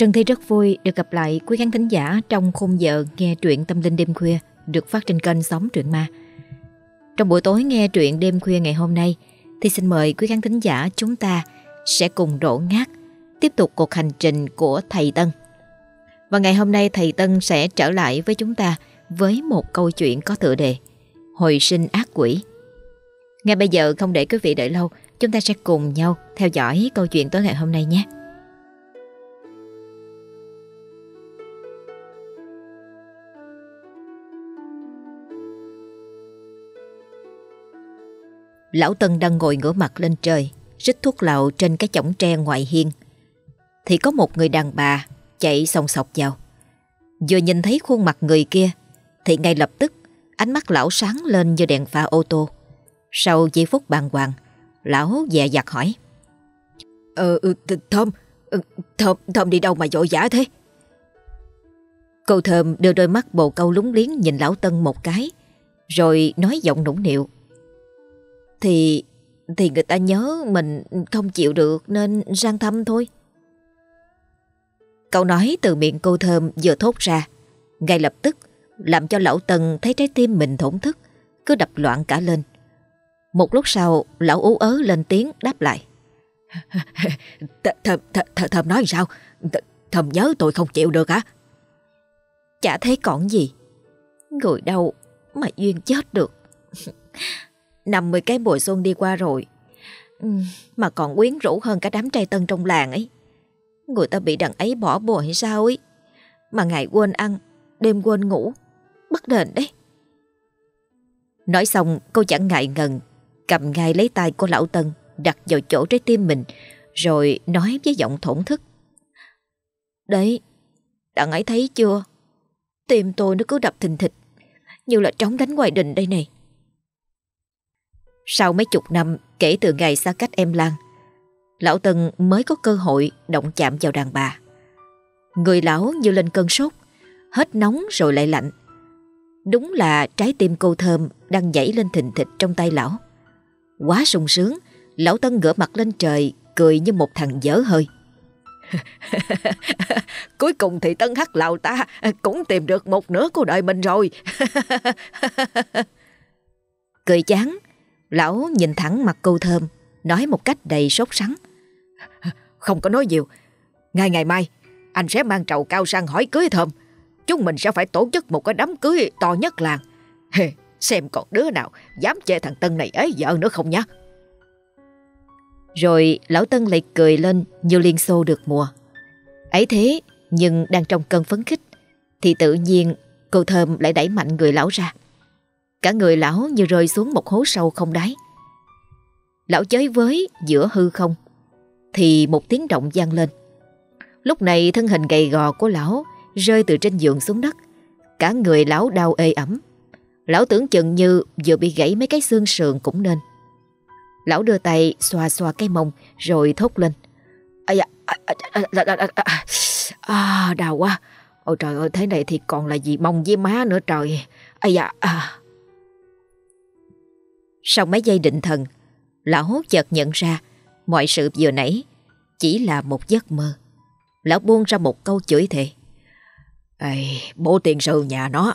Trân Thi rất vui được gặp lại quý khán thính giả trong khung giờ nghe truyện tâm linh đêm khuya được phát trên kênh sóng Truyện Ma. Trong buổi tối nghe truyện đêm khuya ngày hôm nay thì xin mời quý khán thính giả chúng ta sẽ cùng đổ ngát tiếp tục cuộc hành trình của thầy Tân. Và ngày hôm nay thầy Tân sẽ trở lại với chúng ta với một câu chuyện có tựa đề Hồi sinh ác quỷ. Ngay bây giờ không để quý vị đợi lâu, chúng ta sẽ cùng nhau theo dõi câu chuyện tối ngày hôm nay nhé. Lão Tân đang ngồi ngửa mặt lên trời, rít thuốc lào trên cái chõng tre ngoài hiên. Thì có một người đàn bà chạy sòng sọc vào. Vừa nhìn thấy khuôn mặt người kia, thì ngay lập tức ánh mắt lão sáng lên như đèn pha ô tô. Sau giây phút bàng hoàng, lão dè dặt hỏi. Ờ, ừ, Thơm, ừ, Thơm, Thơm đi đâu mà vội vã thế? Cô Thơm đưa đôi mắt bồ câu lúng liếng nhìn lão Tân một cái, rồi nói giọng nũng nịu. Thì thì người ta nhớ mình không chịu được nên sang thăm thôi. Câu nói từ miệng cô Thơm vừa thốt ra, ngay lập tức làm cho lão Tân thấy trái tim mình thổn thức, cứ đập loạn cả lên. Một lúc sau, lão ú ớ lên tiếng đáp lại. Thơm, thơm, thơm nói sao? Thơm nhớ tôi không chịu được hả? Chả thấy còn gì. Người đâu mà duyên chết được. 50 cái mùa xuân đi qua rồi. Ừ, mà còn quyến rũ hơn cả đám trai tân trong làng ấy. Người ta bị đằng ấy bỏ bùa hay sao ấy. Mà ngày quên ăn, Đêm quên ngủ. Bất đền đấy. Nói xong, cô chẳng ngại ngần, Cầm ngay lấy tay của lão Tân, Đặt vào chỗ trái tim mình, Rồi nói với giọng thổn thức. Đấy đằng ấy thấy chưa? Tim tôi nó cứ đập thình thịch, Như là trống đánh ngoài đình đây này sau mấy chục năm kể từ ngày xa cách em Lan, lão Tân mới có cơ hội động chạm vào đàn bà. Người lão như lên cơn sốt, hết nóng rồi lại lạnh. Đúng là trái tim cô thơm đang nhảy lên thình thịch trong tay lão. Quá sung sướng, lão Tân ngửa mặt lên trời, cười như một thằng dở hơi. Cuối cùng thì Tân Hắc Lào ta cũng tìm được một nửa của đời mình rồi. cười chán, Lão nhìn thẳng mặt cô thơm Nói một cách đầy sốt sắng. Không có nói nhiều. Ngày ngày mai Anh sẽ mang trầu cao sang hỏi cưới thơm. Chúng mình sẽ phải tổ chức một cái đám cưới to nhất làng. Hề, Xem còn đứa nào Dám chê thằng Tân này ấy vợ nữa không nhá. Rồi lão Tân lại cười lên Như liên xô được mùa. Ấy thế nhưng đang trong cơn phấn khích Thì tự nhiên cô thơm lại đẩy mạnh người lão ra. Cả người lão như rơi xuống một hố sâu không đáy. Lão chới với giữa hư không Thì một tiếng động gian lên. Lúc này thân hình gầy gò của lão Rơi từ trên giường xuống đất. Cả người lão đau ê ẩm. Lão tưởng chừng như vừa bị gãy mấy cái xương sườn cũng nên. Lão đưa tay xoa xoa cái mông Rồi thốt lên. À, à, à, à, à, đau quá. Ôi trời ơi thế này thì còn là gì mông với má nữa trời. Ây da à. Sau mấy giây định thần Lão chợt nhận ra Mọi sự vừa nãy Chỉ là một giấc mơ. Lão buông ra một câu chửi thề. Ê, Bố tiền sư nhà nó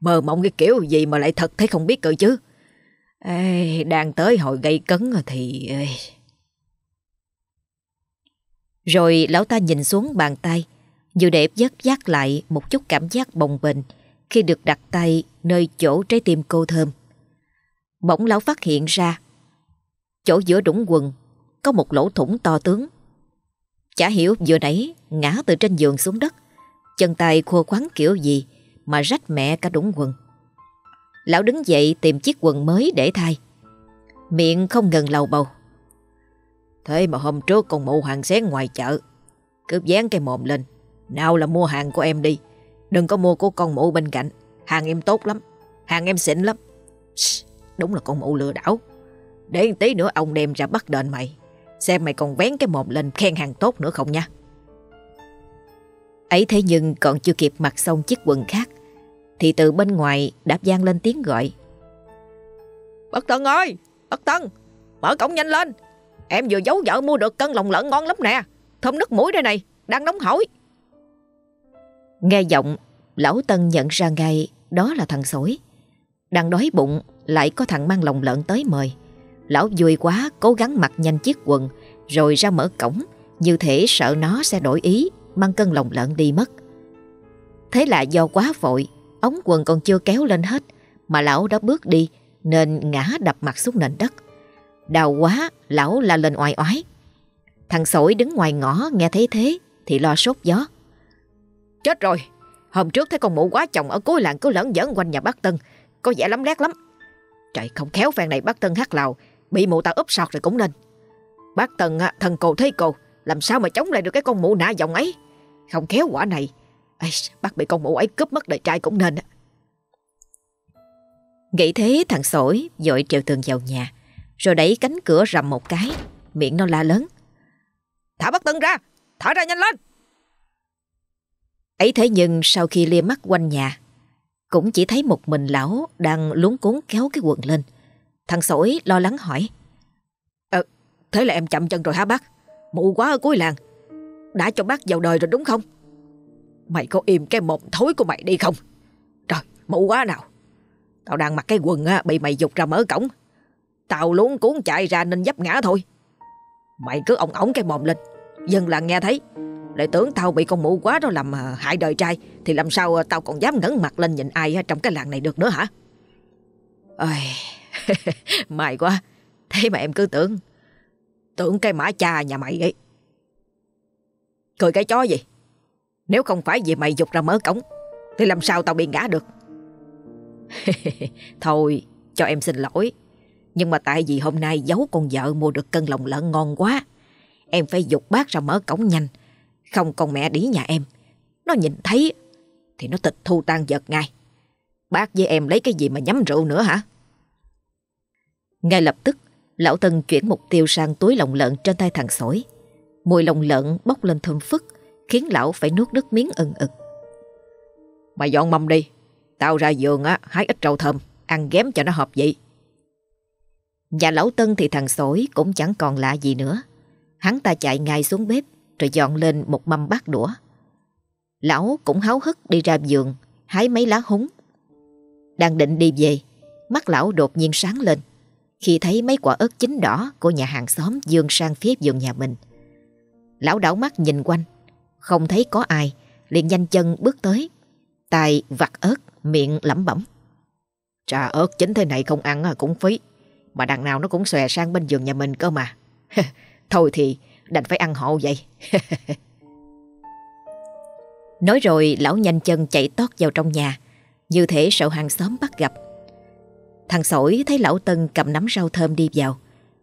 Mơ mộng cái kiểu gì mà lại thật thế không biết cơ chứ? Ê, Đang tới hồi gây cấn thì ê. Rồi lão ta nhìn xuống bàn tay vừa để dắt dắt lại một chút cảm giác bồng bềnh Khi được đặt tay nơi chỗ trái tim cô thơm. Bỗng lão phát hiện ra, Chỗ giữa đũng quần Có một lỗ thủng to tướng. Chả hiểu vừa nãy Ngã từ trên giường xuống đất, Chân tay khô khoắn kiểu gì Mà rách mẹ cả đũng quần. Lão đứng dậy tìm chiếc quần mới để thay. Miệng không ngần lầu bầu. Thế mà hôm trước con mụ hàng xén ngoài chợ Cứ dán cái mồm lên. Nào là mua hàng của em đi, Đừng có mua của con mụ bên cạnh. Hàng em tốt lắm, Hàng em xịn lắm. Đúng là con mụ lừa đảo. Để tí nữa ông đem ra bắt đền mày. Xem mày còn vén cái mồm lên khen hàng tốt nữa không nha. Ấy thế nhưng còn chưa kịp mặc xong chiếc quần khác Thì từ bên ngoài đáp gian lên tiếng gọi. Bác Tân ơi! Bác Tân! Mở cổng nhanh lên! Em vừa giấu vợ mua được cân lòng lợn ngon lắm nè! Thơm nước mũi đây này! Đang nóng hổi! Nghe giọng, lão Tân nhận ra ngay đó là thằng sổi. Đang đói bụng, lại có thằng mang lòng lợn tới mời. Lão vui quá, cố gắng mặc nhanh chiếc quần, rồi ra mở cổng, như thể sợ nó sẽ đổi ý, mang cân lòng lợn đi mất. Thế là do quá vội, ống quần còn chưa kéo lên hết, mà lão đã bước đi, nên ngã đập mặt xuống nền đất. Đau quá, lão la lên oai oái. Thằng sổi đứng ngoài ngõ nghe thấy thế thì lo sốt gió. Chết rồi, hôm trước thấy con mụ quá chồng ở cuối làng cứ lẫn dẫn quanh nhà bác Tân, có vẻ lắm lét lắm. Trời không khéo phen này bác Tân hát lào, bị mụ ta úp sọt rồi cũng nên. Bác Tân thần cầu thấy cầu làm sao mà chống lại được cái con mụ nạ dòng ấy. Không khéo quả này, Ê, bác bị con mụ ấy cướp mất đời trai cũng nên. Nghĩ thế thằng sổi dội trèo tường vào nhà, rồi đẩy cánh cửa rầm một cái, miệng nó la lớn. Thả bác Tân ra, thả ra nhanh lên. Ấy thế nhưng sau khi lia mắt quanh nhà, cũng chỉ thấy một mình lão đang luống cuốn kéo cái quần lên. Thằng sổi lo lắng hỏi. Ờ, thế là em chậm chân rồi hả bác? Mụ quá ở cuối làng. Đã cho bác vào đời rồi đúng không? Mày có im cái mồm thối của mày đi không? Trời, mụ quá nào. Tao đang mặc cái quần á, bị mày dục ra mở cổng. Tao luống cuốn chạy ra nên dấp ngã thôi. Mày cứ ổng ổng cái mồm lên. Dân làng nghe thấy. Lại tưởng tao bị con mụ quá đó làm à, hại đời trai. Thì làm sao à, tao còn dám ngẩng mặt lên nhìn ai à, trong cái làng này được nữa hả? Ôi, mày quá. Thế mà em cứ tưởng. Tưởng cái mã cha nhà mày ấy. Cười cái chó gì? Nếu không phải vì mày dục ra mở cổng Thì làm sao tao bị ngã được Thôi cho em xin lỗi Nhưng mà tại vì hôm nay giấu con vợ mua được cân lòng lợn ngon quá Em phải dục bác ra mở cổng nhanh không con mẹ đĩ nhà em Nó nhìn thấy Thì nó tịch thu tan vật ngay Bác với em lấy cái gì mà nhắm rượu nữa hả Ngay lập tức Lão Tân chuyển mục tiêu sang túi lòng lợn trên tay thằng sỏi Mùi lòng lợn bốc lên thơm phức khiến lão phải nuốt nước miếng ừng ực. Mày dọn mâm đi, tao ra giường á, hái ít rau thơm, ăn ghém cho nó hợp vị. Nhà lão Tân thì thằng sỏi cũng chẳng còn lạ gì nữa. Hắn ta chạy ngay xuống bếp rồi dọn lên một mâm bát đũa. Lão cũng háo hức đi ra vườn hái mấy lá húng. Đang định đi về, mắt lão đột nhiên sáng lên khi thấy mấy quả ớt chín đỏ của nhà hàng xóm dương sang phía giường nhà mình. Lão đảo mắt nhìn quanh, không thấy có ai, liền nhanh chân bước tới. Tài vặt ớt, miệng lẩm bẩm. Trà ớt chín thế này không ăn à, cũng phí. Mà đằng nào nó cũng xòe sang bên giường nhà mình cơ mà. Thôi thì đành phải ăn hộ vậy. Nói rồi lão nhanh chân chạy tót vào trong nhà, như thể sợ hàng xóm bắt gặp. Thằng sỏi thấy lão Tân cầm nắm rau thơm đi vào,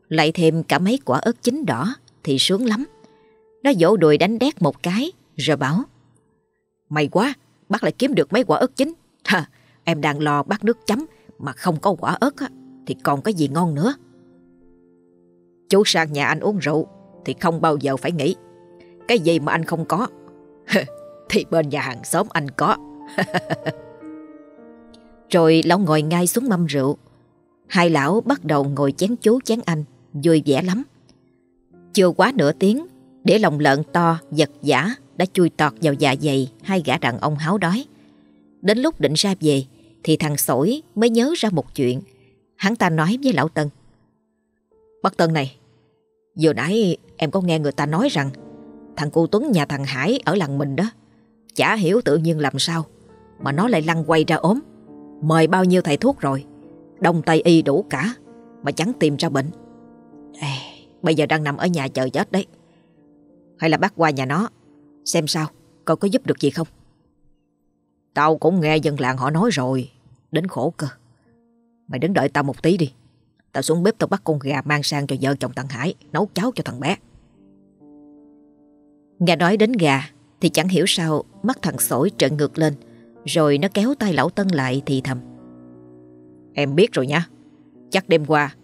lại thêm cả mấy quả ớt chín đỏ thì sướng lắm. Nó vỗ đùi đánh đét một cái Rồi bảo May quá bác lại kiếm được mấy quả ớt chín ha, Em đang lo bắt nước chấm Mà không có quả ớt á, Thì còn cái gì ngon nữa Chú sang nhà anh uống rượu thì không bao giờ phải nghĩ Cái gì mà anh không có Thì bên nhà hàng xóm anh có Rồi lão ngồi ngay xuống mâm rượu Hai lão bắt đầu ngồi chén chú chén anh Vui vẻ lắm Chưa quá nửa tiếng để lòng lợn to, giật giả đã chui tọt vào dạ dày hai gã đàn ông háo đói. Đến lúc định ra về thì thằng sổi mới nhớ ra một chuyện. Hắn ta nói với lão Tân. Bác Tân này, vừa nãy em có nghe người ta nói rằng thằng cô Tuấn nhà thằng Hải ở làng mình đó. Chả hiểu tự nhiên làm sao mà nó lại lăn quay ra ốm. Mời bao nhiêu thầy thuốc rồi, đông tây y đủ cả mà chẳng tìm ra bệnh. Ê, bây giờ đang nằm ở nhà chờ chết đấy. Hay là bác qua nhà nó Xem sao Coi có giúp được gì không Tao cũng nghe dân làng họ nói rồi Đến khổ cơ Mày đứng đợi tao một tí đi Tao xuống bếp tao bắt con gà mang sang cho vợ chồng thằng Hải, Nấu cháo cho thằng bé Nghe nói đến gà, Thì chẳng hiểu sao mắt thằng sổi trợn ngược lên, Rồi nó kéo tay lão Tân lại thì thầm Em biết rồi nha, Chắc đêm qua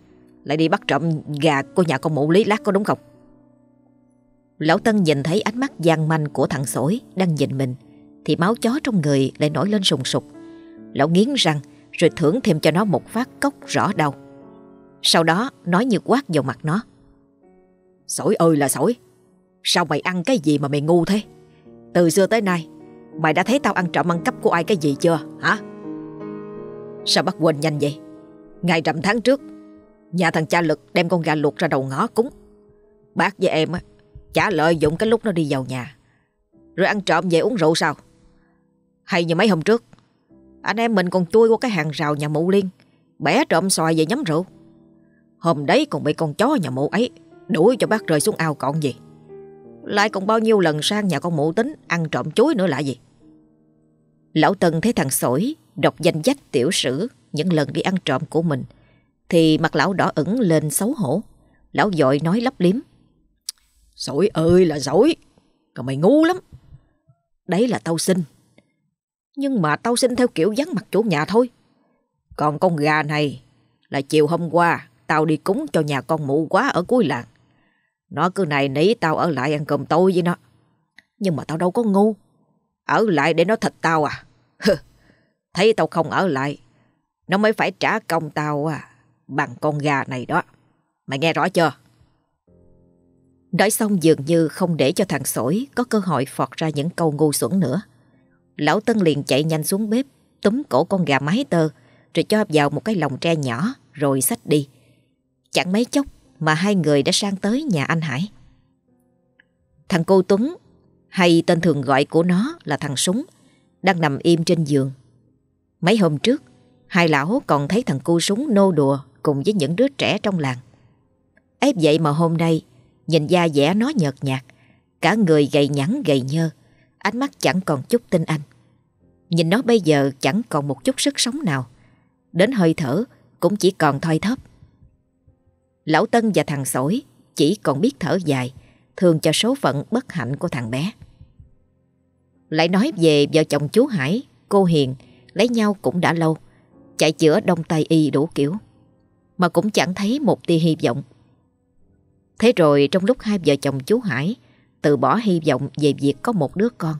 Lại đi bắt trộm gà của nhà con mụ Lý Lát có đúng không Lão Tân nhìn thấy ánh mắt gian manh của thằng sổi đang nhìn mình, thì máu chó trong người lại nổi lên sùng sục. Lão nghiến răng rồi thưởng thêm cho nó một phát cốc rõ đau. Sau đó nói như quát vào mặt nó. Sổi ơi là sổi, sao mày ăn cái gì mà mày ngu thế? Từ xưa tới nay, Mày đã thấy tao ăn trộm ăn cắp của ai cái gì chưa hả? Sao bắt quên nhanh vậy? Ngày rằm tháng trước Nhà thằng cha Lực đem con gà luộc ra đầu ngõ cúng. Bác với em á Chả lợi dụng cái lúc nó đi vào nhà. Rồi ăn trộm về uống rượu sao? Hay như mấy hôm trước Anh em mình còn chui qua cái hàng rào nhà mụ liên Bẻ trộm xoài về nhắm rượu Hôm đấy còn bị con chó nhà mụ ấy Đuổi cho bác rơi xuống ao còn gì. Lại còn bao nhiêu lần sang nhà con mụ tính Ăn trộm chuối nữa là gì? Lão Tân thấy thằng sỏi Đọc danh sách tiểu sử Những lần đi ăn trộm của mình, Thì mặt lão đỏ ửng lên xấu hổ. Lão dội nói lấp liếm. Sỏi ơi là sỏi Còn mày ngu lắm. Đấy là tao xin. Nhưng mà tao xin theo kiểu vắng mặt chủ nhà thôi. Còn con gà này Là chiều hôm qua Tao đi cúng cho nhà con mụ quá ở cuối làng. Nó cứ này nỉ tao ở lại ăn cơm tối với nó. Nhưng mà tao đâu có ngu. Ở lại để nó thịt tao à? Thấy tao không ở lại, Nó mới phải trả công tao à Bằng con gà này đó. Mày nghe rõ chưa? Nói xong dường như không để cho thằng sỏi Có cơ hội phọt ra những câu ngu xuẩn nữa. Lão Tân liền chạy nhanh xuống bếp, Túm cổ con gà mái tơ, Rồi cho vào một cái lồng tre nhỏ, Rồi xách đi. Chẳng mấy chốc mà hai người đã sang tới nhà anh Hải. Thằng cô Tuấn, Hay tên thường gọi của nó là thằng Súng, Đang nằm im trên giường. Mấy hôm trước, Hai lão còn thấy thằng Cô súng nô đùa Cùng với những đứa trẻ trong làng. Ép vậy mà hôm nay, Nhìn da dẻ nó nhợt nhạt, Cả người gầy nhẵn gầy nhơ, Ánh mắt chẳng còn chút tin anh. Nhìn nó bây giờ chẳng còn một chút sức sống nào, Đến hơi thở Cũng chỉ còn thoi thóp. Lão Tân và thằng Sỏi Chỉ còn biết thở dài Thường cho số phận bất hạnh của thằng bé Lại nói về vợ chồng chú Hải Cô Hiền Lấy nhau cũng đã lâu Chạy chữa đông tay y đủ kiểu Mà cũng chẳng thấy một tia hy vọng Thế rồi trong lúc hai vợ chồng chú Hải từ bỏ hy vọng về việc có một đứa con,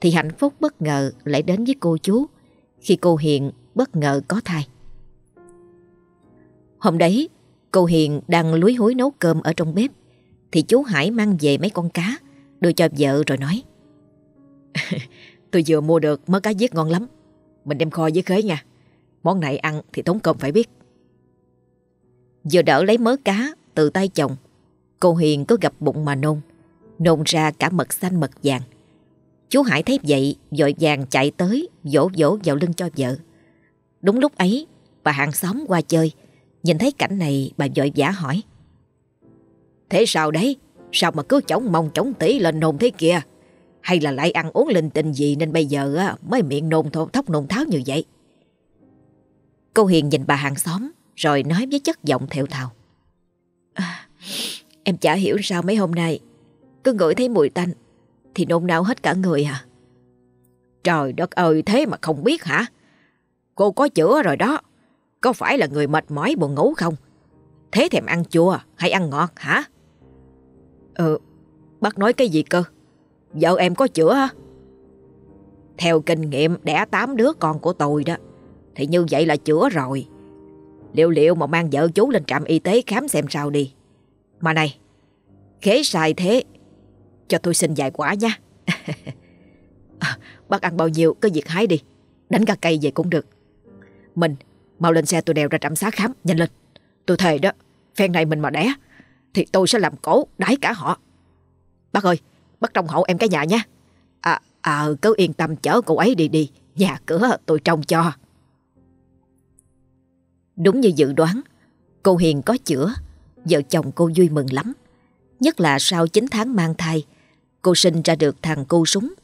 thì hạnh phúc bất ngờ lại đến với cô chú khi cô Hiền bất ngờ có thai. Hôm đấy, cô Hiền đang lúi húi nấu cơm ở trong bếp, thì chú Hải mang về mấy con cá, đưa cho vợ rồi nói. Tôi vừa mua được mớ cá giết ngon lắm, mình đem kho với khế nha. Món này ăn thì tốn công phải biết. Vừa đỡ lấy mớ cá từ tay chồng Cô Hiền có gặp bụng mà nôn Nôn ra cả mật xanh mật vàng Chú Hải thấy vậy Vội vàng chạy tới Vỗ vỗ vào lưng cho vợ Đúng lúc ấy bà hàng xóm qua chơi Nhìn thấy cảnh này bà vội vã hỏi. Thế sao đấy? Sao mà cứ chống mông chống tí lên nôn thế kia? Hay là lại ăn uống linh tinh gì Nên bây giờ mới miệng nôn thốc nôn tháo như vậy? Cô Hiền nhìn bà hàng xóm Rồi nói với chất giọng thẹo thào. À, Em chả hiểu sao mấy hôm nay Cứ ngửi thấy mùi tanh Thì nôn nao hết cả người à? Trời đất ơi thế mà không biết hả? Cô có chữa rồi đó. Có phải là người mệt mỏi buồn ngủ không? Thế thèm ăn chua hay ăn ngọt hả? Ừ Bác nói cái gì cơ? Vợ em có chữa hả? Theo kinh nghiệm đẻ tám đứa con của tôi đó Thì như vậy là chữa rồi. Liệu liệu mà mang vợ chú lên trạm y tế khám xem sao đi. Mà này, khế sai thế, cho tôi xin vài quả nha. à, bác ăn bao nhiêu cứ việc hái đi, đánh cả cây về cũng được. Mình, mau lên xe tôi đèo ra trạm xá khám, nhanh lên. Tôi thề đó, phen này mình mà đẻ, thì tôi sẽ làm cổ đái cả họ. Bác ơi, bác trông hậu em cái nhà nha. À, à cứ yên tâm chở cô ấy đi đi, nhà cửa tôi trông cho. Đúng như dự đoán, cô Hiền có chữa Vợ chồng cô vui mừng lắm Nhất là sau 9 tháng mang thai Cô sinh ra được thằng cô súng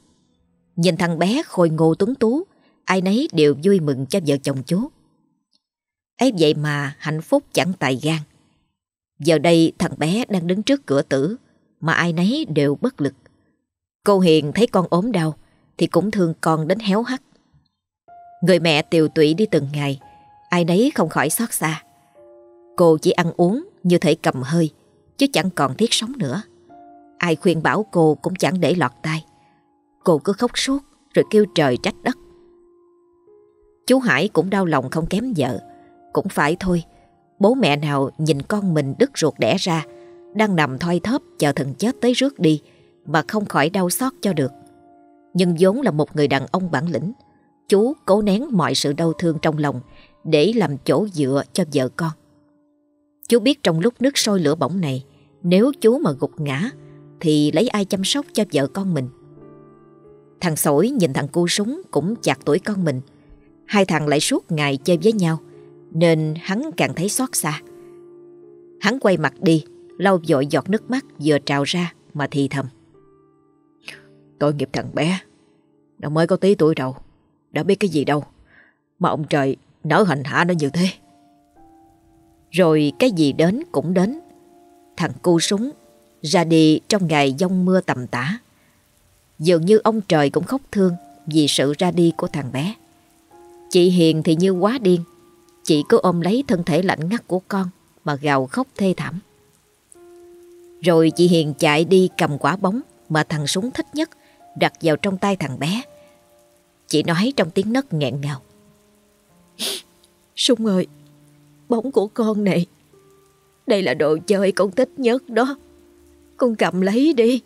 Nhìn thằng bé khôi ngô tuấn tú Ai nấy đều vui mừng cho vợ chồng chú ấy vậy mà hạnh phúc chẳng tài gan Giờ đây thằng bé đang đứng trước cửa tử Mà ai nấy đều bất lực Cô Hiền thấy con ốm đau Thì cũng thương con đến héo hắt Người mẹ tiều tụy đi từng ngày Ai nấy không khỏi xót xa Cô chỉ ăn uống như thể cầm hơi, chứ chẳng còn thiết sống nữa. Ai khuyên bảo cô cũng chẳng để lọt tai. Cô cứ khóc suốt rồi kêu trời trách đất. Chú Hải cũng đau lòng không kém vợ. Cũng phải thôi, bố mẹ nào nhìn con mình đứt ruột đẻ ra, đang nằm thoi thóp chờ thần chết tới rước đi mà không khỏi đau xót cho được. Nhưng vốn là một người đàn ông bản lĩnh Chú cố nén mọi sự đau thương trong lòng Để làm chỗ dựa cho vợ con. Chú biết trong lúc nước sôi lửa bỏng này Nếu chú mà gục ngã Thì lấy ai chăm sóc cho vợ con mình? Thằng sổi nhìn thằng cu súng Cũng chặt tuổi con mình. Hai thằng lại suốt ngày chơi với nhau nên hắn càng thấy xót xa. Hắn quay mặt đi, lau dội giọt nước mắt vừa trào ra Mà thì thầm. Tội nghiệp thằng bé, Nó mới có tí tuổi đầu, Đã biết cái gì đâu, Mà ông trời nỡ hành hạ nó như thế. Rồi cái gì đến cũng đến, Thằng cu súng Ra đi trong ngày giông mưa tầm tã. Dường như ông trời cũng khóc thương Vì sự ra đi của thằng bé. Chị Hiền thì như quá điên Chị cứ ôm lấy thân thể lạnh ngắt của con Mà gào khóc thê thảm. Rồi chị Hiền chạy đi cầm quả bóng Mà thằng súng thích nhất Đặt vào trong tay thằng bé. Chị nói trong tiếng nấc nghẹn ngào. Súng ơi Bóng của con này Đây là đồ chơi con thích nhất đó. Con cầm lấy đi.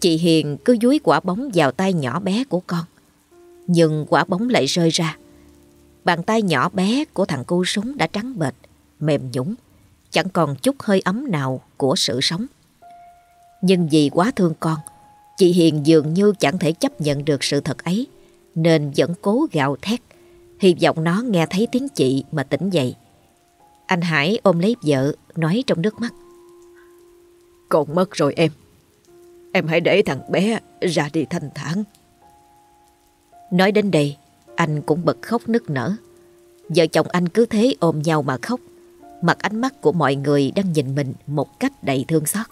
Chị Hiền cứ dúi quả bóng vào tay nhỏ bé của con. Nhưng quả bóng lại rơi ra. Bàn tay nhỏ bé của thằng cu súng đã trắng bệch, mềm nhũng, chẳng còn chút hơi ấm nào của sự sống. Nhưng vì quá thương con, chị Hiền dường như chẳng thể chấp nhận được sự thật ấy, nên vẫn cố gào thét, hy vọng nó nghe thấy tiếng chị mà tỉnh dậy. Anh Hải ôm lấy vợ, nói trong nước mắt. Con mất rồi em. Em hãy để thằng bé ra đi thanh thản. Nói đến đây, anh cũng bật khóc nức nở. Vợ chồng anh cứ thế ôm nhau mà khóc. Mặt ánh mắt của mọi người đang nhìn mình một cách đầy thương xót.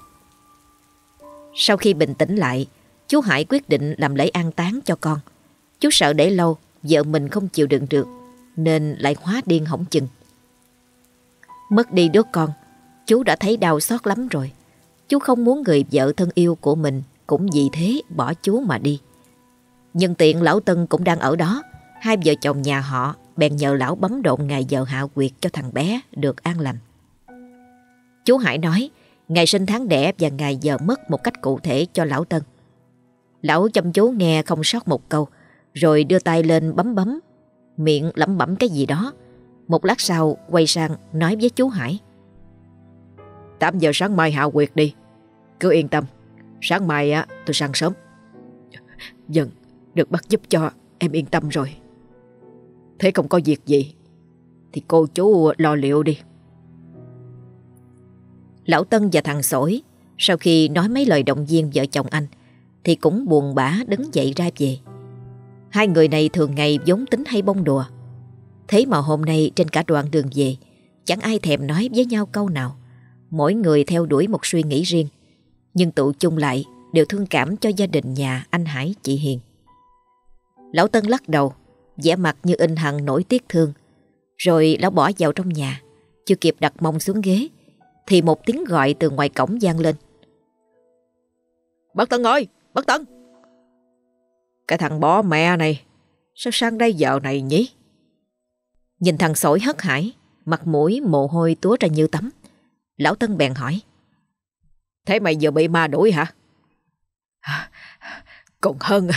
Sau khi bình tĩnh lại, chú Hải quyết định làm lễ an táng cho con. Chú sợ để lâu, vợ mình không chịu đựng được, nên lại hóa điên hỏng chừng. Mất đi đứa con, chú đã thấy đau xót lắm rồi. Chú không muốn người vợ thân yêu của mình cũng vì thế bỏ chú mà đi nhân tiện lão Tân cũng đang ở đó, hai vợ chồng nhà họ bèn nhờ lão bấm độn ngày giờ hạ quyệt cho thằng bé được an lành. Chú Hải nói ngày sinh tháng đẻ và ngày giờ mất một cách cụ thể cho lão Tân. Lão chăm chú nghe không sót một câu, rồi đưa tay lên bấm bấm, miệng lẩm bẩm cái gì đó. Một lát sau quay sang nói với chú Hải. 8 giờ sáng mai hạ quyệt đi Cứ yên tâm Sáng mai á tôi sang sớm Dần được bắt giúp cho, Em yên tâm rồi. Thế không có việc gì, Thì cô chú lo liệu đi. Lão Tân và thằng Sổi, Sau khi nói mấy lời động viên vợ chồng anh, Thì cũng buồn bã đứng dậy ra về. Hai người này thường ngày vốn tính hay bông đùa. Thế mà hôm nay trên cả đoạn đường về, Chẳng ai thèm nói với nhau câu nào. Mỗi người theo đuổi một suy nghĩ riêng, Nhưng tụ chung lại Đều thương cảm cho gia đình nhà anh Hải, chị Hiền. Lão Tân lắc đầu vẻ mặt như in hằng nổi tiếc thương. Rồi lão bỏ vào trong nhà Chưa kịp đặt mông xuống ghế Thì một tiếng gọi từ ngoài cổng vang lên. Bác Tân ơi Bác Tân. Cái thằng bó mẹ này Sao sang đây giờ này nhỉ? Nhìn thằng sổi hất hải Mặt mũi mồ hôi túa ra như tắm. Lão Tân bèn hỏi. Thế mày vừa bị ma đuổi hả? Còn hơn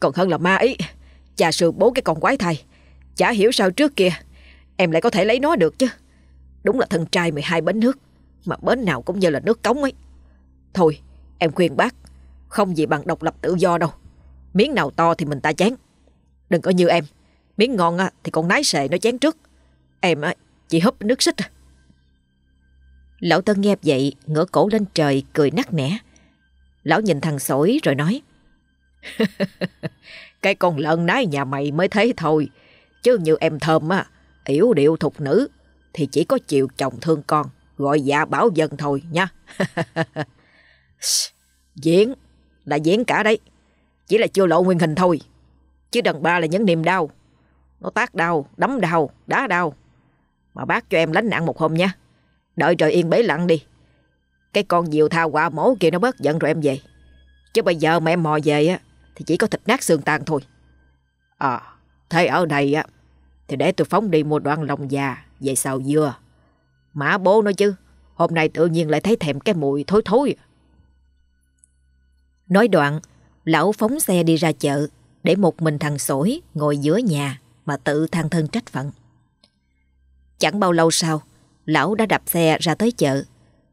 Còn hơn là ma ý Cha sư bố cái con quái thai. Chả hiểu sao trước kia Em lại có thể lấy nó được chứ. Đúng là thân trai 12 bến nước Mà bến nào cũng như là nước cống ấy. Thôi em khuyên bác Không gì bằng độc lập tự do đâu. Miếng nào to thì mình ta chán, Đừng có như em Miếng ngon thì con nái xệ nó chán trước. Em chỉ húp nước xích à. Lão Tân nghe vậy ngửa cổ lên trời cười nắc nẻ. Lão nhìn thằng sổi rồi nói Cái con lợn nái nhà mày mới thấy thôi. Chứ như em thơm á yếu điệu thục nữ Thì chỉ có chịu chồng thương con Gọi dạ bảo dân thôi nha. Diễn Là diễn cả đấy. Chỉ là chưa lộ nguyên hình thôi. Chứ đàn ba là những niềm đau. Nó tác đau, đấm đau, đá đau. Mà bác cho em lánh nạn một hôm nha. Đợi trời yên bế lặng đi. Cái con diều tha quả mổ kia nó bớt giận rồi em về. Chứ bây giờ mà em mò về á thì chỉ có thịt nát xương tan thôi À Thế ở đây á Thì để tôi phóng đi một đoạn lòng già Về xào dừa. Mã bố nói chứ Hôm nay tự nhiên lại thấy thèm cái mùi thối thối Nói đoạn, lão phóng xe đi ra chợ để một mình thằng sổi ngồi giữa nhà mà tự than thân trách phận. Chẳng bao lâu sau, lão đã đạp xe ra tới chợ.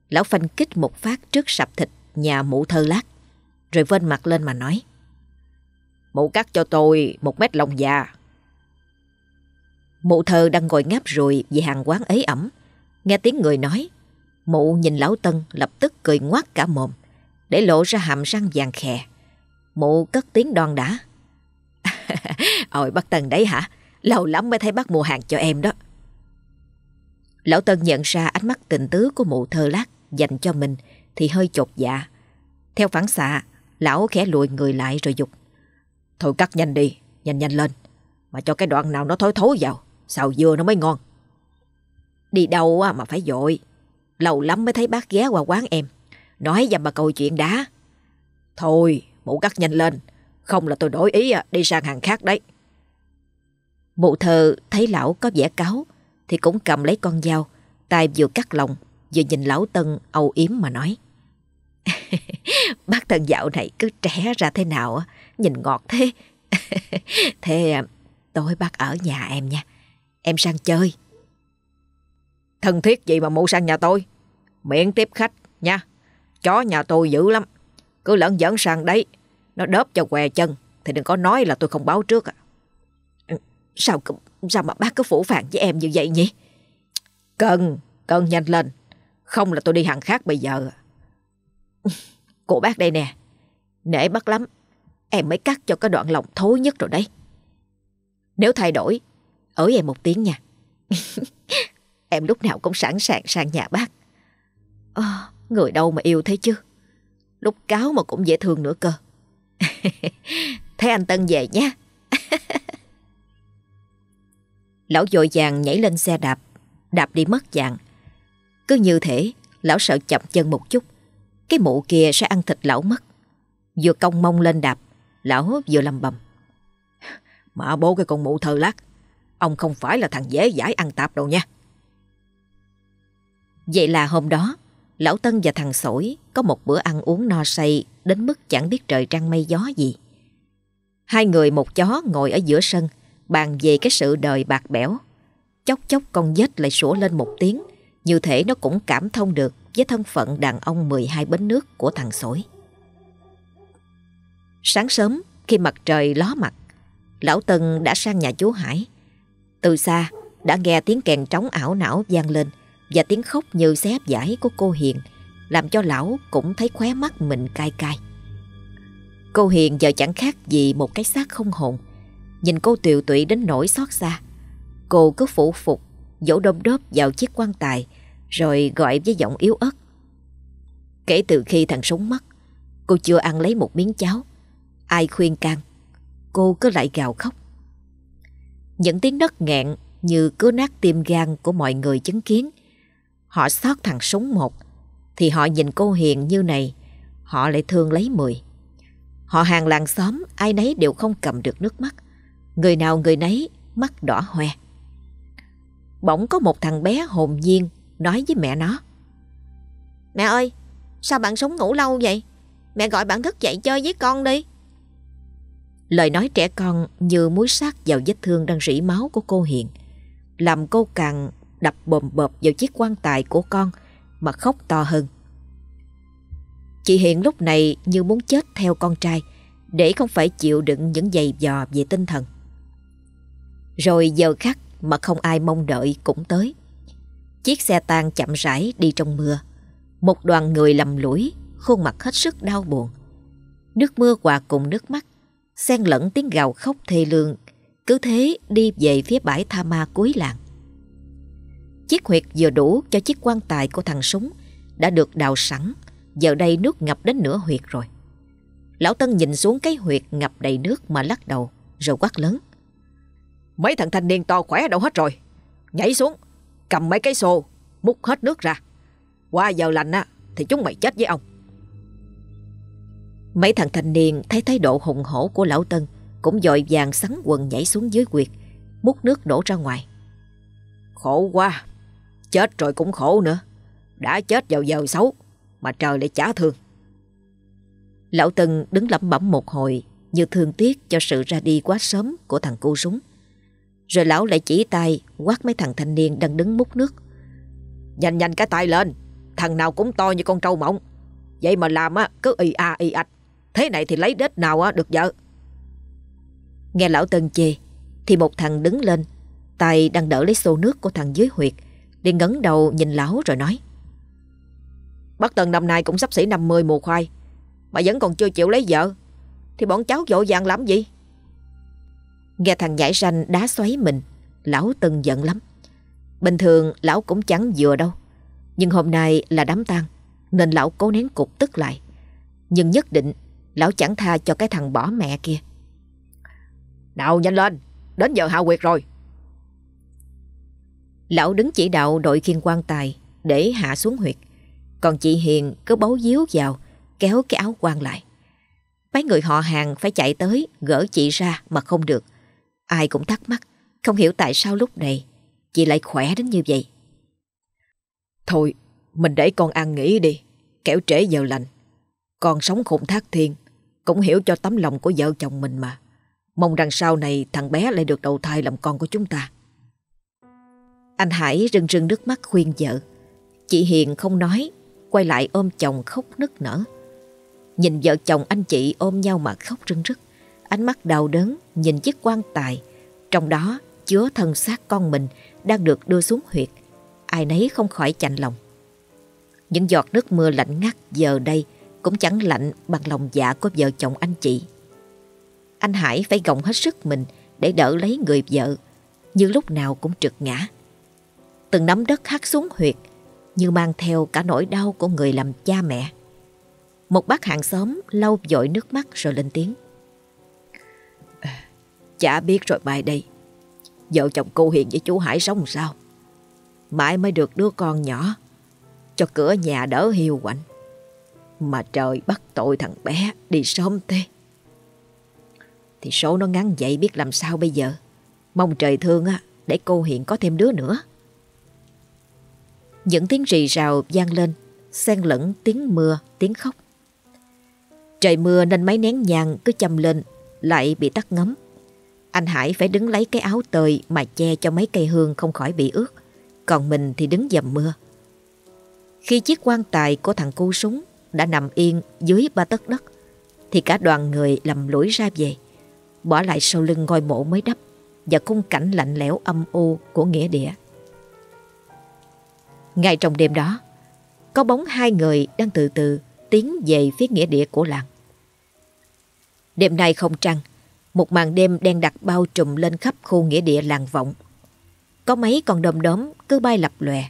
Lão phanh kích một phát trước sạp thịt nhà mụ thơ lát, rồi vên mặt lên mà nói. Mụ cắt cho tôi một mét lòng già. Mụ thơ đang ngồi ngáp rồi vì hàng quán ấy ẩm. Nghe tiếng người nói, mụ nhìn lão Tân lập tức cười ngoác cả mồm, để lộ ra hàm răng vàng khè. Mụ cất tiếng đòn đã. Ôi bác Tân đấy hả? Lâu lắm mới thấy bác mua hàng cho em đó. Lão Tân nhận ra ánh mắt tình tứ của mụ thơ lát dành cho mình thì hơi chột dạ. Theo phản xạ, lão khẽ lùi người lại rồi dục. Thôi cắt nhanh đi, nhanh nhanh lên. Mà cho cái đoạn nào nó thối thối vào, xào dừa nó mới ngon. Đi đâu mà phải dội. Lâu lắm mới thấy bác ghé qua quán em. Nói dầm bà câu chuyện đá. Thôi, mụ cắt nhanh lên. Không là tôi đổi ý à, đi sang hàng khác đấy. Mụ thơ thấy lão có vẻ cáo thì cũng cầm lấy con dao, tay vừa cắt lòng, vừa nhìn lão Tân âu yếm mà nói. Bác thân dạo này cứ trẻ ra thế nào, nhìn ngọt thế. thế à, tối bác ở nhà em nha, em sang chơi. Thân thiết gì mà mụ sang nhà tôi? Miệng tiếp khách nha, chó nhà tôi dữ lắm. Cứ lẫn dẫn sang đấy, nó đớp cho què chân thì đừng có nói là tôi không báo trước à. Ừ, sao sao mà bác cứ phủ phàng với em như vậy nhỉ? Cần, cần nhanh lên. Không là tôi đi hàng khác bây giờ. À. Cô bác đây nè. Nể bác lắm. Em mới cắt cho cái đoạn lòng thối nhất rồi đấy. Nếu thay đổi, ở em một tiếng nha. em lúc nào cũng sẵn sàng sang nhà bác. À, người đâu mà yêu thế chứ. Lúc cáo mà cũng dễ thương nữa cơ. Thế anh Tân về nhé. Lão dội vàng nhảy lên xe đạp, đạp đi mất dạng. Cứ như thế, lão sợ chậm chân một chút, cái mụ kia sẽ ăn thịt lão mất. Vừa cong mông lên đạp, lão vừa lầm bầm. Mà bố cái con mụ thơ lát, ông không phải là thằng dễ dãi ăn tạp đâu nha. Vậy là hôm đó, lão Tân và thằng Sổi có một bữa ăn uống no say đến mức chẳng biết trời trăng mây gió gì. Hai người một chó ngồi ở giữa sân, bàn về cái sự đời bạc bẽo. Chốc chốc con dết lại sủa lên một tiếng, như thể nó cũng cảm thông được với thân phận đàn ông 12 bến nước của thằng sổi. Sáng sớm, khi mặt trời ló mặt, Lão Tân đã sang nhà chú Hải. Từ xa, đã nghe tiếng kèn trống ảo não vang lên và tiếng khóc như xé giải của cô Hiền, làm cho lão cũng thấy khóe mắt mình cay cay. Cô Hiền giờ chẳng khác gì một cái xác không hồn, Nhìn cô tiều tụy đến nỗi xót xa Cô cứ phủ phục Dỗ đôm đớp vào chiếc quan tài Rồi gọi với giọng yếu ớt Kể từ khi thằng sống mất Cô chưa ăn lấy một miếng cháo Ai khuyên can? Cô cứ lại gào khóc. Những tiếng đất nghẹn Như cứ nát tim gan của mọi người chứng kiến. Họ xót thằng súng một, Thì họ nhìn cô Hiền như này, Họ lại thương lấy mười. Họ hàng làng xóm, Ai nấy đều không cầm được nước mắt. Người nào người nấy, mắt đỏ hoe. Bỗng có một thằng bé hồn nhiên Nói với mẹ nó. Mẹ ơi, Sao bạn sống ngủ lâu vậy? Mẹ gọi bạn thức dậy chơi với con đi. Lời nói trẻ con như muối sát vào vết thương đang rỉ máu của cô Hiền Làm cô càng đập bồm bộp vào chiếc quan tài của con Mà khóc to hơn Chị Hiền lúc này như muốn chết theo con trai Để không phải chịu đựng những giày dò về tinh thần rồi giờ khắc mà không ai mong đợi cũng tới. Chiếc xe tang chậm rãi đi trong mưa. Một đoàn người lầm lũi, khuôn mặt hết sức đau buồn. Nước mưa hòa cùng nước mắt, xen lẫn tiếng gào khóc thê lương, cứ thế đi về phía bãi tha ma cuối làng. Chiếc huyệt vừa đủ cho chiếc quan tài của thằng súng đã được đào sẵn, giờ đây nước ngập đến nửa huyệt rồi. Lão Tân nhìn xuống cái huyệt ngập đầy nước mà lắc đầu, rồi quát lớn. Mấy thằng thanh niên to khỏe đâu hết rồi Nhảy xuống Cầm mấy cái xô Múc hết nước ra Qua giờ lạnh á Thì chúng mày chết với ông Mấy thằng thanh niên thấy thái độ hùng hổ của lão Tân Cũng dội vàng sắn quần nhảy xuống dưới quyệt Múc nước đổ ra ngoài Khổ quá Chết rồi cũng khổ nữa Đã chết vào giờ xấu Mà trời lại trả thương Lão Tân đứng lẩm bẩm một hồi như thương tiếc cho sự ra đi quá sớm của thằng cu súng. Rồi lão lại chỉ tay quát mấy thằng thanh niên đang đứng múc nước. Nhanh nhanh cái tay lên, thằng nào cũng to như con trâu mộng. Vậy mà làm á cứ y a y ạch, thế này thì lấy đết nào được vợ. Nghe lão Tân chê, thì một thằng đứng lên, tay đang đỡ lấy xô nước của thằng dưới huyệt, đi ngấn đầu nhìn lão rồi nói. Bác Tân năm nay cũng sắp xỉ 50 mùa khoai, mà vẫn còn chưa chịu lấy vợ, thì bọn cháu vội vàng làm gì? Nghe thằng giải sanh đá xoáy mình, lão Tân giận lắm. Bình thường lão cũng chẳng vừa đâu, nhưng hôm nay là đám tang nên lão cố nén cục tức lại. Nhưng nhất định lão chẳng tha cho cái thằng bỏ mẹ kia. Nào nhanh lên, đến giờ hạ quyệt rồi. Lão đứng chỉ đạo đội khiên quan tài để hạ xuống huyệt. Còn chị Hiền cứ bấu díu vào, kéo cái áo quan lại. Mấy người họ hàng phải chạy tới gỡ chị ra mà không được. Ai cũng thắc mắc, không hiểu tại sao lúc này chị lại khỏe đến như vậy. Thôi, mình để con ăn nghỉ đi, kẻo trễ giờ lành. Con sống khủng thác thiên, cũng hiểu cho tấm lòng của vợ chồng mình mà. Mong rằng sau này thằng bé lại được đầu thai làm con của chúng ta. Anh Hải rưng rưng nước mắt khuyên vợ. Chị Hiền không nói, quay lại ôm chồng khóc nức nở. Nhìn vợ chồng anh chị ôm nhau mà khóc rưng rức. Ánh mắt đau đớn nhìn chiếc quan tài, trong đó chứa thân xác con mình đang được đưa xuống huyệt. Ai nấy không khỏi chạnh lòng. Những giọt nước mưa lạnh ngắt giờ đây cũng chẳng lạnh bằng lòng dạ của vợ chồng anh chị. Anh Hải phải gồng hết sức mình để đỡ lấy người vợ, như lúc nào cũng trượt ngã. Từng nắm đất hắt xuống huyệt, như mang theo cả nỗi đau của người làm cha mẹ. Một bác hàng xóm lau dội nước mắt rồi lên tiếng. Chả biết rồi bài đây, vợ chồng cô Hiền với chú Hải sống sao? Mãi mới được đứa con nhỏ, cho cửa nhà đỡ hiu quạnh. Mà trời bắt tội thằng bé đi sớm thế. Thì số nó ngắn vậy biết làm sao bây giờ. Mong trời thương á, để cô Hiền có thêm đứa nữa. Những tiếng rì rào vang lên, xen lẫn tiếng mưa, tiếng khóc. Trời mưa nên máy nén nhang cứ châm lên, lại bị tắt ngấm. Anh Hải phải đứng lấy cái áo tơi mà che cho mấy cây hương không khỏi bị ướt. Còn mình thì đứng dầm mưa. Khi chiếc quan tài của thằng cu súng đã nằm yên dưới ba tấc đất, thì cả đoàn người lầm lũi ra về, bỏ lại sau lưng ngôi mộ mới đắp và khung cảnh lạnh lẽo âm u của nghĩa địa. Ngay trong đêm đó, có bóng hai người đang từ từ tiến về phía nghĩa địa của làng. Đêm nay không trăng, một màn đêm đen đặc bao trùm lên khắp khu nghĩa địa làng vọng. Có mấy con đom đóm cứ bay lập lòe,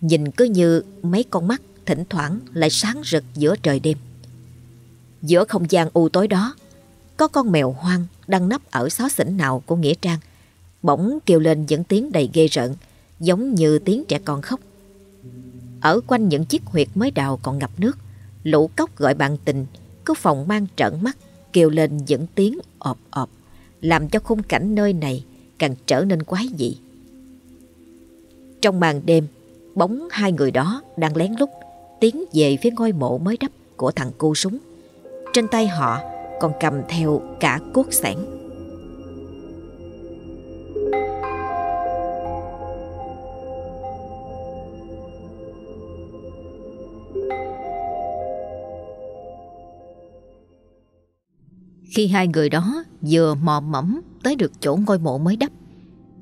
nhìn cứ như mấy con mắt thỉnh thoảng lại sáng rực giữa trời đêm. Giữa không gian u tối đó, có con mèo hoang đang nấp ở xó xỉnh nào của Nghĩa Trang, bỗng kêu lên những tiếng đầy ghê rợn, giống như tiếng trẻ con khóc. Ở quanh những chiếc huyệt mới đào còn ngập nước, lũ cốc gọi bạn tình, cứ phòng mang trợn mắt, kêu lên những tiếng ọp ọp, làm cho khung cảnh nơi này càng trở nên quái dị. Trong màn đêm, bóng hai người đó đang lén lút tiến về phía ngôi mộ mới đắp của thằng cu súng. Trên tay họ còn cầm theo cả cuốc sẻn. Khi hai người đó vừa mò mẫm tới được chỗ ngôi mộ mới đắp,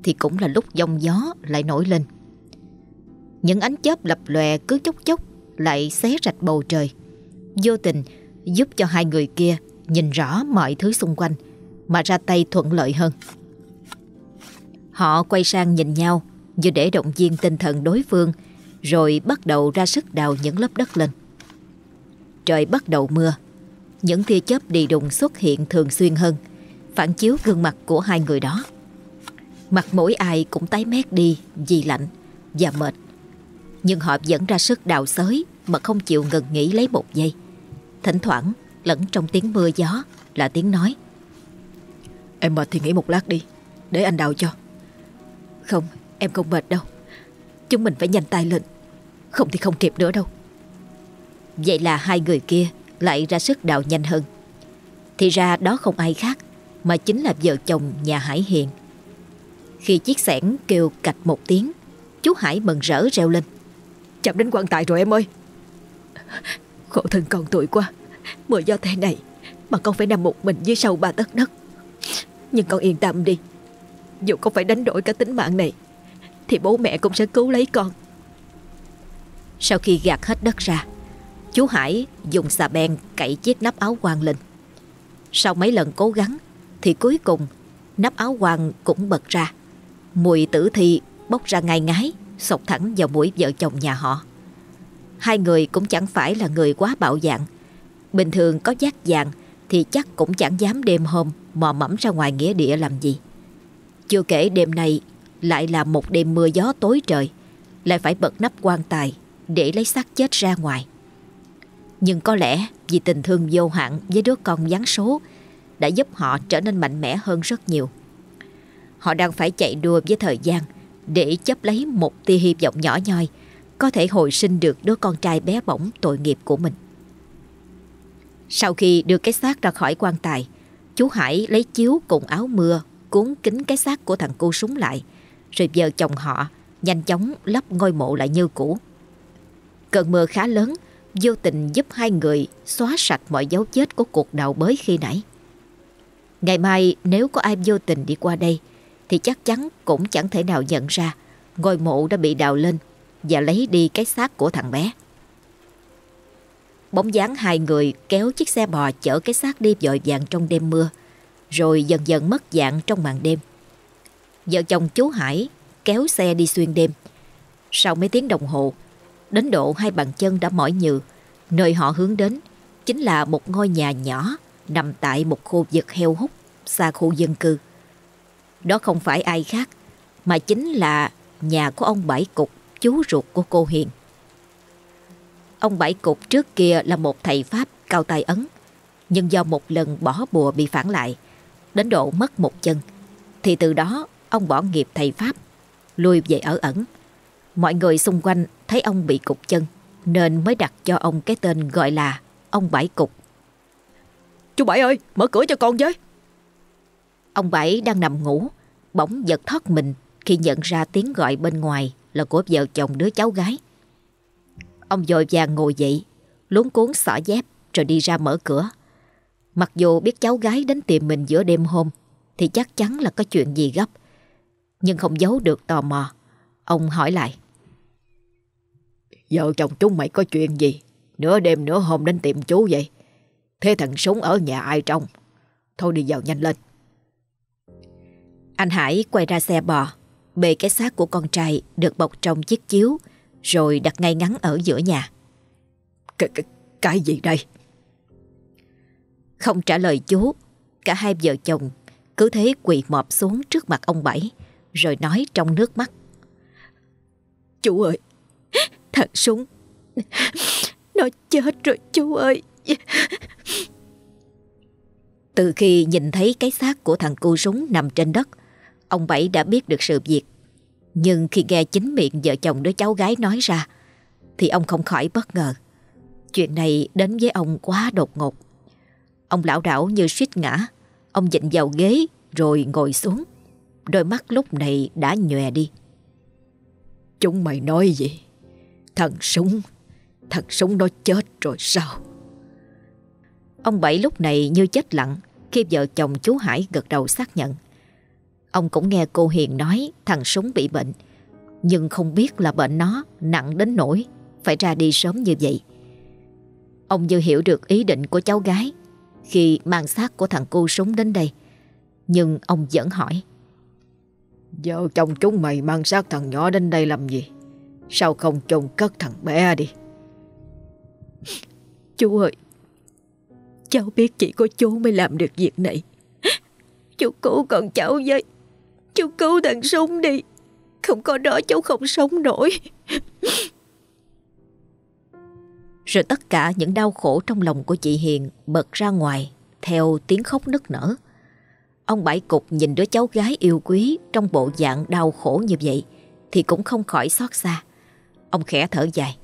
thì cũng là lúc giông gió lại nổi lên. Những ánh chớp lập lòe cứ chốc chốc lại xé rạch bầu trời. Vô tình, giúp cho hai người kia nhìn rõ mọi thứ xung quanh, mà ra tay thuận lợi hơn. Họ quay sang nhìn nhau như để động viên tinh thần đối phương, rồi bắt đầu ra sức đào những lớp đất lên. Trời bắt đầu mưa. Những tia chớp đi đùng xuất hiện thường xuyên hơn, phản chiếu gương mặt của hai người đó. Mặt mỗi ai cũng tái mét đi, vì lạnh và mệt. Nhưng họ vẫn ra sức đào xới mà không chịu ngừng nghỉ lấy một giây. Thỉnh thoảng lẫn trong tiếng mưa gió là tiếng nói. Em mệt thì nghỉ một lát đi, để anh đào cho. Không, em không mệt đâu. Chúng mình phải nhanh tay lên, không thì không kịp nữa đâu. Vậy là hai người kia lại ra sức đào nhanh hơn. Thì ra đó không ai khác mà chính là vợ chồng nhà Hải Hiền. Khi chiếc xẻng kêu cạch một tiếng, chú Hải mừng rỡ reo lên chạm đến quan tài rồi em ơi. Khổ thân con tuổi quá, mưa do thế này mà con phải nằm một mình dưới sâu ba tấc đất. Nhưng con yên tâm đi, dù con phải đánh đổi cả tính mạng này, thì bố mẹ cũng sẽ cứu lấy con. Sau khi gạt hết đất ra, chú Hải dùng xà beng cậy chiếc nắp áo quan lên. Sau mấy lần cố gắng, thì cuối cùng nắp áo quan cũng bật ra. Mùi tử thi bốc ra ngay ngái, sộc thẳng vào mũi vợ chồng nhà họ. Hai người cũng chẳng phải là người quá bạo dạn. Bình thường có giác dạng thì chắc cũng chẳng dám đêm hôm mò mẫm ra ngoài nghĩa địa làm gì. Chưa kể đêm nay lại là một đêm mưa gió tối trời, lại phải bật nắp quan tài để lấy xác chết ra ngoài. Nhưng có lẽ vì tình thương vô hạn với đứa con gián số đã giúp họ trở nên mạnh mẽ hơn rất nhiều. Họ đang phải chạy đua với thời gian để chấp lấy một tia hy vọng nhỏ nhoi có thể hồi sinh được đứa con trai bé bỏng tội nghiệp của mình. Sau khi đưa cái xác ra khỏi quan tài, chú Hải lấy chiếu cùng áo mưa cuốn kính cái xác của thằng cu súng lại, rồi vợ chồng họ nhanh chóng lắp ngôi mộ lại như cũ. Cơn mưa khá lớn, vô tình giúp hai người xóa sạch mọi dấu chết của cuộc đào bới khi nãy. Ngày mai nếu có ai vô tình đi qua đây thì chắc chắn cũng chẳng thể nào nhận ra ngôi mộ đã bị đào lên và lấy đi cái xác của thằng bé. Bóng dáng hai người kéo chiếc xe bò chở cái xác đi dội vàng trong đêm mưa, rồi dần dần mất dạng trong màn đêm. Vợ chồng chú Hải kéo xe đi xuyên đêm. Sau mấy tiếng đồng hồ, đến độ hai bàn chân đã mỏi nhừ, nơi họ hướng đến chính là một ngôi nhà nhỏ nằm tại một khu vực heo hút xa khu dân cư. Đó không phải ai khác, mà chính là nhà của ông Bảy Cục, chú ruột của cô Hiền. Ông Bảy Cục trước kia là một thầy Pháp cao tay ấn, nhưng do một lần bỏ bùa bị phản lại, đến độ mất một chân, thì từ đó ông bỏ nghiệp thầy Pháp, lui về ở ẩn. Mọi người xung quanh thấy ông bị cục chân, nên mới đặt cho ông cái tên gọi là ông Bảy Cục. Chú Bảy ơi, mở cửa cho con với. Ông Bảy đang nằm ngủ, bỗng giật thoát mình khi nhận ra tiếng gọi bên ngoài là của vợ chồng đứa cháu gái. Ông dội vàng ngồi dậy, luống cuốn xỏ dép rồi đi ra mở cửa. Mặc dù biết cháu gái đến tìm mình giữa đêm hôm thì chắc chắn là có chuyện gì gấp. Nhưng không giấu được tò mò. Ông hỏi lại. Vợ chồng chúng mày có chuyện gì? Nửa đêm nửa hôm đến tìm chú vậy? Thế thằng súng ở nhà ai trong? Thôi đi vào nhanh lên. Anh Hải quay ra xe bò, bê cái xác của con trai được bọc trong chiếc chiếu, rồi đặt ngay ngắn ở giữa nhà. Cái, cái, cái gì đây? Không trả lời chú, cả hai vợ chồng cứ thế quỳ mọp xuống trước mặt ông Bảy, rồi nói trong nước mắt. Chú ơi, thằng súng, nó chết rồi chú ơi. Từ khi nhìn thấy cái xác của thằng cu súng nằm trên đất, ông Bảy đã biết được sự việc. Nhưng khi nghe chính miệng vợ chồng đứa cháu gái nói ra, thì ông không khỏi bất ngờ. Chuyện này đến với ông quá đột ngột. Ông lão đảo như suýt ngã, ông dịnh vào ghế rồi ngồi xuống. Đôi mắt lúc này đã nhòe đi. Chúng mày nói gì? Thằng súng, thằng súng nó chết rồi sao? Ông Bảy lúc này như chết lặng khi vợ chồng chú Hải gật đầu xác nhận. Ông cũng nghe cô Hiền nói thằng Súng bị bệnh, nhưng không biết là bệnh nó nặng đến nỗi phải ra đi sớm như vậy. Ông như hiểu được ý định của cháu gái khi mang xác của thằng cu Súng đến đây. Nhưng ông vẫn hỏi. Vợ chồng chúng mày mang xác thằng nhỏ đến đây làm gì? Sao không chôn cất thằng bé đi? Chú ơi, Cháu biết chỉ có chú mới làm được việc này Chú cứu con cháu với Chú cứu thằng súng đi Không có đó cháu không sống nổi Rồi tất cả những đau khổ trong lòng của chị Hiền bật ra ngoài theo tiếng khóc nức nở. Ông Bảy Cục nhìn đứa cháu gái yêu quý trong bộ dạng đau khổ như vậy thì cũng không khỏi xót xa. Ông khẽ thở dài.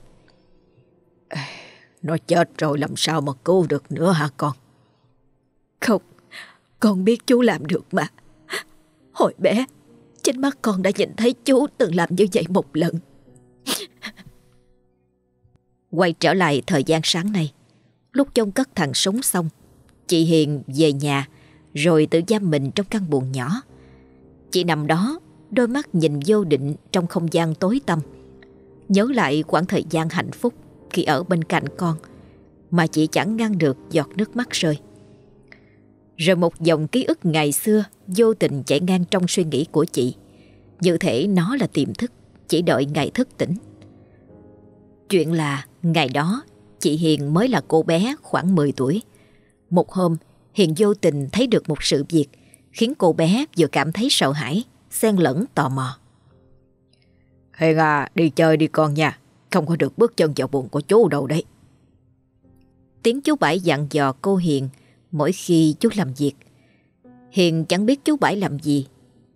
Nó chết rồi làm sao mà cứu được nữa hả con? Không, con biết chú làm được mà. Hồi bé, chính mắt con đã nhìn thấy chú từng làm như vậy một lần. Quay trở lại thời gian sáng nay, lúc chông cất thằng súng xong, chị Hiền về nhà rồi tự giam mình trong căn buồng nhỏ. Chị nằm đó, đôi mắt nhìn vô định trong không gian tối tăm. Nhớ lại khoảng thời gian hạnh phúc khi ở bên cạnh con mà chị chẳng ngăn được giọt nước mắt rơi. Rồi một dòng ký ức ngày xưa vô tình chạy ngang trong suy nghĩ của chị. Như thể nó là tiềm thức, chỉ đợi ngày thức tỉnh. Chuyện là ngày đó chị Hiền mới là cô bé khoảng 10 tuổi. Một hôm Hiền vô tình thấy được một sự việc khiến cô bé vừa cảm thấy sợ hãi, xen lẫn tò mò. Hiền à, đi chơi đi con nha, không có được bước chân vào buồn của chú đâu đấy. Tiếng chú Bảy dặn dò cô Hiền mỗi khi chú làm việc. Hiền chẳng biết chú Bảy làm gì,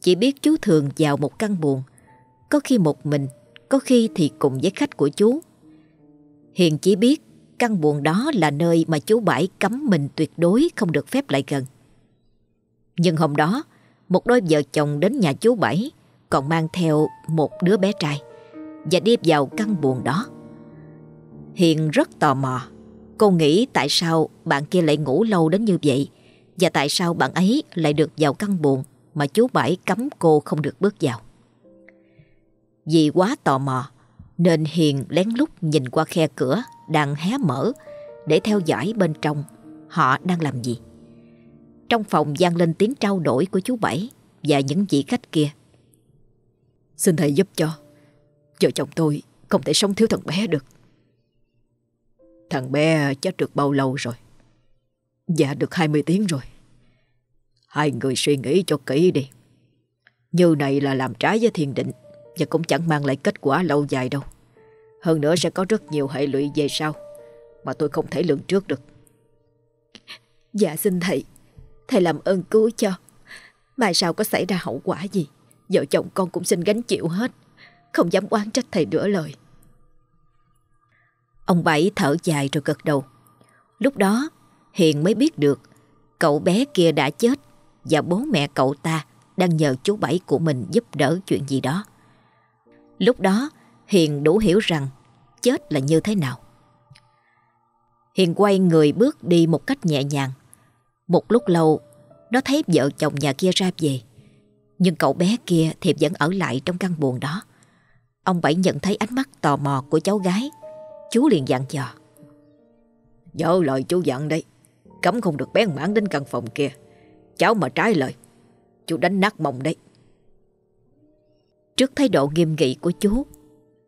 chỉ biết chú thường vào một căn buồn, có khi một mình, có khi thì cùng với khách của chú. Hiền chỉ biết căn buồn đó là nơi mà chú Bảy cấm mình tuyệt đối không được phép lại gần. Nhưng hôm đó, một đôi vợ chồng đến nhà chú Bảy còn mang theo một đứa bé trai và đi vào căn buồn đó. Hiền rất tò mò. Cô nghĩ tại sao bạn kia lại ngủ lâu đến như vậy và tại sao bạn ấy lại được vào căn buồn mà chú Bảy cấm cô không được bước vào. Vì quá tò mò, nên Hiền lén lút nhìn qua khe cửa đang hé mở để theo dõi bên trong họ đang làm gì. Trong phòng vang lên tiếng trao đổi của chú Bảy và những vị khách kia. Xin thầy giúp cho. Vợ chồng tôi không thể sống thiếu thằng bé được. Thằng bé chết được bao lâu rồi? Dạ được 20 tiếng rồi. Hai người suy nghĩ cho kỹ đi. Như này là làm trái với thiền định và cũng chẳng mang lại kết quả lâu dài đâu. Hơn nữa sẽ có rất nhiều hệ lụy về sau mà tôi không thể lường trước được. Dạ xin thầy, thầy làm ơn cứu cho. Mai sau có xảy ra hậu quả gì, vợ chồng con cũng xin gánh chịu hết. Không dám oán trách thầy nửa lời. Ông Bảy thở dài rồi gật đầu. Lúc đó Hiền mới biết được cậu bé kia đã chết và bố mẹ cậu ta đang nhờ chú Bảy của mình giúp đỡ chuyện gì đó. Lúc đó Hiền đủ hiểu rằng chết là như thế nào. Hiền quay người bước đi một cách nhẹ nhàng. Một lúc lâu, nó thấy vợ chồng nhà kia ra về. Nhưng cậu bé kia thì vẫn ở lại trong căn buồn đó. Ông Bảy nhận thấy ánh mắt tò mò của cháu gái. Chú liền dặn dò. Nhớ lời chú dặn đây. Cấm không được bén mảng đến căn phòng kia. Cháu mà trái lời. Chú đánh nát mông đấy. Trước thái độ nghiêm nghị của chú,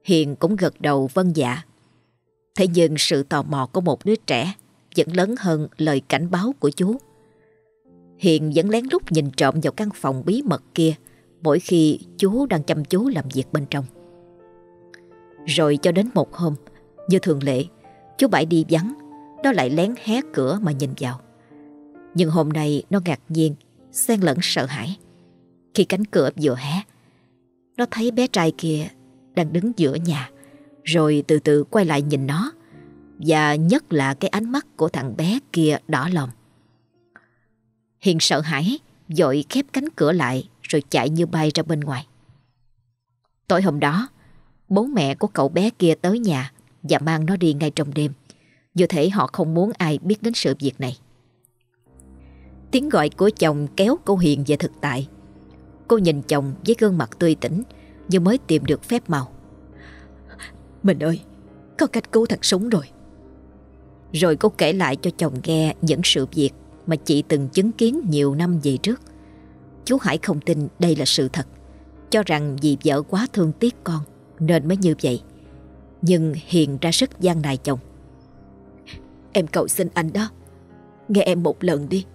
Hiền cũng gật đầu vân dạ. Thế nhưng sự tò mò của một đứa trẻ vẫn lớn hơn lời cảnh báo của chú. Hiền vẫn lén lút nhìn trộm vào căn phòng bí mật kia mỗi khi chú đang chăm chú làm việc bên trong. Rồi cho đến một hôm, như thường lệ, chú Bảy đi vắng, nó lại lén hé cửa mà nhìn vào. Nhưng hôm nay nó ngạc nhiên, xen lẫn sợ hãi. Khi cánh cửa vừa hé, nó thấy bé trai kia đang đứng giữa nhà, rồi từ từ quay lại nhìn nó, và nhất là cái ánh mắt của thằng bé kia đỏ lòng. Hiền sợ hãi, dội khép cánh cửa lại rồi chạy như bay ra bên ngoài. Tối hôm đó, bố mẹ của cậu bé kia tới nhà và mang nó đi ngay trong đêm. Như thể họ không muốn ai biết đến sự việc này. Tiếng gọi của chồng kéo cô Hiền về thực tại. Cô nhìn chồng với gương mặt tươi tỉnh như mới tìm được phép màu. Mình ơi, có cách cứu thằng súng rồi. Rồi cô kể lại cho chồng nghe những sự việc mà chị từng chứng kiến nhiều năm về trước. Chú Hải không tin đây là sự thật, cho rằng vì vợ quá thương tiếc con nên mới như vậy. Nhưng Hiền ra sức gian nài chồng. Em cầu xin anh đó, nghe em một lần đi.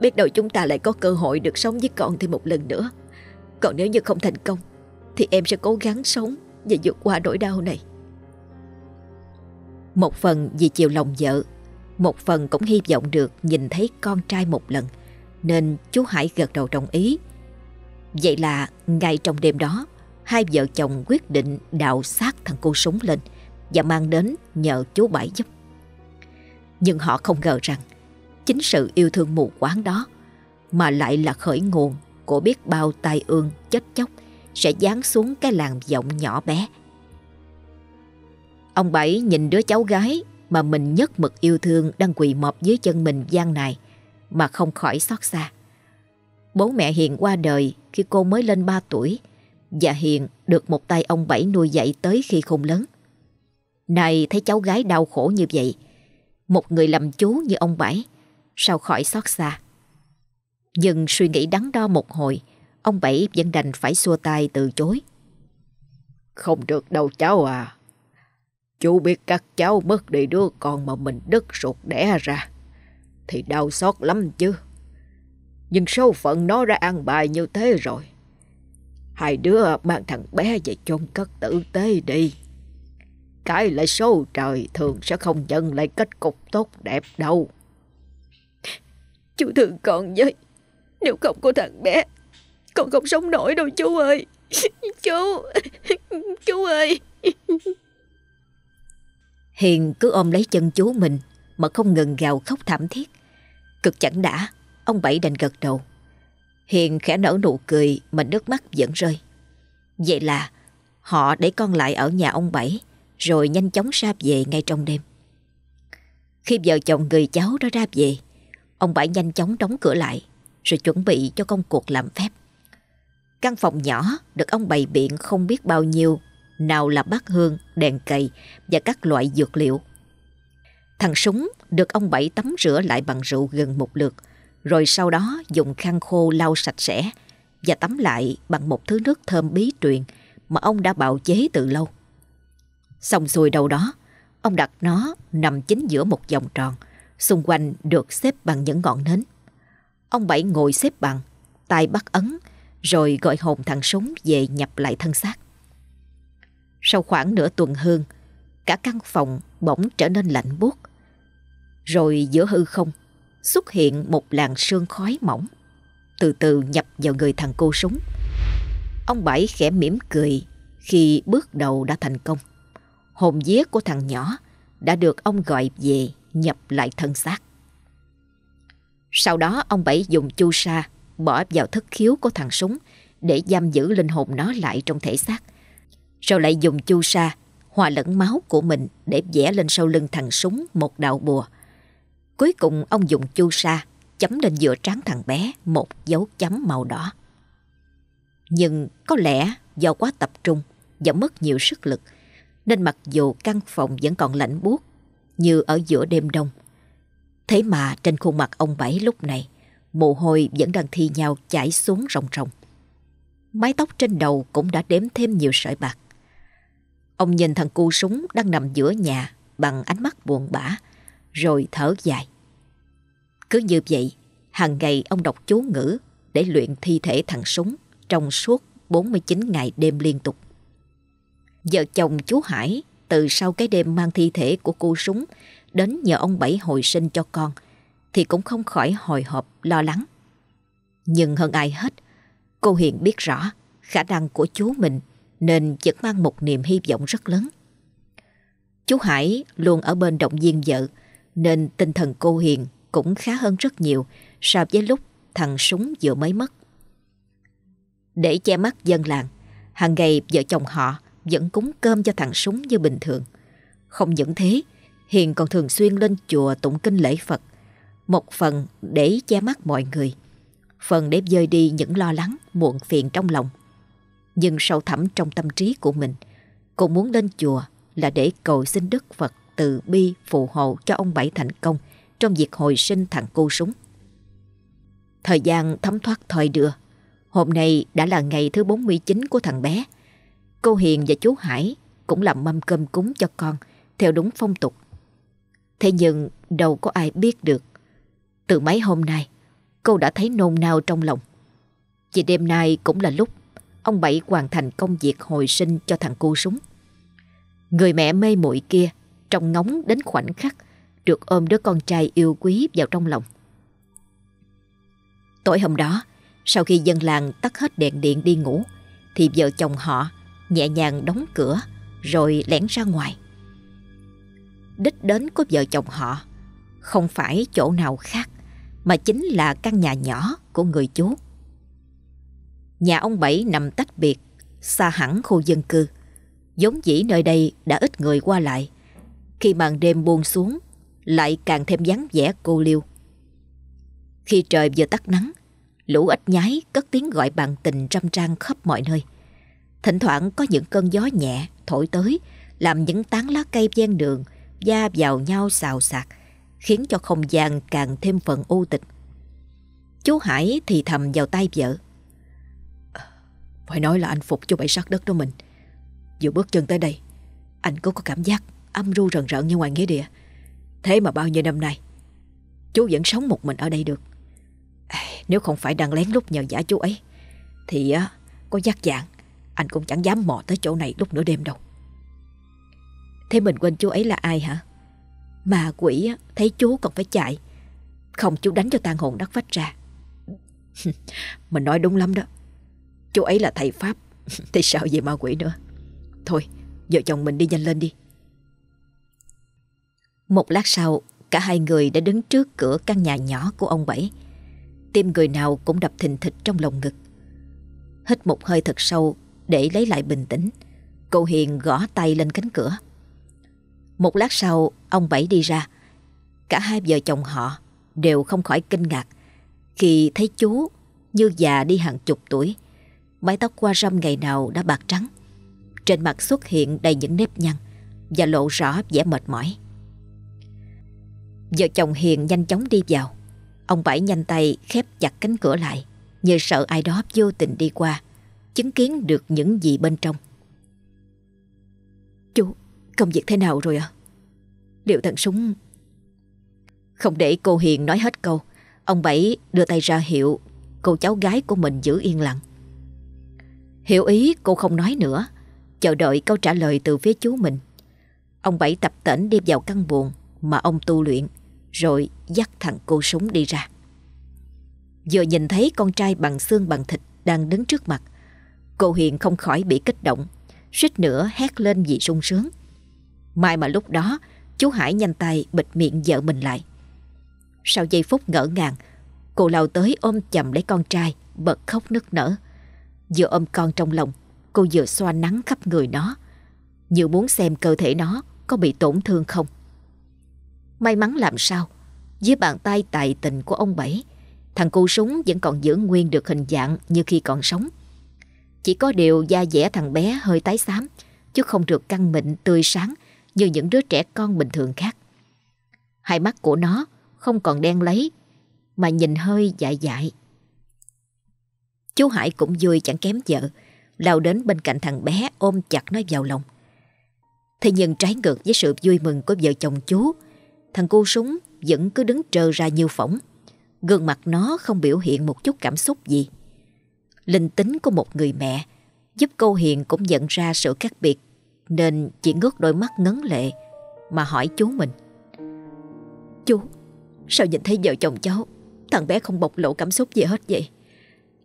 Biết đâu chúng ta lại có cơ hội được sống với con thêm một lần nữa. Còn nếu như không thành công, thì em sẽ cố gắng sống và vượt qua nỗi đau này. Một phần vì chiều lòng vợ, một phần cũng hy vọng được nhìn thấy con trai một lần, nên chú Hải gật đầu đồng ý. Vậy là ngay trong đêm đó, hai vợ chồng quyết định đào xác thằng cô súng lên và mang đến nhờ chú Bảy giúp. Nhưng họ không ngờ rằng chính sự yêu thương mù quáng đó mà lại là khởi nguồn của biết bao tai ương chết chóc sẽ giáng xuống cái làng vọng nhỏ bé. Ông Bảy nhìn đứa cháu gái mà mình nhất mực yêu thương đang quỳ mọp dưới chân mình gian này mà không khỏi xót xa. Bố mẹ Hiền qua đời khi cô mới lên 3 tuổi và Hiền được một tay ông Bảy nuôi dạy tới khi khôn lớn. Này thấy cháu gái đau khổ như vậy, một người làm chú như ông Bảy, sao khỏi xót xa. Nhưng suy nghĩ đắn đo một hồi, ông Bảy vẫn đành phải xua tay từ chối. Không được đâu cháu à. Chú biết các cháu mất đi đứa con mà mình đứt ruột đẻ ra. Thì đau xót lắm chứ. Nhưng số phận nó đã ăn bài như thế rồi. Hai đứa mang thằng bé về chôn cất tử tế đi. Cái lại số trời thường sẽ không nhận lại kết cục tốt đẹp đâu. Chú thương con với. Nếu không có thằng bé, con không sống nổi đâu chú ơi. Chú, chú ơi. Hiền cứ ôm lấy chân chú mình mà không ngừng gào khóc thảm thiết. Cực chẳng đã, ông Bảy đành gật đầu. Hiền khẽ nở nụ cười mà nước mắt vẫn rơi. Vậy là họ để con lại ở nhà ông Bảy rồi nhanh chóng ra về ngay trong đêm. Khi vợ chồng người cháu đó ra về, ông Bảy nhanh chóng đóng cửa lại rồi chuẩn bị cho công cuộc làm phép. Căn phòng nhỏ được ông bày biện không biết bao nhiêu, nào là bát hương, đèn cầy và các loại dược liệu. Thằng súng được ông Bảy tắm rửa lại bằng rượu gần một lượt, rồi sau đó dùng khăn khô lau sạch sẽ và tắm lại bằng một thứ nước thơm bí truyền mà ông đã bào chế từ lâu. Xong xuôi đầu đó, ông đặt nó nằm chính giữa một vòng tròn, xung quanh được xếp bằng những ngọn nến. Ông Bảy ngồi xếp bằng, tay bắt ấn, rồi gọi hồn thằng súng về nhập lại thân xác. Sau khoảng nửa tuần hương, cả căn phòng bỗng trở nên lạnh buốt. Rồi giữa hư không xuất hiện một làn sương khói mỏng, từ từ nhập vào người thằng cô súng. Ông Bảy khẽ mỉm cười khi bước đầu đã thành công. Hồn vía của thằng nhỏ đã được ông gọi về nhập lại thân xác. Sau đó ông Bảy dùng chu sa bỏ vào thất khiếu của thằng súng để giam giữ linh hồn nó lại trong thể xác. Rồi lại dùng chu sa hòa lẫn máu của mình để vẽ lên sau lưng thằng súng một đạo bùa. Cuối cùng ông dùng chu sa chấm lên giữa trán thằng bé một dấu chấm màu đỏ. Nhưng có lẽ do quá tập trung và mất nhiều sức lực nên mặc dù căn phòng vẫn còn lạnh buốt như ở giữa đêm đông. Thế mà trên khuôn mặt ông Bảy lúc này mồ hôi vẫn đang thi nhau chảy xuống ròng ròng. Mái tóc trên đầu cũng đã đếm thêm nhiều sợi bạc. Ông nhìn thằng cu súng đang nằm giữa nhà bằng ánh mắt buồn bã, rồi thở dài. Cứ như vậy, hàng ngày ông đọc chú ngữ để luyện thi thể thằng súng trong suốt 49 ngày đêm liên tục. Vợ chồng chú Hải từ sau cái đêm mang thi thể của cô súng đến nhờ ông Bảy hồi sinh cho con thì cũng không khỏi hồi hộp lo lắng. Nhưng hơn ai hết, cô Hiền biết rõ khả năng của chú mình nên vẫn mang một niềm hy vọng rất lớn. Chú Hải luôn ở bên động viên vợ nên tinh thần cô Hiền cũng khá hơn rất nhiều so với lúc thằng súng vừa mới mất. Để che mắt dân làng, hàng ngày vợ chồng họ vẫn cúng cơm cho thằng súng như bình thường. Không những thế, Hiền còn thường xuyên lên chùa tụng kinh lễ Phật. Một phần để che mắt mọi người, phần để dơi đi những lo lắng, muộn phiền trong lòng. Nhưng sâu thẳm trong tâm trí của mình, cô muốn lên chùa là để cầu xin Đức Phật từ bi phù hộ cho ông Bảy thành công trong việc hồi sinh thằng cô súng. Thời gian thấm thoát thời đưa. Hôm nay đã là ngày thứ 49 của thằng bé. Cô Hiền và chú Hải cũng làm mâm cơm cúng cho con theo đúng phong tục. Thế nhưng đâu có ai biết được. Từ mấy hôm nay, cô đã thấy nôn nao trong lòng. Vì đêm nay cũng là lúc ông Bảy hoàn thành công việc hồi sinh cho thằng cu súng. Người mẹ mê muội kia trong ngóng đến khoảnh khắc được ôm đứa con trai yêu quý vào trong lòng. Tối hôm đó, sau khi dân làng tắt hết đèn điện đi ngủ, thì vợ chồng họ nhẹ nhàng đóng cửa rồi lẻn ra ngoài. Đích đến của vợ chồng họ không phải chỗ nào khác mà chính là căn nhà nhỏ của người chú. Nhà ông Bảy nằm tách biệt, xa hẳn khu dân cư. giống dĩ nơi đây đã ít người qua lại. Khi màn đêm buông xuống, lại càng thêm dáng vẻ cô liêu. Khi trời vừa tắt nắng, lũ ếch nhái cất tiếng gọi bằng tình trăm trang khắp mọi nơi. Thỉnh thoảng có những cơn gió nhẹ thổi tới, làm những tán lá cây ven đường da vào nhau xào xạc, khiến cho không gian càng thêm phần u tịch. Chú Hải thì thầm vào tay vợ. Phải nói là anh phục cho bảy sắc đất đó mình. Vừa bước chân tới đây, anh có có cảm giác âm ru rần rợn như ngoài nghĩa địa. Thế mà bao nhiêu năm nay, chú vẫn sống một mình ở đây được. À, nếu không phải đang lén lút nhờ giả chú ấy, thì á, có giác dạng, anh cũng chẳng dám mò tới chỗ này lúc nửa đêm đâu. Thế mình quên chú ấy là ai hả? Mà quỷ thấy chú còn phải chạy. Không chú đánh cho tàn hồn đắc vách ra. mình nói đúng lắm đó. Chú ấy là thầy Pháp, thì sợ gì ma quỷ nữa. Thôi, vợ chồng mình đi nhanh lên đi. Một lát sau, cả hai người đã đứng trước cửa căn nhà nhỏ của ông Bảy. Tim người nào cũng đập thình thịch trong lòng ngực. Hít một hơi thật sâu để lấy lại bình tĩnh. Cô Hiền gõ tay lên cánh cửa. Một lát sau, ông Bảy đi ra. Cả hai vợ chồng họ đều không khỏi kinh ngạc khi thấy chú như già đi hàng chục tuổi. Mái tóc qua râm ngày nào đã bạc trắng. Trên mặt xuất hiện đầy những nếp nhăn và lộ rõ vẻ mệt mỏi. Vợ chồng Hiền nhanh chóng đi vào. Ông Bảy nhanh tay khép chặt cánh cửa lại như sợ ai đó vô tình đi qua chứng kiến được những gì bên trong. Chú, công việc thế nào rồi ạ? À? Liệu thằng súng... Không để cô Hiền nói hết câu, ông Bảy đưa tay ra hiệu cô cháu gái của mình giữ yên lặng. Hiểu ý cô không nói nữa, chờ đợi câu trả lời từ phía chú mình. Ông Bảy tập tễnh đi vào căn buồn mà ông tu luyện, rồi dắt thằng cô súng đi ra. Vừa nhìn thấy con trai bằng xương bằng thịt đang đứng trước mặt, cô Hiền không khỏi bị kích động, suýt nữa hét lên vì sung sướng. Mai mà lúc đó, chú Hải nhanh tay bịt miệng vợ mình lại. Sau giây phút ngỡ ngàng, cô lao tới ôm chầm lấy con trai, bật khóc nức nở. Vừa ôm con trong lòng, cô vừa xoa nắng khắp người nó, như muốn xem cơ thể nó có bị tổn thương không. May mắn làm sao, dưới bàn tay tài tình của ông Bảy, thằng cu súng vẫn còn giữ nguyên được hình dạng như khi còn sống. Chỉ có điều da dẻ thằng bé hơi tái xám, chứ không được căng mịn tươi sáng như những đứa trẻ con bình thường khác. Hai mắt của nó không còn đen lấy, mà nhìn hơi dại dại. Chú Hải cũng vui chẳng kém vợ, lao đến bên cạnh thằng bé ôm chặt nó vào lòng. Thế nhưng trái ngược với sự vui mừng của vợ chồng chú, thằng cu súng vẫn cứ đứng trơ ra như phỏng. Gương mặt nó không biểu hiện một chút cảm xúc gì. Linh tính của một người mẹ giúp cô Hiền cũng nhận ra sự khác biệt nên chỉ ngước đôi mắt ngấn lệ mà hỏi chú mình. Chú, sao nhìn thấy vợ chồng cháu thằng bé không bộc lộ cảm xúc gì hết vậy?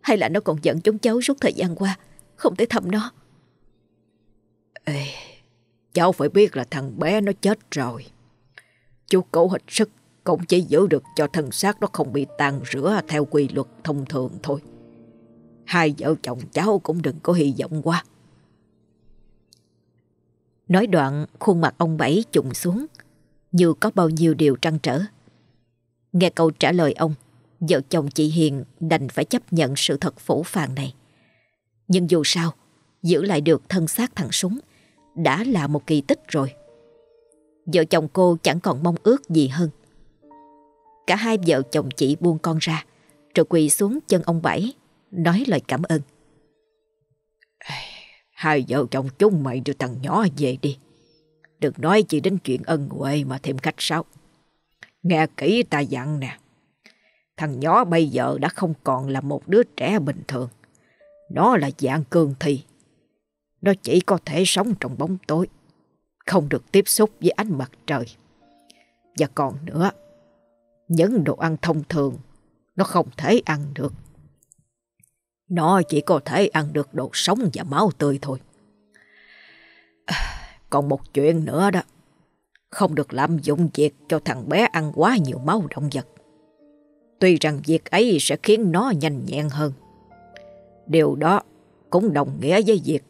Hay là nó còn giận chúng cháu suốt thời gian qua không thể thăm nó? Ê, cháu phải biết là thằng bé nó chết rồi. Chú cố hết sức, cũng chỉ giữ được cho thân xác nó không bị tàn rửa theo quy luật thông thường thôi. Hai vợ chồng cháu cũng đừng có hy vọng quá. Nói đoạn, khuôn mặt ông Bảy trùng xuống Như có bao nhiêu điều trăn trở Nghe câu trả lời ông, Vợ chồng chị Hiền đành phải chấp nhận sự thật phủ phàng này Nhưng dù sao, Giữ lại được thân xác thằng súng Đã là một kỳ tích rồi Vợ chồng cô chẳng còn mong ước gì hơn Cả hai vợ chồng chị buông con ra, Rồi quỳ xuống chân ông Bảy, Nói lời cảm ơn Hai vợ chồng chúng mày đưa thằng nhỏ về đi. Đừng nói chỉ đến chuyện ân huệ mà thêm khách sao. Nghe kỹ ta dặn nè. Thằng nhỏ bây giờ đã không còn là một đứa trẻ bình thường. Nó là dạng cương thi. Nó chỉ có thể sống trong bóng tối. Không được tiếp xúc với ánh mặt trời. Và còn nữa, những đồ ăn thông thường nó không thể ăn được. Nó chỉ có thể ăn được đồ sống và máu tươi thôi. À, còn một chuyện nữa đó. Không được lạm dụng việc cho thằng bé ăn quá nhiều máu động vật. Tuy rằng việc ấy sẽ khiến nó nhanh nhẹn hơn. Điều đó cũng đồng nghĩa với việc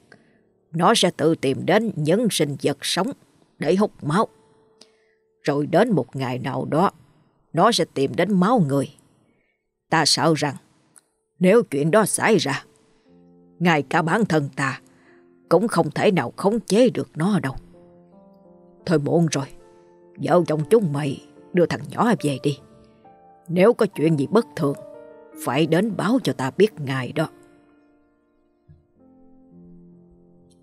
nó sẽ tự tìm đến những sinh vật sống để hút máu. Rồi đến một ngày nào đó, nó sẽ tìm đến máu người. Ta sợ rằng nếu chuyện đó xảy ra, ngay cả bản thân ta cũng không thể nào khống chế được nó đâu. Thôi muộn rồi, vợ chồng chúng mày đưa thằng nhỏ về đi. Nếu có chuyện gì bất thường, phải đến báo cho ta biết ngài đó.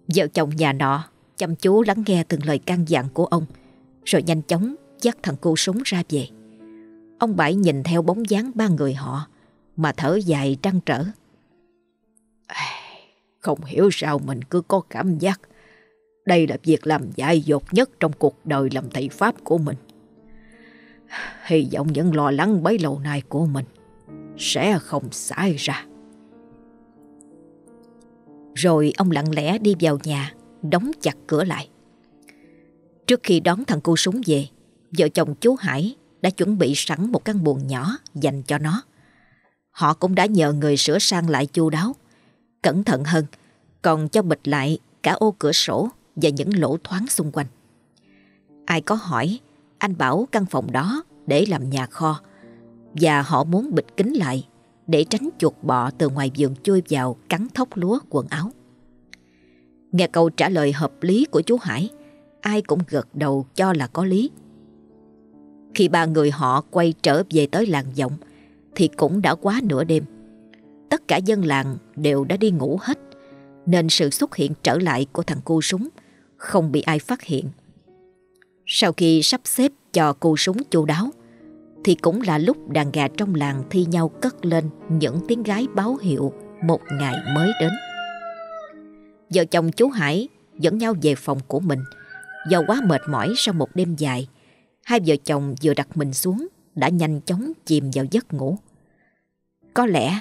Vợ chồng nhà nọ chăm chú lắng nghe từng lời căn dặn của ông, rồi nhanh chóng dắt thằng cu súng ra về. Ông Bảy nhìn theo bóng dáng ba người họ mà thở dài trăn trở. Không hiểu sao mình cứ có cảm giác đây là việc làm dại dột nhất trong cuộc đời làm thầy Pháp của mình. Hy vọng những lo lắng bấy lâu nay của mình sẽ không xảy ra. Rồi ông lặng lẽ đi vào nhà, đóng chặt cửa lại. Trước khi đón thằng cô súng về, vợ chồng chú Hải đã chuẩn bị sẵn một căn buồng nhỏ dành cho nó. Họ cũng đã nhờ người sửa sang lại chu đáo, cẩn thận hơn, còn cho bịch lại cả ô cửa sổ và những lỗ thoáng xung quanh. Ai có hỏi, anh bảo căn phòng đó để làm nhà kho và họ muốn bịch kính lại để tránh chuột bọ từ ngoài vườn chui vào cắn thóc lúa quần áo. Nghe câu trả lời hợp lý của chú Hải, ai cũng gật đầu cho là có lý. Khi ba người họ quay trở về tới làng vọng thì cũng đã quá nửa đêm. Tất cả dân làng đều đã đi ngủ hết nên sự xuất hiện trở lại của thằng cu súng không bị ai phát hiện. Sau khi sắp xếp cho cu súng chu đáo thì cũng là lúc đàn gà trong làng thi nhau cất lên những tiếng gái báo hiệu một ngày mới đến. Vợ chồng chú Hải dẫn nhau về phòng của mình do quá mệt mỏi sau một đêm dài. Hai vợ chồng vừa đặt mình xuống đã nhanh chóng chìm vào giấc ngủ. Có lẽ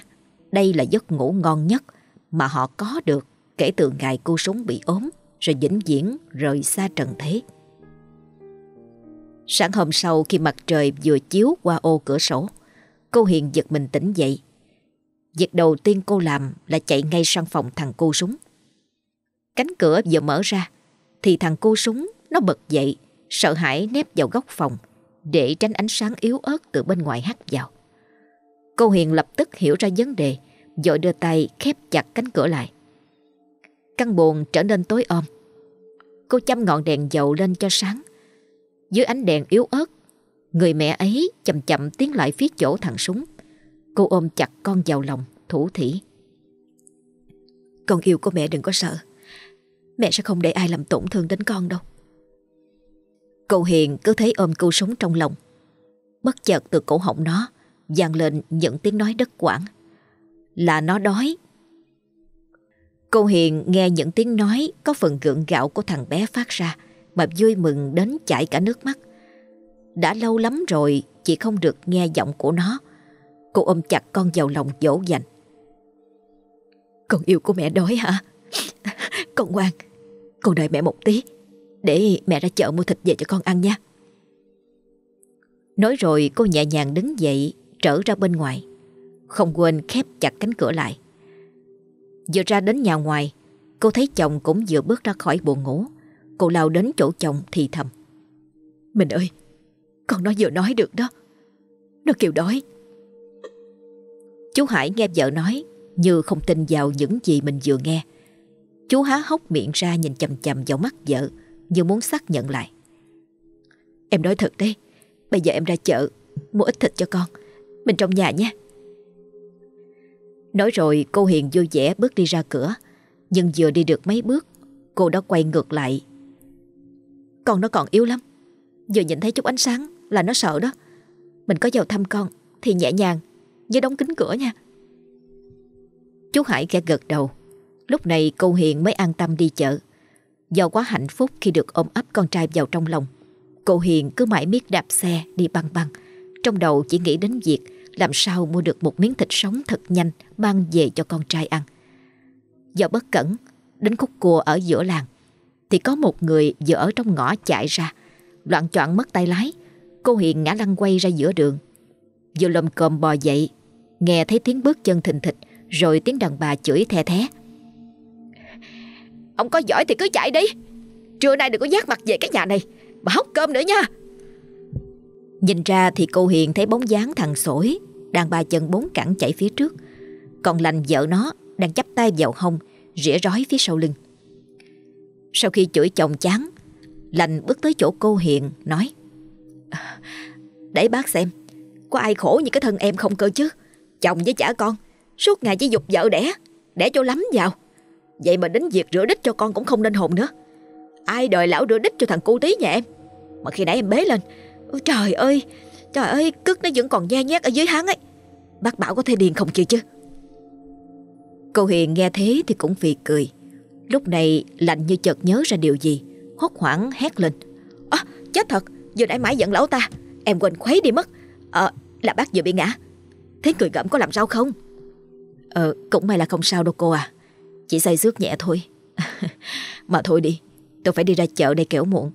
đây là giấc ngủ ngon nhất mà họ có được kể từ ngày cô súng bị ốm rồi vĩnh viễn rời xa trần thế. Sáng hôm sau khi mặt trời vừa chiếu qua ô cửa sổ, cô Hiền giật mình tỉnh dậy. Việc đầu tiên cô làm là chạy ngay sang phòng thằng cô súng. Cánh cửa vừa mở ra, thì thằng cô súng nó bật dậy, sợ hãi nép vào góc phòng để tránh ánh sáng yếu ớt từ bên ngoài hắt vào. Cô Hiền lập tức hiểu ra vấn đề, dội đưa tay khép chặt cánh cửa lại. Căn buồn trở nên tối om. Cô chăm ngọn đèn dầu lên cho sáng, dưới ánh đèn yếu ớt, Người mẹ ấy chậm chậm tiến lại phía chỗ thằng súng. Cô ôm chặt con vào lòng, Thủ thỉ. Con yêu của mẹ đừng có sợ. Mẹ sẽ không để ai làm tổn thương đến con đâu. Cậu Hiền cứ thấy ôm cô súng trong lòng. Bất chợt từ cổ họng nó vang lên những tiếng nói đất quảng. Là nó đói. Cô Hiền nghe những tiếng nói Có phần gượng gạo của thằng bé phát ra mà vui mừng đến chảy cả nước mắt. Đã lâu lắm rồi chị không được nghe giọng của nó. Cô ôm chặt con vào lòng dỗ dành. Con yêu của mẹ đói hả? Con ngoan, con đợi mẹ một tí. Để mẹ ra chợ mua thịt về cho con ăn nha. Nói rồi cô nhẹ nhàng đứng dậy trở ra bên ngoài. Không quên khép chặt cánh cửa lại. Vừa ra đến nhà ngoài, cô thấy chồng cũng vừa bước ra khỏi buồn ngủ. Cô lao đến chỗ chồng thì thầm. Mình ơi, Con nó vừa nói được đó. Nó kêu đói. Chú Hải nghe vợ nói Như không tin vào những gì mình vừa nghe. Chú há hốc miệng ra nhìn chầm chầm vào mắt vợ, Như muốn xác nhận lại. Em nói thật đấy. Bây giờ em ra chợ, Mua ít thịt cho con. Mình trong nhà nhé. Nói rồi, cô Hiền vui vẻ bước đi ra cửa. Nhưng vừa đi được mấy bước, Cô đã quay ngược lại con nó còn yếu lắm. Vừa nhìn thấy chút ánh sáng là nó sợ đó. Mình có vào thăm con Thì nhẹ nhàng, Nhớ đóng kính cửa nha. Chú Hải khẽ gật đầu. Lúc này cô Hiền mới an tâm đi chợ. Do quá hạnh phúc khi được ôm ấp con trai vào trong lòng, Cô Hiền cứ mãi miết đạp xe đi băng băng. Trong đầu chỉ nghĩ đến việc Làm sao mua được một miếng thịt sống thật nhanh Mang về cho con trai ăn. Do bất cẩn, Đến khúc cua ở giữa làng thì có một người vừa ở trong ngõ chạy ra, Loạn choạng mất tay lái Cô Hiền ngã lăn quay ra giữa đường. Vừa lồm cồm bò dậy Nghe thấy tiếng bước chân thình thịch Rồi tiếng đàn bà chửi the thé. Ông có giỏi thì cứ chạy đi. Trưa nay đừng có giác mặt về cái nhà này Mà hóc cơm nữa nha. Nhìn ra thì cô Hiền thấy bóng dáng thằng sổi Đàn bà chân bốn cẳng chạy phía trước. Còn lành vợ nó Đang chắp tay vào hông Rỉa rói phía sau lưng. Sau khi chửi chồng chán, Lành bước tới chỗ cô Hiền, Nói, Để bác xem, Có ai khổ như cái thân em không cơ chứ? Chồng với chả con, Suốt ngày chỉ dục vợ đẻ Đẻ cho lắm vào. Vậy mà đến việc rửa đít cho con cũng không nên hồn nữa. Ai đòi lão rửa đít cho thằng cu tí nhà em? Mà khi nãy em bế lên, Ôi Trời ơi Trời ơi cứt nó vẫn còn da nhét ở dưới hắn ấy. Bác bảo có thể điền không chịu chứ? Cô Hiền nghe thế thì cũng vì cười. Lúc này, lạnh như chợt nhớ ra điều gì, Hốt hoảng hét lên. À chết thật, Vừa nãy mãi giận lão ta, Em quên khuấy đi mất. Ờ là bác vừa bị ngã. Thế cười gẫm có làm sao không? Ờ cũng may là không sao đâu cô à. Chỉ say xước nhẹ thôi. Mà thôi đi, Tôi phải đi ra chợ để kẻo muộn.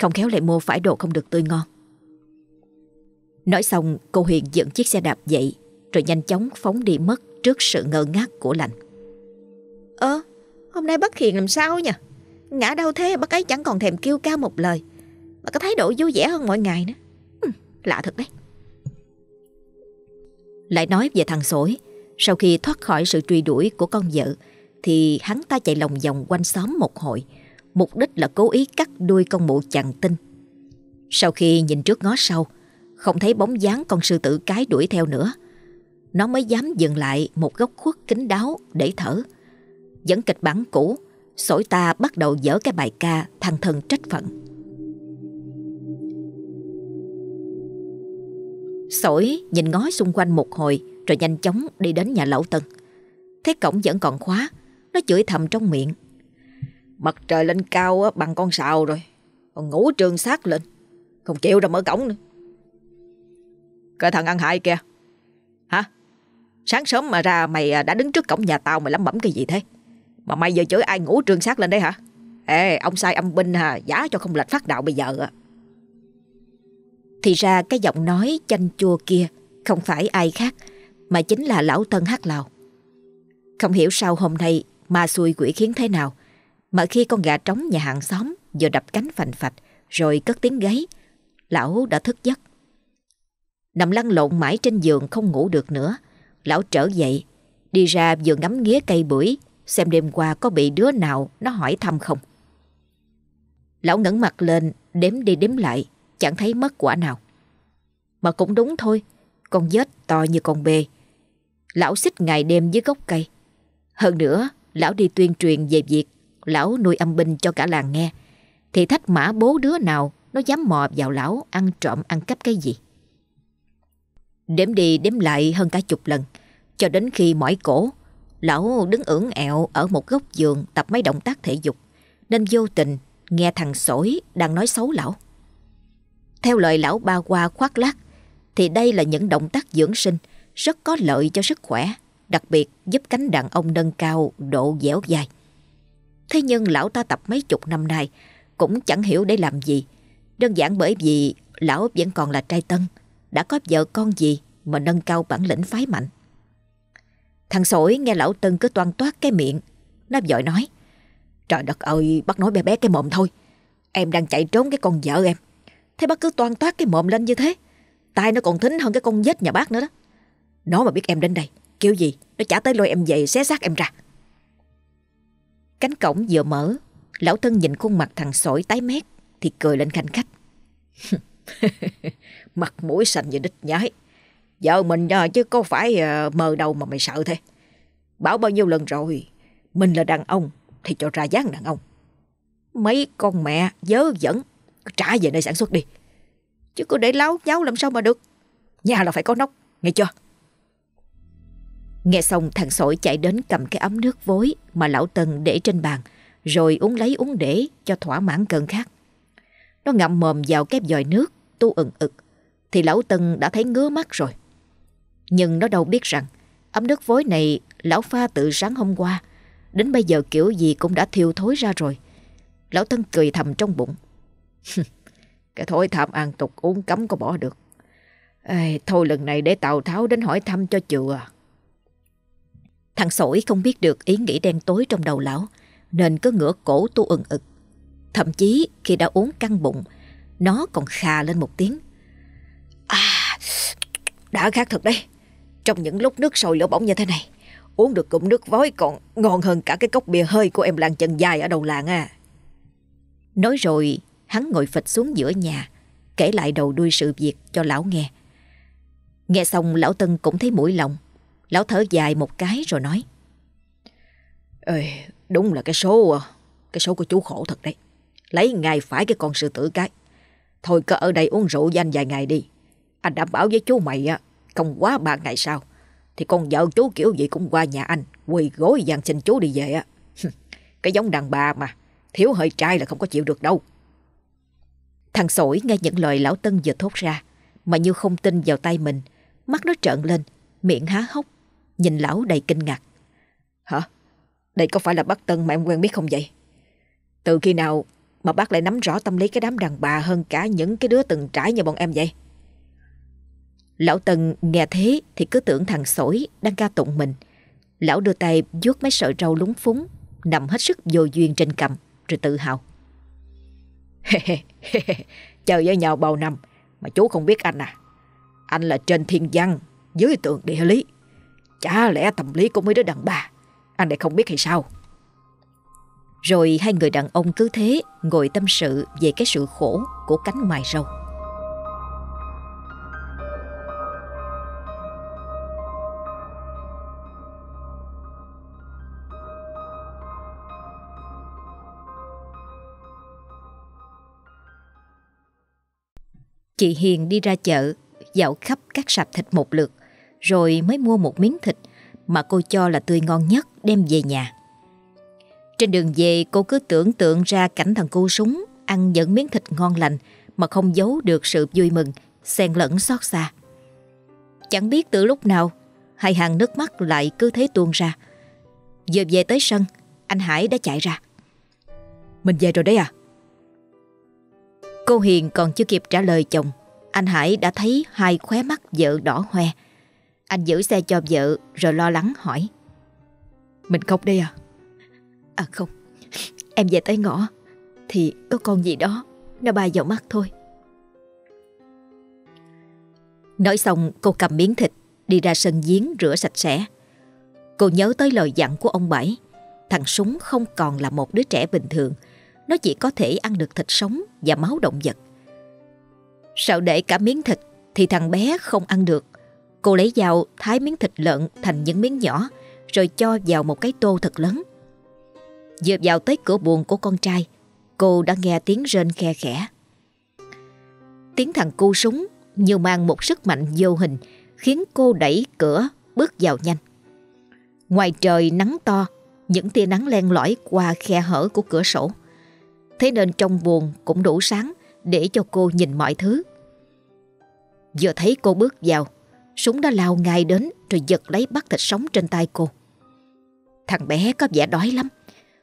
Không khéo lại mua phải đồ không được tươi ngon. Nói xong, cô Huyền dựng chiếc xe đạp dậy, Rồi nhanh chóng phóng đi mất Trước sự ngơ ngác của lành Ơ hôm nay bác Hiền làm sao nhỉ? Ngã đau thế bác ấy chẳng còn thèm kêu cao một lời. Mà có thái độ vui vẻ hơn mọi ngày nữa. Ừ, Lạ thật đấy. Lại nói về thằng sổi Sau khi thoát khỏi sự truy đuổi của con vợ Thì hắn ta chạy lòng vòng quanh xóm một hồi. Mục đích là cố ý cắt đuôi con mụ chằn tinh. Sau khi nhìn trước ngó sau Không thấy bóng dáng con sư tử cái đuổi theo nữa. Nó mới dám dừng lại một góc khuất kín đáo để thở. Vẫn kịch bản cũ Sổi ta bắt đầu dở cái bài ca thằng thần trách phận. Sổi nhìn ngó xung quanh một hồi, Rồi nhanh chóng đi đến nhà lão Tân. Thấy cổng vẫn còn khóa, Nó chửi thầm trong miệng. Mặt trời lên cao bằng con sào rồi. Còn ngủ trường sát lên, Không chịu ra mở cổng nữa. Cái thằng ăn hại kìa. Hả? Sáng sớm mà ra mày à, đã đứng trước cổng nhà tao Mày lắm bẩm cái gì thế? Mà mày giờ chửi ai ngủ trường sát lên đấy hả? Ê ông sai âm binh hà Giá cho không lệch phát đạo bây giờ à Thì ra cái giọng nói chanh chua kia Không phải ai khác Mà chính là lão Tân Hát Lào. Không hiểu sao hôm nay Ma xui quỷ khiến thế nào mà khi con gà trống nhà hàng xóm vừa đập cánh phành phạch rồi cất tiếng gáy, lão đã thức giấc. Nằm lăn lộn mãi trên giường không ngủ được nữa, lão trở dậy, đi ra vừa ngắm nghía cây bưởi, xem đêm qua có bị đứa nào nó hỏi thăm không. Lão ngẩng mặt lên, đếm đi đếm lại, chẳng thấy mất quả nào. Mà cũng đúng thôi, con vết to như con bê. Lão xích ngày đêm dưới gốc cây. Hơn nữa, lão đi tuyên truyền về việc lão nuôi âm binh cho cả làng nghe, thì thách mã bố đứa nào nó dám mò vào lão ăn trộm ăn cắp cái gì. Đếm đi đếm lại hơn cả chục lần, cho đến khi mỏi cổ, lão đứng ưỡn ẹo ở một góc giường tập mấy động tác thể dục, nên vô tình nghe thằng sổi đang nói xấu lão. Theo lời lão ba qua khoác lác, thì đây là những động tác dưỡng sinh rất có lợi cho sức khỏe, đặc biệt giúp cánh đàn ông nâng cao độ dẻo dai. Thế nhưng lão ta tập mấy chục năm nay cũng chẳng hiểu để làm gì. Đơn giản bởi vì lão vẫn còn là trai tân, đã có vợ con gì mà nâng cao bản lĩnh phái mạnh. Thằng sổi nghe lão Tân cứ toan toát cái miệng, nó vội nói. Trời đất ơi, bác nói bé bé cái mồm thôi. Em đang chạy trốn cái con vợ em. Thế bác cứ toan toát cái mồm lên như thế. tay nó còn thính hơn cái con vết nhà bác nữa đó. Nó mà biết em đến đây, kêu gì, nó chả tới lôi em về xé xác em ra. Cánh cổng vừa mở, lão Tân nhìn khuôn mặt thằng sỏi tái mét thì cười lên khanh khách. mặt mũi xanh như đít nhái. Vợ mình à, chứ có phải à, mờ đầu mà mày sợ thế. Bảo bao nhiêu lần rồi, mình là đàn ông thì cho ra dáng đàn ông. Mấy con mẹ dớ dẫn, trả về nơi sản xuất đi. Chứ cứ để láo nháo làm sao mà được. Nhà là phải có nóc, nghe chưa? Nghe xong thằng sỏi chạy đến cầm cái ấm nước vối mà lão Tân để trên bàn, rồi uống lấy uống để cho thỏa mãn cơn khát. Nó ngậm mồm vào kép dòi nước, tu ừng ực, thì lão Tân đã thấy ngứa mắt rồi. Nhưng nó đâu biết rằng, ấm nước vối này lão pha tự sáng hôm qua, đến bây giờ kiểu gì cũng đã thiêu thối ra rồi. Lão Tân cười thầm trong bụng. Cái thói tham ăn tục uống cấm có bỏ được. Ê, thôi lần này để Tào Tháo đến hỏi thăm cho chừa. Thằng sổi không biết được ý nghĩ đen tối trong đầu lão, nên cứ ngửa cổ tu ừng ực. Thậm chí khi đã uống căng bụng, nó còn khà lên một tiếng. À, đã khác thật đấy. Trong những lúc nước sôi lửa bỏng như thế này, uống được cụm nước vói còn ngon hơn cả cái cốc bia hơi của em làng chân dài ở đầu làng à. Nói rồi, hắn ngồi phịch xuống giữa nhà, kể lại đầu đuôi sự việc cho lão nghe. Nghe xong lão Tân cũng thấy mũi lòng. Lão thở dài một cái rồi nói. Ê, đúng là cái số cái số của chú khổ thật đấy. Lấy ngày phải cái con sư tử cái. Thôi cứ ở đây uống rượu với anh vài ngày đi. Anh đảm bảo với chú mày á, không quá ba ngày sau. Thì con vợ chú kiểu gì cũng qua nhà anh, quỳ gối dàn xin chú đi về á. cái giống đàn bà mà, thiếu hơi trai là không có chịu được đâu. Thằng sổi nghe những lời lão Tân vừa thốt ra, mà như không tin vào tay mình, mắt nó trợn lên, miệng há hốc, nhìn lão đầy kinh ngạc. Hả? Đây có phải là bác Tân mà em quen biết không vậy? Từ khi nào mà bác lại nắm rõ tâm lý cái đám đàn bà hơn cả những cái đứa từng trải như bọn em vậy? Lão Tân nghe thế thì cứ tưởng thằng sổi đang ca tụng mình. Lão đưa tay vuốt mấy sợi râu lúng phúng, nằm hết sức vô duyên trên cầm, rồi tự hào. Chơi với nhau bao năm mà chú không biết anh à. Anh là trên thiên văn, dưới tượng địa lý. Chả lẽ tâm lý của mấy đứa đàn bà, anh lại không biết hay sao? Rồi hai người đàn ông cứ thế ngồi tâm sự về cái sự khổ của cánh mài râu. Chị Hiền đi ra chợ, dạo khắp các sạp thịt một lượt, rồi mới mua một miếng thịt mà cô cho là tươi ngon nhất đem về nhà. Trên đường về cô cứ tưởng tượng ra cảnh thằng cu súng ăn những miếng thịt ngon lành mà không giấu được sự vui mừng, xen lẫn xót xa. Chẳng biết từ lúc nào hai hàng nước mắt lại cứ thế tuôn ra. Vừa về tới sân, anh Hải đã chạy ra. Mình về rồi đấy à? Cô Hiền còn chưa kịp trả lời chồng. Anh Hải đã thấy hai khóe mắt vợ đỏ hoe. Anh giữ xe cho vợ Rồi lo lắng hỏi. Mình khóc đây à? À không Em về tới ngõ. Thì có con gì đó Nó bay vào mắt thôi. Nói xong cô cầm miếng thịt Đi ra sân giếng rửa sạch sẽ. Cô nhớ tới lời dặn của ông Bảy Thằng Súng không còn là một đứa trẻ bình thường nó chỉ có thể ăn được thịt sống và máu động vật. Sợ để cả miếng thịt thì thằng bé không ăn được. Cô lấy dao thái miếng thịt lợn thành những miếng nhỏ rồi cho vào một cái tô thật lớn. Vừa vào tới cửa buồn của con trai, cô đã nghe tiếng rên khe khẽ. Tiếng thằng cu súng như mang một sức mạnh vô hình khiến cô đẩy cửa bước vào nhanh. Ngoài trời nắng to, những tia nắng len lỏi qua khe hở của cửa sổ. Thế nên trong buồn cũng đủ sáng để cho cô nhìn mọi thứ. Vừa thấy cô bước vào, súng đã lao ngay đến rồi giật lấy bắt thịt sống trên tay cô. Thằng bé có vẻ đói lắm.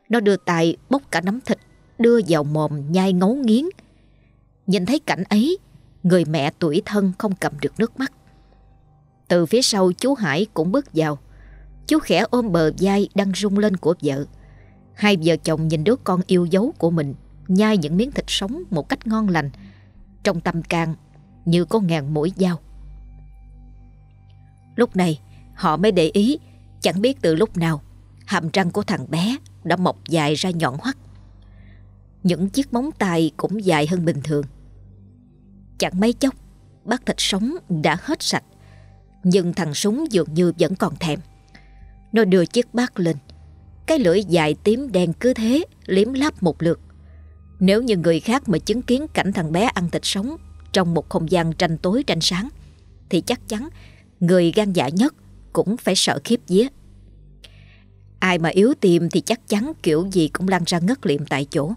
Nó đưa tay bốc cả nắm thịt đưa vào mồm nhai ngấu nghiến. Nhìn thấy cảnh ấy, người mẹ tuổi thân không cầm được nước mắt. Từ phía sau chú Hải cũng bước vào. Chú khẽ ôm bờ vai đang rung lên của vợ. Hai vợ chồng nhìn đứa con yêu dấu của mình nhai những miếng thịt sống một cách ngon lành. Trong tâm can như có ngàn mũi dao. Lúc này, họ mới để ý, chẳng biết từ lúc nào, hàm răng của thằng bé đã mọc dài ra nhọn hoắt. Những chiếc móng tay cũng dài hơn bình thường. Chẳng mấy chốc, bát thịt sống đã hết sạch, nhưng thằng súng dường như vẫn còn thèm. Nó đưa chiếc bát lên, cái lưỡi dài tím đen cứ thế liếm láp một lượt. Nếu như người khác mà chứng kiến cảnh thằng bé ăn thịt sống trong một không gian tranh tối tranh sáng, thì chắc chắn người gan dạ nhất cũng phải sợ khiếp vía. Ai mà yếu tim thì chắc chắn kiểu gì cũng lăn ra ngất liệm tại chỗ.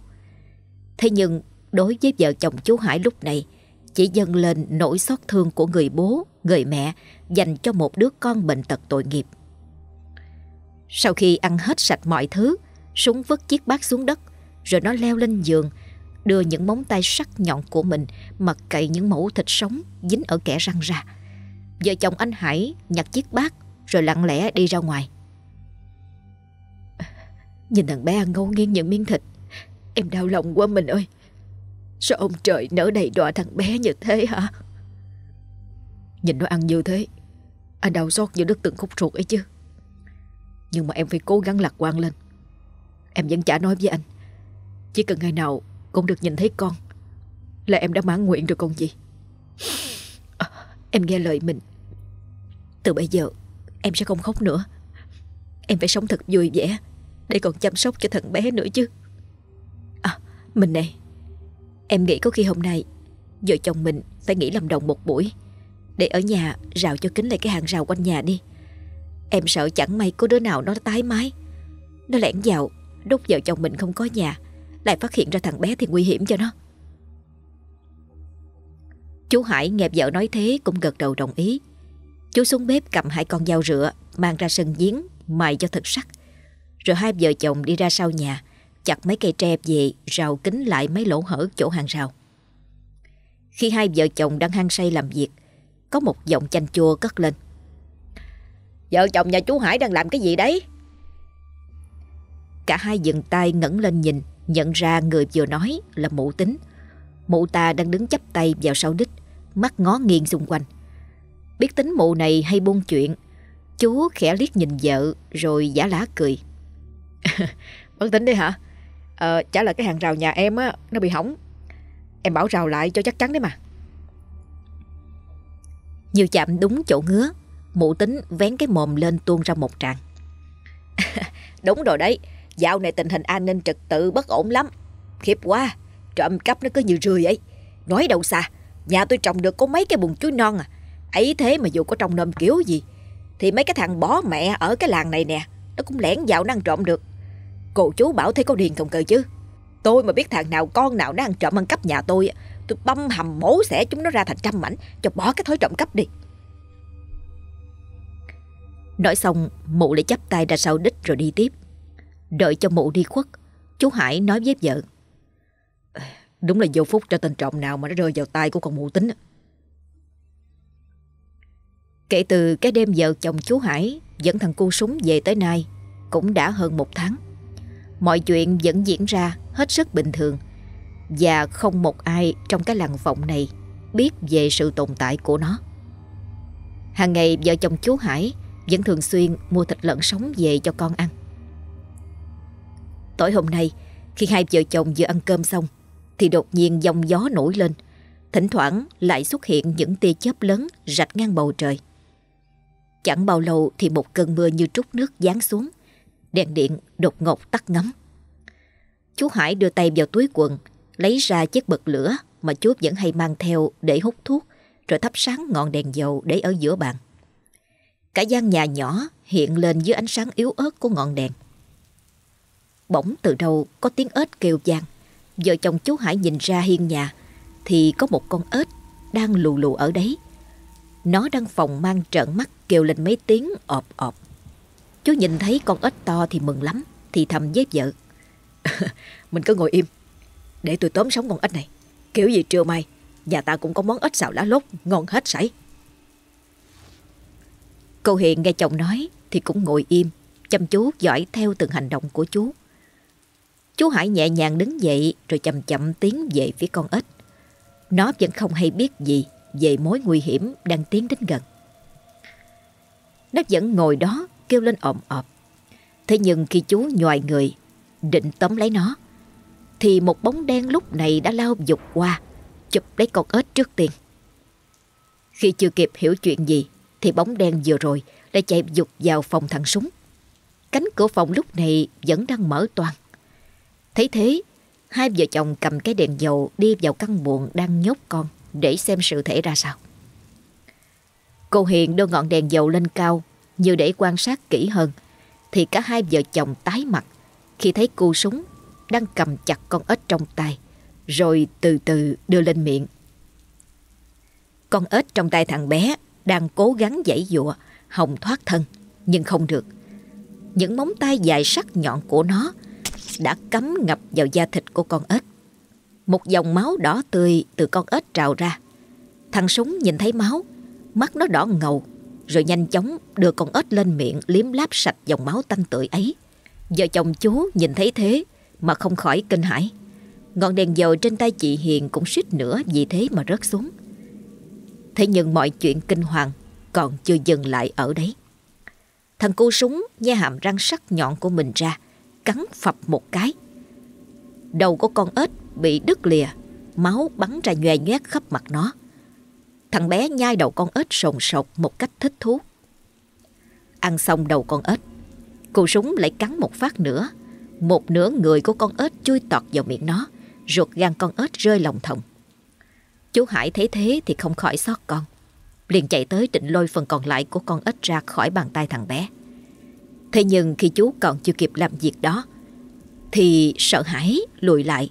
Thế nhưng đối với vợ chồng chú Hải lúc này chỉ dâng lên nỗi xót thương của người bố, người mẹ dành cho một đứa con bệnh tật tội nghiệp. Sau khi ăn hết sạch mọi thứ, Súng vứt chiếc bát xuống đất, rồi nó leo lên giường, đưa những móng tay sắc nhọn của mình mà cậy những mẫu thịt sống dính ở kẻ răng ra. Vợ chồng anh Hải nhặt chiếc bát rồi lặng lẽ đi ra ngoài. Nhìn thằng bé ăn ngấu nghiêng những miếng thịt, em đau lòng quá mình ơi. Sao ông trời nỡ đầy đọa thằng bé như thế hả? Nhìn nó ăn như thế, anh đau xót như đứt từng khúc ruột ấy chứ. Nhưng mà em phải cố gắng lạc quan lên. Em vẫn chả nói với anh. Chỉ cần ngày nào cũng được nhìn thấy con Là em đã mãn nguyện rồi con gì? À, Em nghe lời mình. Từ bây giờ Em sẽ không khóc nữa. Em phải sống thật vui vẻ Để còn chăm sóc cho thằng bé nữa chứ. À mình này Em nghĩ có khi hôm nay Vợ chồng mình phải nghỉ làm đồng một buổi Để ở nhà rào cho kính lại cái hàng rào quanh nhà đi. Em sợ chẳng may có đứa nào nó tái mái. Nó lẻn vào đốt vợ chồng mình không có nhà lại phát hiện ra thằng bé thì nguy hiểm cho nó. Chú Hải nghe vợ nói thế cũng gật đầu đồng ý. Chú xuống bếp cầm hai con dao rựa Mang ra sân giếng Mài cho thật sắc. Rồi hai vợ chồng đi ra sau nhà Chặt mấy cây tre về Rào kính lại mấy lỗ hở chỗ hàng rào. Khi hai vợ chồng đang hăng say làm việc Có một giọng chanh chua cất lên. Vợ chồng nhà chú Hải đang làm cái gì đấy? Cả hai dừng tay ngẩng lên nhìn Nhận ra người vừa nói là mụ tính. Mụ ta đang đứng chắp tay vào sau đít Mắt ngó nghiêng xung quanh. Biết tính mụ này hay buôn chuyện Chú khẽ liếc nhìn vợ Rồi giả lá cười. cười Bác tính đi hả? Ờ chả là cái hàng rào nhà em á Nó bị hỏng. Em bảo rào lại cho chắc chắn đấy mà. Như chạm đúng chỗ ngứa Mụ tính vén cái mồm lên tuôn ra một tràng. Đúng rồi đấy Dạo này tình hình an ninh trật tự bất ổn lắm. Khiếp quá, trộm cắp nó cứ như rươi ấy. Nói đâu xa, nhà tôi trồng được có mấy cái bùn chuối non à. Ấy thế mà dù có trồng nôm kiểu gì, thì mấy cái thằng bó mẹ ở cái làng này nè, nó cũng lẻn vào nó ăn trộm được. Cô chú bảo thế có điền không cơ chứ. Tôi mà biết thằng nào con nào nó ăn trộm ăn cắp nhà tôi, tôi băm hầm mổ xẻ chúng nó ra thành trăm mảnh, cho bỏ cái thói trộm cắp đi. Nói xong, mụ lại chắp tay ra sau đích rồi đi tiếp. Đợi cho mụ đi khuất. Chú Hải nói với vợ. Đúng là vô phúc cho tên trộm nào Mà nó rơi vào tay của con mụ tính. Kể từ cái đêm vợ chồng chú Hải Dẫn thằng cu súng về tới nay Cũng đã hơn một tháng. Mọi chuyện vẫn diễn ra hết sức bình thường Và không một ai trong cái làng vọng này Biết về sự tồn tại của nó. Hàng ngày vợ chồng chú Hải Vẫn thường xuyên mua thịt lợn sống về cho con ăn Tối hôm nay, khi hai vợ chồng vừa ăn cơm xong, thì đột nhiên dòng gió nổi lên. Thỉnh thoảng lại xuất hiện những tia chớp lớn rạch ngang bầu trời. Chẳng bao lâu thì một cơn mưa như trút nước giáng xuống. Đèn điện đột ngột tắt ngấm. Chú Hải đưa tay vào túi quần, lấy ra chiếc bật lửa mà chú vẫn hay mang theo để hút thuốc, rồi thắp sáng ngọn đèn dầu để ở giữa bàn. Cả gian nhà nhỏ hiện lên dưới ánh sáng yếu ớt của ngọn đèn. Bỗng từ đâu có tiếng ếch kêu vang. Vợ chồng chú Hải nhìn ra hiên nhà, Thì có một con ếch đang lù lù ở đấy. Nó đang phòng mang trợn mắt kêu lên mấy tiếng ọp ọp. Chú nhìn thấy con ếch to thì mừng lắm, Thì thầm với vợ. Mình cứ ngồi im, Để tôi tóm sống con ếch này. Kiểu gì trưa mai, Nhà ta cũng có món ếch xào lá lốt, Ngon hết sảy. Cô Hiền nghe chồng nói Thì cũng ngồi im, Chăm chú dõi theo từng hành động của chú. Chú Hải nhẹ nhàng đứng dậy, rồi chậm chậm tiến về phía con ếch. Nó vẫn không hay biết gì về mối nguy hiểm đang tiến đến gần. Nó vẫn ngồi đó, kêu lên ồm ọp. Thế nhưng khi chú nhòi người, định tóm lấy nó, thì một bóng đen lúc này đã lao dục qua, chụp lấy con ếch trước tiên. Khi chưa kịp hiểu chuyện gì, thì bóng đen vừa rồi đã chạy dục vào phòng thằng súng. Cánh cửa phòng lúc này vẫn đang mở toang. Thấy thế, hai vợ chồng cầm cái đèn dầu đi vào căn buồng đang nhốt con để xem sự thể ra sao. Cô Hiền đưa ngọn đèn dầu lên cao như để quan sát kỹ hơn thì cả hai vợ chồng tái mặt khi thấy cô súng đang cầm chặt con ếch trong tay rồi từ từ đưa lên miệng. Con ếch trong tay thằng bé đang cố gắng giãy dụa hồng thoát thân nhưng không được. Những móng tay dài sắc nhọn của nó đã cắm ngập vào da thịt của con ếch. Một dòng máu đỏ tươi từ con ếch trào ra. Thằng súng nhìn thấy máu, mắt nó đỏ ngầu, rồi nhanh chóng đưa con ếch lên miệng liếm láp sạch dòng máu tanh tưởi ấy. Vợ chồng chú nhìn thấy thế mà không khỏi kinh hãi. Ngọn đèn dầu trên tay chị Hiền cũng suýt nữa vì thế mà rớt xuống. Thế nhưng mọi chuyện kinh hoàng còn chưa dừng lại ở đấy. Thằng cu súng nhe hàm răng sắc nhọn của mình ra, cắn phập một cái. Đầu của con ếch bị đứt lìa, máu bắn ra nhòe nhoét khắp mặt nó. Thằng bé nhai đầu con ếch sồn sột một cách thích thú. Ăn xong đầu con ếch, cụ súng lại cắn một phát nữa. Một nửa người của con ếch chui tọt vào miệng nó, ruột gan con ếch rơi lòng thòng. Chú Hải thấy thế thì không khỏi xót con. Liền chạy tới định lôi phần còn lại của con ếch ra khỏi bàn tay thằng bé. Thế nhưng khi chú còn chưa kịp làm việc đó, thì sợ hãi lùi lại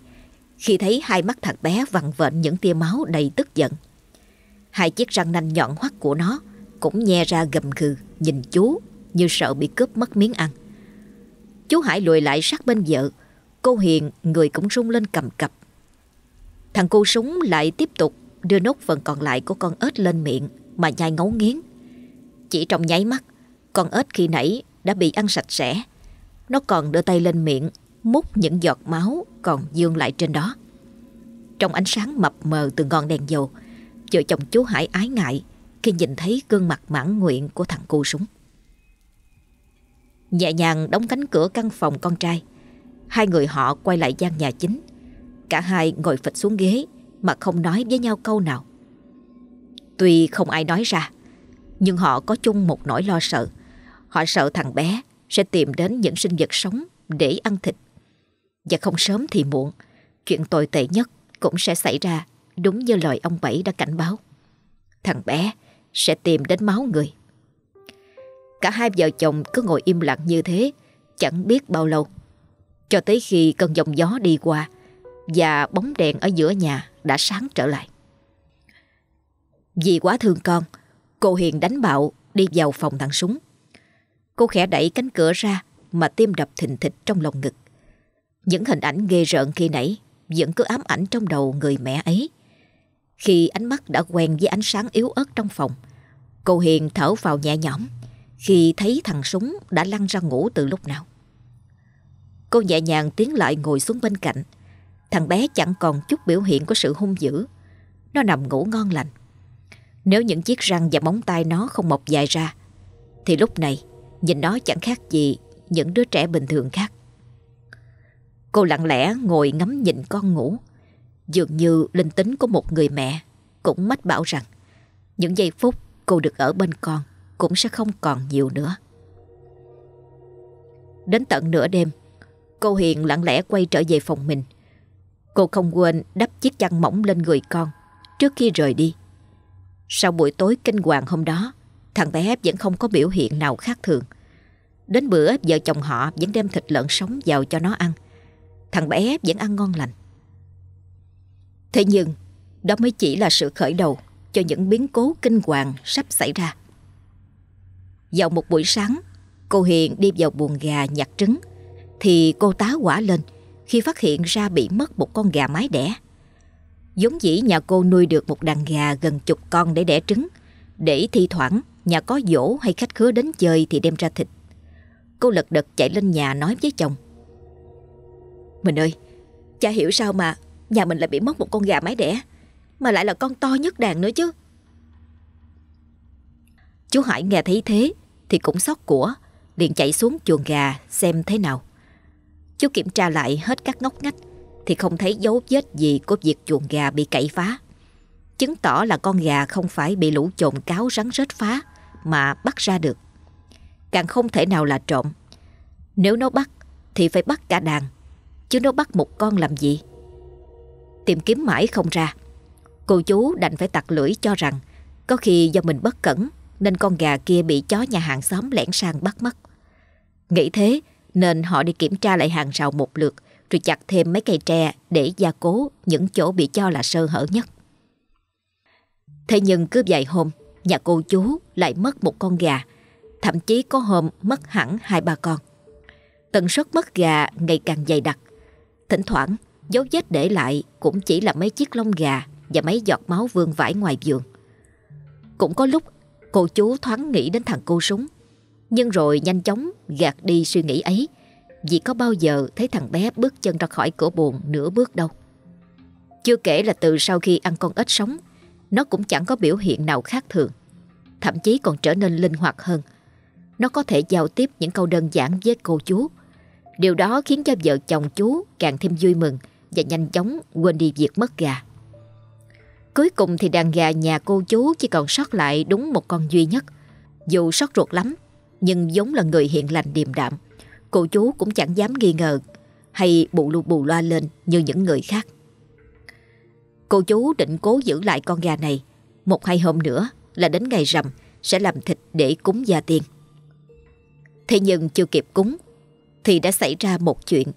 khi thấy hai mắt thằng bé vằn vện những tia máu đầy tức giận. Hai chiếc răng nanh nhọn hoắt của nó cũng nhe ra gầm gừ nhìn chú như sợ bị cướp mất miếng ăn. Chú Hải lùi lại sát bên vợ, cô Hiền người cũng rung lên cầm cập. Thằng cô súng lại tiếp tục đưa nốt phần còn lại của con ếch lên miệng mà nhai ngấu nghiến. Chỉ trong nháy mắt, con ếch khi nãy đã bị ăn sạch sẽ. Nó còn đưa tay lên miệng, múc những giọt máu còn dương lại trên đó. Trong ánh sáng mập mờ từ ngọn đèn dầu, vợ chồng chú Hải ái ngại khi nhìn thấy gương mặt mãn nguyện của thằng cu súng. Nhẹ nhàng đóng cánh cửa căn phòng con trai, hai người họ quay lại gian nhà chính. Cả hai ngồi phịch xuống ghế mà không nói với nhau câu nào. Tuy không ai nói ra, nhưng họ có chung một nỗi lo sợ. Họ sợ thằng bé sẽ tìm đến những sinh vật sống để ăn thịt. Và không sớm thì muộn, chuyện tồi tệ nhất cũng sẽ xảy ra đúng như lời ông Bảy đã cảnh báo. Thằng bé sẽ tìm đến máu người. Cả hai vợ chồng cứ ngồi im lặng như thế, chẳng biết bao lâu. Cho tới khi cơn dòng gió đi qua và bóng đèn ở giữa nhà đã sáng trở lại. Vì quá thương con, cô Hiền đánh bạo đi vào phòng thằng súng. Cô khẽ đẩy cánh cửa ra mà tim đập thình thịch trong lòng ngực. Những hình ảnh ghê rợn khi nãy vẫn cứ ám ảnh trong đầu người mẹ ấy. Khi ánh mắt đã quen với ánh sáng yếu ớt trong phòng, cô Hiền thở vào nhẹ nhõm khi thấy thằng súng đã lăn ra ngủ từ lúc nào. Cô nhẹ nhàng tiến lại ngồi xuống bên cạnh. Thằng bé chẳng còn chút biểu hiện của sự hung dữ. Nó nằm ngủ ngon lành. Nếu những chiếc răng và móng tay nó không mọc dài ra, thì lúc này nhìn nó chẳng khác gì những đứa trẻ bình thường khác. Cô lặng lẽ ngồi ngắm nhìn con ngủ. Dường như linh tính của một người mẹ cũng mách bảo rằng những giây phút cô được ở bên con cũng sẽ không còn nhiều nữa. Đến tận nửa đêm, cô Hiền lặng lẽ quay trở về phòng mình. Cô không quên đắp chiếc chăn mỏng lên người con trước khi rời đi. Sau buổi tối kinh hoàng hôm đó, thằng bé vẫn không có biểu hiện nào khác thường. Đến bữa vợ chồng họ vẫn đem thịt lợn sống vào cho nó ăn. Thằng bé vẫn ăn ngon lành. Thế nhưng, đó mới chỉ là sự khởi đầu cho những biến cố kinh hoàng sắp xảy ra. Vào một buổi sáng, cô Hiền đi vào buồng gà nhặt trứng, thì cô tá quả lên khi phát hiện ra bị mất một con gà mái đẻ. Giống dĩ nhà cô nuôi được một đàn gà gần chục con để đẻ trứng, để thi thoảng nhà có dỗ hay khách khứa đến chơi thì đem ra thịt. Cô lật đật chạy lên nhà nói với chồng. Mình ơi, cha hiểu sao mà nhà mình lại bị mất một con gà mái đẻ, mà lại là con to nhất đàn nữa chứ. Chú Hải nghe thấy thế thì cũng xót của, liền chạy xuống chuồng gà xem thế nào. Chú kiểm tra lại hết các ngóc ngách thì không thấy dấu vết gì của việc chuồng gà bị cậy phá. Chứng tỏ là con gà không phải bị lũ trộm cáo rắn rết phá mà bắt ra được. Càng không thể nào là trộm. Nếu nó bắt thì phải bắt cả đàn, chứ nó bắt một con làm gì? Tìm kiếm mãi không ra. Cô chú đành phải tặc lưỡi cho rằng có khi do mình bất cẩn nên con gà kia bị chó nhà hàng xóm lẻn sang bắt mất. Nghĩ thế nên họ đi kiểm tra lại hàng rào một lượt rồi chặt thêm mấy cây tre để gia cố những chỗ bị cho là sơ hở nhất. Thế nhưng cứ vài hôm, nhà cô chú lại mất một con gà, thậm chí có hôm mất hẳn hai ba con. Tần suất mất gà ngày càng dày đặc. Thỉnh thoảng, Dấu vết để lại cũng chỉ là mấy chiếc lông gà và mấy giọt máu vương vãi ngoài giường. Cũng có lúc cô chú thoáng nghĩ đến thằng cô súng, nhưng rồi nhanh chóng gạt đi suy nghĩ ấy vì có bao giờ thấy thằng bé bước chân ra khỏi cửa buồn nửa bước đâu. Chưa kể là từ sau khi ăn con ếch sống, nó cũng chẳng có biểu hiện nào khác thường. Thậm chí còn trở nên linh hoạt hơn. Nó có thể giao tiếp những câu đơn giản với cô chú. Điều đó khiến cho vợ chồng chú càng thêm vui mừng và nhanh chóng quên đi việc mất gà. Cuối cùng thì đàn gà nhà cô chú chỉ còn sót lại đúng một con duy nhất. Dù sót ruột lắm, nhưng giống là người hiện lành điềm đạm. Cô chú cũng chẳng dám nghi ngờ hay bù lu bù loa lên như những người khác. Cô chú định cố giữ lại con gà này. Một hai hôm nữa là đến ngày rằm, Sẽ làm thịt để cúng gia tiên. Thế nhưng chưa kịp cúng, Thì đã xảy ra một chuyện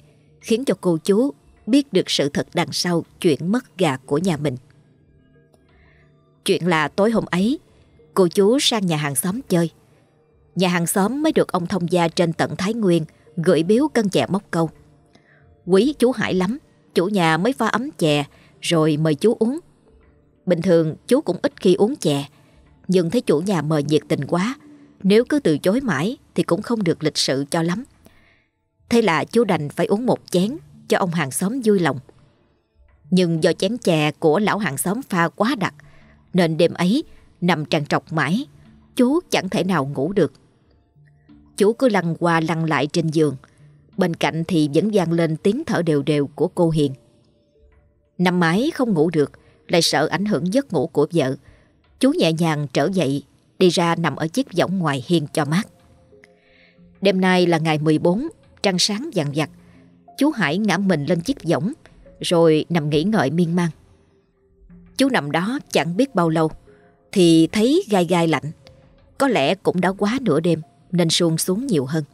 Khiến cho cô chú biết được sự thật đằng sau Chuyện mất gà của nhà mình. Chuyện là tối hôm ấy, Cô chú sang nhà hàng xóm chơi. Nhà hàng xóm mới được ông thông gia trên tận Thái Nguyên Gửi biếu cân chè móc câu. Quý chú Hải lắm, Chủ nhà mới pha ấm chè rồi mời chú uống. Bình thường chú cũng ít khi uống chè, nhưng thấy chủ nhà mời nhiệt tình quá, nếu cứ từ chối mãi thì cũng không được lịch sự cho lắm. Thế là chú đành phải uống một chén cho ông hàng xóm vui lòng. Nhưng do chén chè của lão hàng xóm pha quá đặc, nên đêm ấy nằm tràn trọc mãi, chú chẳng thể nào ngủ được. Chú cứ lăn qua lăn lại trên giường, bên cạnh thì vẫn vang lên tiếng thở đều đều của cô Hiền. Nằm mãi không ngủ được, Lại sợ ảnh hưởng giấc ngủ của vợ. Chú nhẹ nhàng trở dậy, Đi ra nằm ở chiếc võng ngoài hiên cho mát. Đêm nay là ngày 14 Trăng sáng vàng vặt. Chú Hải ngã mình lên chiếc võng, Rồi nằm nghỉ ngợi miên man. Chú nằm đó chẳng biết bao lâu, Thì thấy gai gai lạnh. Có lẽ cũng đã quá nửa đêm, Nên suông xuống nhiều hơn.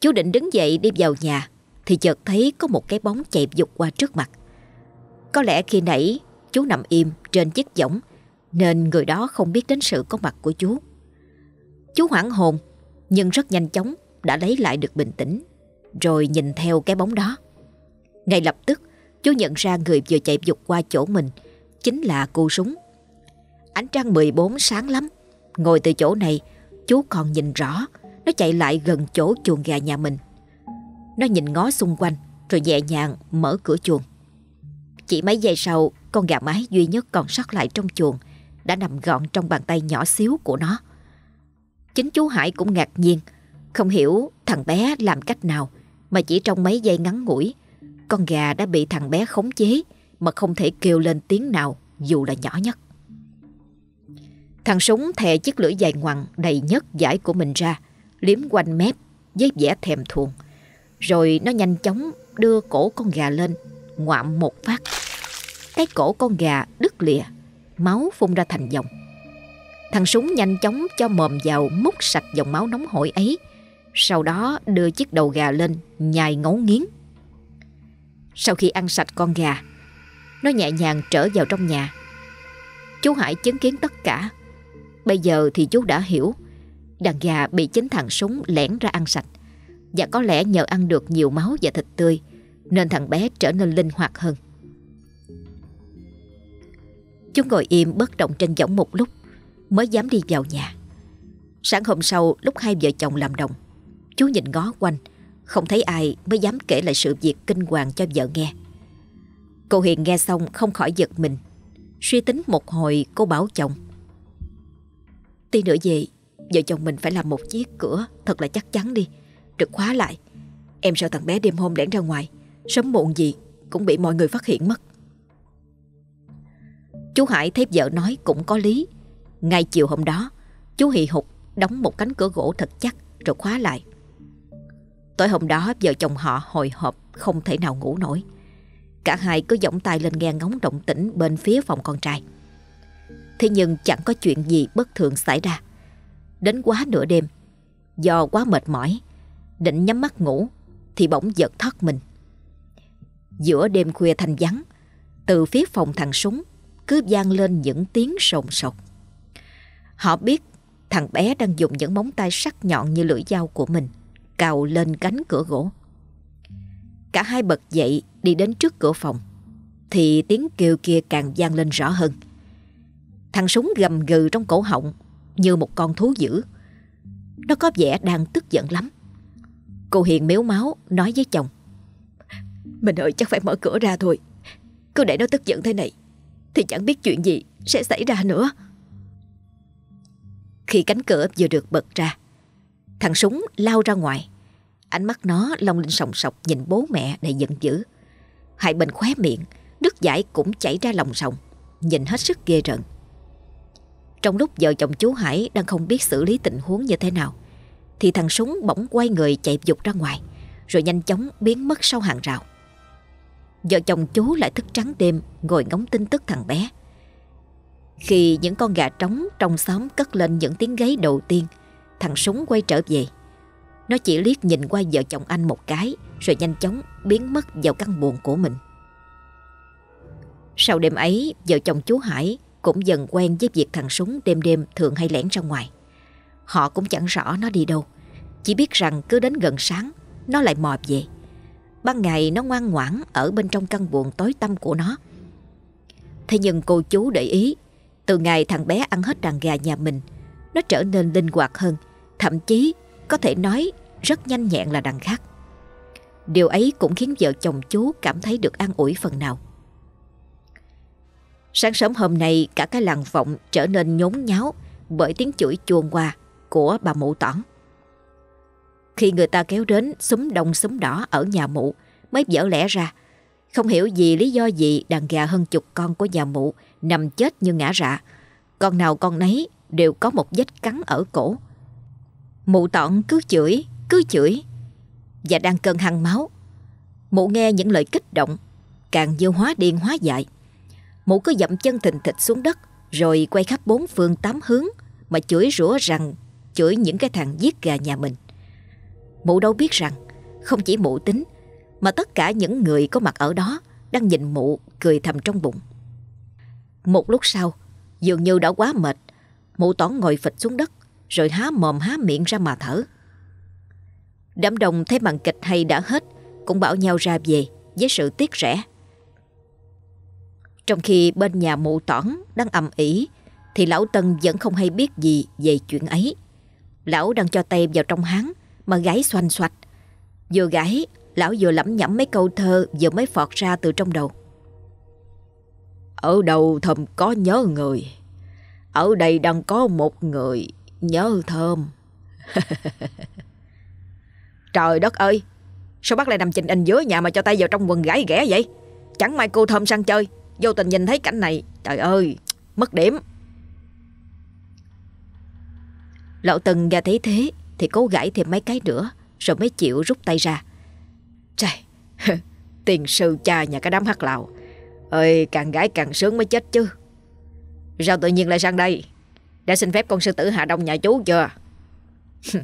Chú định đứng dậy đi vào nhà, Thì chợt thấy có một cái bóng chạy dục qua trước mặt có lẽ khi nãy chú nằm im trên chiếc võng, nên người đó không biết đến sự có mặt của chú. Chú hoảng hồn, nhưng rất nhanh chóng đã lấy lại được bình tĩnh, rồi nhìn theo cái bóng đó. Ngay lập tức, chú nhận ra người vừa chạy dục qua chỗ mình chính là cô súng. Ánh trăng 14 sáng lắm. Ngồi từ chỗ này, chú còn nhìn rõ, nó chạy lại gần chỗ chuồng gà nhà mình. Nó nhìn ngó xung quanh, rồi nhẹ nhàng mở cửa chuồng. Chỉ mấy giây sau, con gà mái duy nhất còn sót lại trong chuồng đã nằm gọn trong bàn tay nhỏ xíu của nó. Chính chú Hải cũng ngạc nhiên, không hiểu thằng bé làm cách nào mà chỉ trong mấy giây ngắn ngủi, con gà đã bị thằng bé khống chế mà không thể kêu lên tiếng nào dù là nhỏ nhất. Thằng súng thè chiếc lưỡi dài ngoằn đầy nhất giải của mình ra, liếm quanh mép với vẻ thèm thuồng. Rồi nó nhanh chóng đưa cổ con gà lên, ngoạm một phát. Cái cổ con gà đứt lìa, Máu phun ra thành dòng. Thằng súng nhanh chóng cho mồm vào Múc sạch dòng máu nóng hổi ấy, Sau đó đưa chiếc đầu gà lên Nhai ngấu nghiến. Sau khi ăn sạch con gà, Nó nhẹ nhàng trở vào trong nhà. Chú Hải chứng kiến tất cả. Bây giờ thì chú đã hiểu, Đàn gà bị chính thằng súng lẻn ra ăn sạch. Và có lẽ nhờ ăn được nhiều máu và thịt tươi nên thằng bé trở nên linh hoạt hơn. Chú ngồi im bất động trên võng một lúc, Mới dám đi vào nhà. Sáng hôm sau, lúc hai vợ chồng làm đồng, Chú nhìn ngó quanh, Không thấy ai mới dám kể lại sự việc kinh hoàng cho vợ nghe. Cô Hiền nghe xong không khỏi giật mình, Suy tính một hồi cô bảo chồng, Tí nữa về, Vợ chồng mình phải làm một chiếc cửa, Thật là chắc chắn đi, Được khóa lại. Em sợ thằng bé đêm hôm lẻn ra ngoài. Sớm muộn gì cũng bị mọi người phát hiện mất. Chú Hải thấy vợ nói cũng có lý. Ngay chiều hôm đó, Chú hì Hục đóng một cánh cửa gỗ thật chắc Rồi khóa lại. Tối hôm đó, vợ chồng họ hồi hộp Không thể nào ngủ nổi. Cả hai cứ giọng tay lên nghe ngóng động tĩnh Bên phía phòng con trai. Thế nhưng chẳng có chuyện gì bất thường xảy ra. Đến quá nửa đêm, Do quá mệt mỏi, Định nhắm mắt ngủ, Thì bỗng giật thất mình. Giữa đêm khuya thanh vắng Từ phía phòng thằng súng, cứ vang lên những tiếng sồn sột. Họ biết thằng bé đang dùng những móng tay sắc nhọn như lưỡi dao của mình, cào lên cánh cửa gỗ. Cả hai bật dậy đi đến trước cửa phòng, Thì tiếng kêu kia càng vang lên rõ hơn Thằng súng gầm gừ trong cổ họng Như một con thú dữ Nó có vẻ đang tức giận lắm Cô Hiền miếu máu nói với chồng mình ơi chắc phải mở cửa ra thôi. Cứ để nó tức giận thế này, Thì chẳng biết chuyện gì sẽ xảy ra nữa. Khi cánh cửa vừa được bật ra, Thằng súng lao ra ngoài. Ánh mắt nó long linh sòng sọc nhìn bố mẹ đầy giận dữ. Hai bên khóe miệng, Nước giải cũng chảy ra lòng sòng, Nhìn hết sức ghê rợn. Trong lúc vợ chồng chú Hải Đang không biết xử lý tình huống như thế nào, Thì thằng súng bỗng quay người chạy dục ra ngoài, Rồi nhanh chóng biến mất sau hàng rào. Vợ chồng chú lại thức trắng đêm, Ngồi ngóng tin tức thằng bé. Khi những con gà trống trong xóm cất lên những tiếng gáy đầu tiên, Thằng súng quay trở về. Nó chỉ liếc nhìn qua vợ chồng anh một cái, Rồi nhanh chóng biến mất vào căn buồn của mình. Sau đêm ấy, Vợ chồng chú Hải cũng dần quen với việc thằng súng đêm đêm thường hay lẻn ra ngoài. Họ cũng chẳng rõ nó đi đâu, Chỉ biết rằng cứ đến gần sáng, Nó lại mò về. Ban ngày nó ngoan ngoãn ở bên trong căn buồng tối tăm của nó Thế nhưng cô chú để ý, Từ ngày thằng bé ăn hết đàn gà nhà mình, Nó trở nên linh hoạt hơn, Thậm chí có thể nói rất nhanh nhẹn là đằng khác. Điều ấy cũng khiến vợ chồng chú cảm thấy được an ủi phần nào. Sáng sớm hôm nay, cả cái làng vọng trở nên nhốn nháo bởi tiếng chửi chuông qua của bà mụ tỏng. Khi người ta kéo đến súng đồng súng đỏ ở nhà mụ mới dở lẽ ra. Không hiểu gì lý do gì đàn gà hơn chục con của nhà mụ nằm chết như ngã rạ. Con nào con nấy đều có một vết cắn ở cổ. Mụ tọn cứ chửi, cứ chửi Và đang cơn hăng máu Mụ nghe những lời kích động Càng như hóa điên hóa dại Mụ cứ dậm chân thình thịch xuống đất Rồi quay khắp bốn phương tám hướng Mà chửi rủa rằng Chửi những cái thằng giết gà nhà mình Mụ đâu biết rằng Không chỉ mụ tính Mà tất cả những người có mặt ở đó Đang nhìn mụ cười thầm trong bụng Một lúc sau Dường như đã quá mệt Mụ tỏn ngồi phịch xuống đất rồi há mồm há miệng ra mà thở. Đám đông thấy màn kịch hay đã hết, cũng bảo nhau ra về với sự tiếc rẻ. Trong khi bên nhà mụ tỏn đang ầm ĩ thì lão Tân vẫn không hay biết gì về chuyện ấy. Lão đang cho tay vào trong háng mà gái xoanh xoạch. Vừa gái, lão vừa lẩm nhẩm mấy câu thơ vừa mới phọt ra từ trong đầu. Ở đâu thầm có nhớ người Ở đây đang có một người Nhớ thơm. Trời đất ơi, sao bác lại nằm trình in dưới nhà mà cho tay vào trong quần gái ghẻ vậy? Chẳng may cô thơm sang chơi, vô tình nhìn thấy cảnh này, trời ơi, mất điểm. Lão Tân nghe thấy thế thì cố gãi thêm mấy cái nữa rồi mới chịu rút tay ra. Trời, tiền sư cha nhà cái đám hắc lào. Ơi, càng gái càng sướng mới chết chứ. Sao tự nhiên lại sang đây? Đã xin phép con sư tử Hạ Đông nhà chú chưa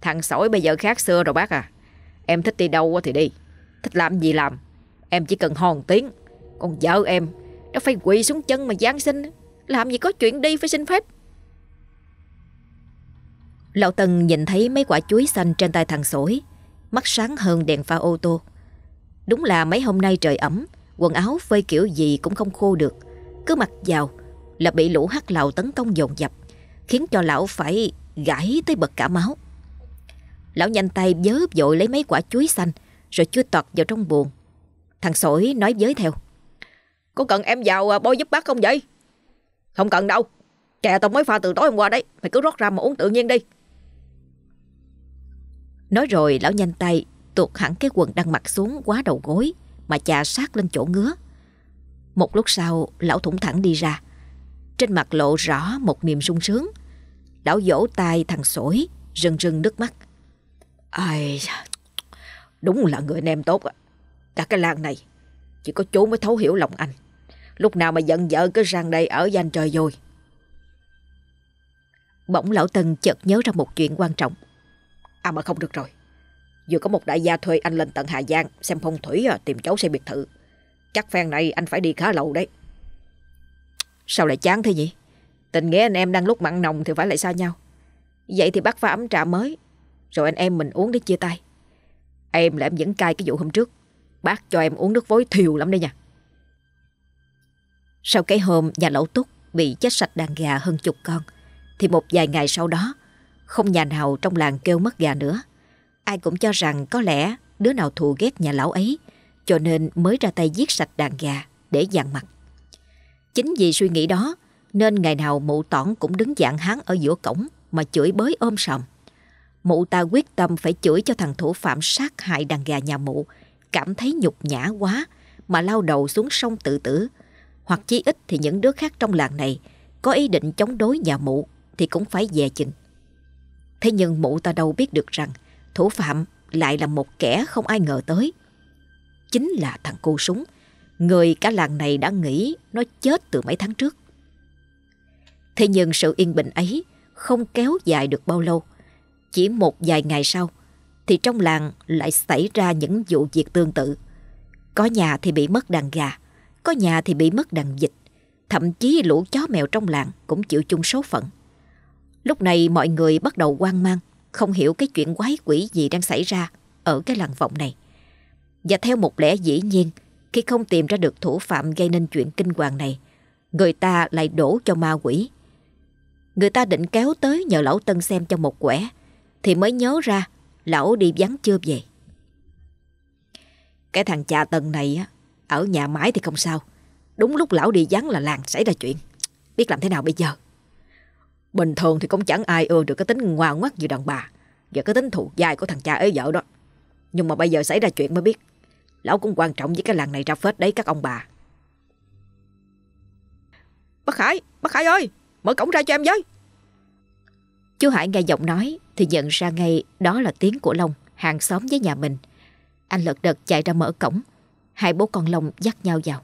Thằng sỏi bây giờ khác xưa rồi bác à Em thích đi đâu thì đi Thích làm gì làm Em chỉ cần hòn tiếng Còn vợ em Nó phải quỳ xuống chân mà giáng sinh Làm gì có chuyện đi phải xin phép Lão Tân nhìn thấy mấy quả chuối xanh trên tay thằng sỏi Mắt sáng hơn đèn pha ô tô Đúng là mấy hôm nay trời ẩm, Quần áo phơi kiểu gì cũng không khô được Cứ mặc vào là bị lũ hắc lào tấn công dồn dập, khiến cho lão phải gãi tới bật cả máu. Lão nhanh tay vớ vội lấy mấy quả chuối xanh, rồi chui tọt vào trong buồng. Thằng sỏi nói với theo. Có cần em vào à, bôi giúp bác không vậy? Không cần đâu. Kè tao mới pha từ tối hôm qua đấy. Mày cứ rót ra mà uống tự nhiên đi. Nói rồi lão nhanh tay tuột hẳn cái quần đang mặc xuống quá đầu gối mà chà sát lên chỗ ngứa. Một lúc sau, lão thủng thẳng đi ra. Trên mặt lộ rõ một niềm sung sướng Lão vỗ tay thằng sổi Rưng rưng nước mắt Ai Đúng là người anh em tốt à. Cả cái làng này, Chỉ có chú mới thấu hiểu lòng anh Lúc nào mà giận vợ cứ sang đây ở danh trời rồi Bỗng lão Tân chợt nhớ ra một chuyện quan trọng À mà không được rồi Vừa có một đại gia thuê anh lên tận Hà Giang Xem phong thủy à, tìm cháu xây biệt thự Chắc phen này anh phải đi khá lâu đấy Sao lại chán thế nhỉ? Tình nghĩa anh em đang lúc mặn nồng thì phải lại xa nhau. Vậy thì bắt pha ấm trà mới. Rồi anh em mình uống để chia tay. Em là em vẫn cai cái vụ hôm trước. Bác cho em uống nước vối thiều lắm đấy nha. Sau cái hôm nhà lẩu túc bị chết sạch đàn gà hơn chục con, thì một vài ngày sau đó, không nhà nào trong làng kêu mất gà nữa. Ai cũng cho rằng có lẽ đứa nào thù ghét nhà lão ấy, cho nên mới ra tay giết sạch đàn gà để dàn mặt. Chính vì suy nghĩ đó, nên ngày nào mụ tỏn cũng đứng dạng hán ở giữa cổng mà chửi bới ôm sòm. Mụ ta quyết tâm phải chửi cho thằng thủ phạm sát hại đàn gà nhà mụ, cảm thấy nhục nhã quá mà lao đầu xuống sông tự tử. Hoặc chí ít thì những đứa khác trong làng này có ý định chống đối nhà mụ thì cũng phải dè chừng. Thế nhưng mụ ta đâu biết được rằng thủ phạm lại là một kẻ không ai ngờ tới. Chính là thằng cô súng, người cả làng này đã nghĩ nó chết từ mấy tháng trước. Thế nhưng sự yên bình ấy không kéo dài được bao lâu. Chỉ một vài ngày sau, thì trong làng lại xảy ra những vụ việc tương tự. Có nhà thì bị mất đàn gà, có nhà thì bị mất đàn vịt, thậm chí lũ chó mèo trong làng cũng chịu chung số phận. Lúc này mọi người bắt đầu hoang mang, không hiểu cái chuyện quái quỷ gì đang xảy ra ở cái làng vọng này. Và theo một lẽ dĩ nhiên, khi không tìm ra được thủ phạm gây nên chuyện kinh hoàng này, người ta lại đổ cho ma quỷ. Người ta định kéo tới nhờ lão Tân xem cho một quẻ, thì mới nhớ ra lão đi vắng chưa về. Cái thằng cha Tân này á, ở nhà mãi thì không sao. Đúng lúc lão đi vắng là làng xảy ra chuyện. Biết làm thế nào bây giờ? Bình thường thì cũng chẳng ai ưa được cái tính ngoan ngoắt như đàn bà và cái tính thù dai của thằng cha ấy vợ đó. Nhưng mà bây giờ xảy ra chuyện mới biết. Lão cũng quan trọng với cái làng này ra phết đấy các ông bà. Bác Khải, bác Khải ơi, mở cổng ra cho em với. Chú Hải nghe giọng nói thì nhận ra ngay đó là tiếng của Long, hàng xóm với nhà mình. Anh lật đật chạy ra mở cổng, hai bố con Long dắt nhau vào.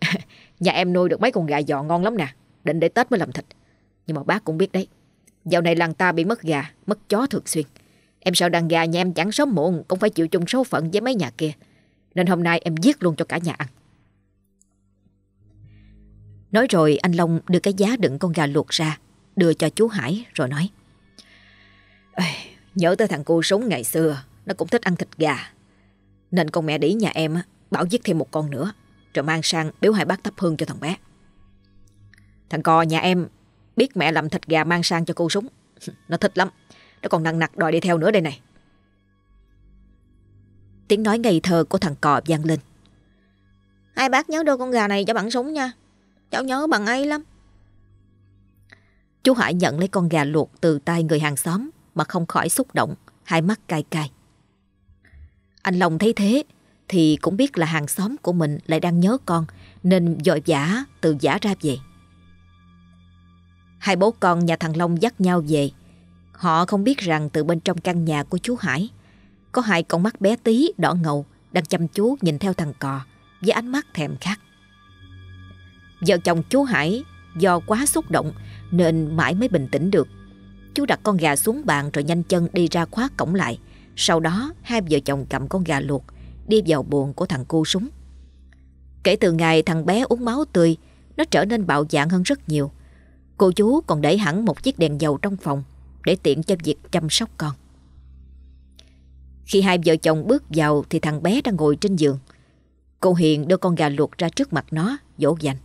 nhà em nuôi được mấy con gà giò ngon lắm nè, định để Tết mới làm thịt. Nhưng mà bác cũng biết đấy, dạo này làng ta bị mất gà, mất chó thường xuyên. Em sợ đàn gà nhà em chẳng sớm muộn cũng phải chịu chung số phận với mấy nhà kia. Nên hôm nay em giết luôn cho cả nhà ăn. Nói rồi anh Long đưa cái giá đựng con gà luộc ra, đưa cho chú Hải rồi nói. Ê, nhớ tới thằng cô súng ngày xưa, nó cũng thích ăn thịt gà. Nên con mẹ đĩ nhà em bảo giết thêm một con nữa, rồi mang sang biếu hai bác thắp hương cho thằng bé. Thằng cò nhà em biết mẹ làm thịt gà mang sang cho cô súng. Nó thích lắm, nó còn nặng nặc đòi đi theo nữa đây này. Tiếng nói ngây thơ của thằng cò vang lên. Hai bác nhớ đưa con gà này cho bạn súng nha. Cháu nhớ bằng ấy lắm. Chú Hải nhận lấy con gà luộc từ tay người hàng xóm mà không khỏi xúc động, hai mắt cay cay. Anh Long thấy thế thì cũng biết là hàng xóm của mình lại đang nhớ con nên dội vã từ giả ra về. Hai bố con nhà thằng Long dắt nhau về. Họ không biết rằng từ bên trong căn nhà của chú Hải có hai con mắt bé tí đỏ ngầu đang chăm chú nhìn theo thằng cò với ánh mắt thèm khát. Vợ chồng chú Hải do quá xúc động nên mãi mới bình tĩnh được. Chú đặt con gà xuống bàn rồi nhanh chân đi ra khóa cổng lại. Sau đó hai vợ chồng cầm con gà luộc đi vào buồng của thằng cu súng. Kể từ ngày thằng bé uống máu tươi, nó trở nên bạo dạn hơn rất nhiều. Cô chú còn để hẳn một chiếc đèn dầu trong phòng để tiện cho việc chăm sóc con. Khi hai vợ chồng bước vào thì thằng bé đang ngồi trên giường. Cô Hiền đưa con gà luộc ra trước mặt nó, dỗ dành.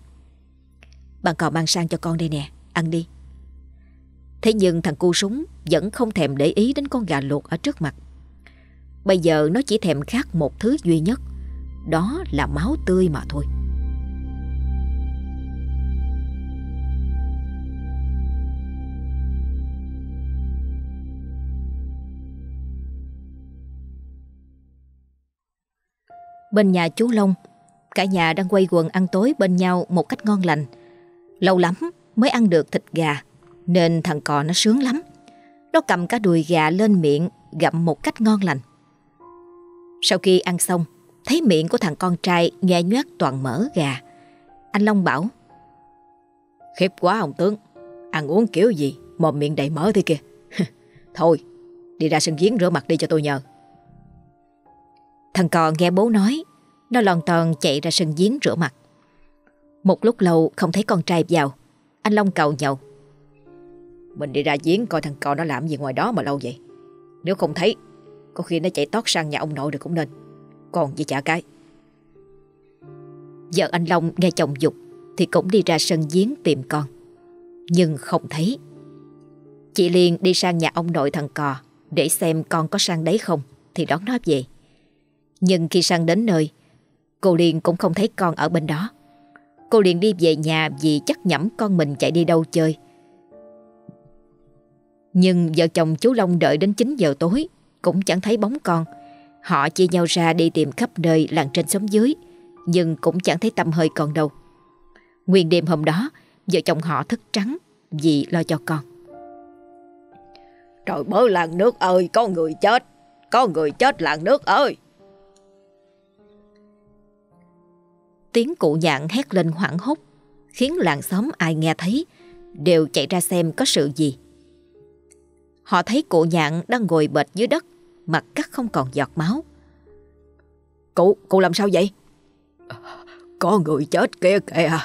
Bạn còn mang sang cho con đây nè, ăn đi. Thế nhưng thằng cu súng vẫn không thèm để ý đến con gà luộc ở trước mặt. Bây giờ nó chỉ thèm khát một thứ duy nhất, đó là máu tươi mà thôi. Bên nhà chú Long, cả nhà đang quay quần ăn tối bên nhau một cách ngon lành. Lâu lắm mới ăn được thịt gà, nên thằng cò nó sướng lắm. Nó cầm cả đùi gà lên miệng, gặm một cách ngon lành. Sau khi ăn xong, thấy miệng của thằng con trai nghe nhoát toàn mỡ gà. Anh Long bảo, Khiếp quá ông tướng, ăn uống kiểu gì, mồm miệng đầy mỡ thế kìa. Thôi, đi ra sân giếng rửa mặt đi cho tôi nhờ. Thằng cò nghe bố nói, nó lòn toàn chạy ra sân giếng rửa mặt. Một lúc lâu không thấy con trai vào, anh Long cầu nhậu. Mình đi ra giếng coi thằng cò nó làm gì ngoài đó mà lâu vậy. Nếu không thấy, có khi nó chạy tót sang nhà ông nội được cũng nên. còn gì chả cái. Vợ anh Long nghe chồng dục thì cũng đi ra sân giếng tìm con. Nhưng không thấy. Chị Liên đi sang nhà ông nội thằng cò để xem con có sang đấy không thì đón nó về. Nhưng khi sang đến nơi, cô Liên cũng không thấy con ở bên đó. Cô liền đi về nhà vì chắc nhẩm con mình chạy đi đâu chơi. Nhưng vợ chồng chú Long đợi đến 9 giờ tối cũng chẳng thấy bóng con. Họ chia nhau ra đi tìm khắp nơi làng trên sống dưới nhưng cũng chẳng thấy tâm hơi con đâu. Nguyên đêm hôm đó, vợ chồng họ thức trắng vì lo cho con. Trời bớ làng nước ơi, có người chết, có người chết làng nước ơi. Tiếng cụ nhạn hét lên hoảng hốt, khiến làng xóm ai nghe thấy đều chạy ra xem có sự gì. Họ thấy cụ nhạn đang ngồi bệt dưới đất, mặt cắt không còn giọt máu. Cụ, cụ làm sao vậy? Có người chết kia kìa.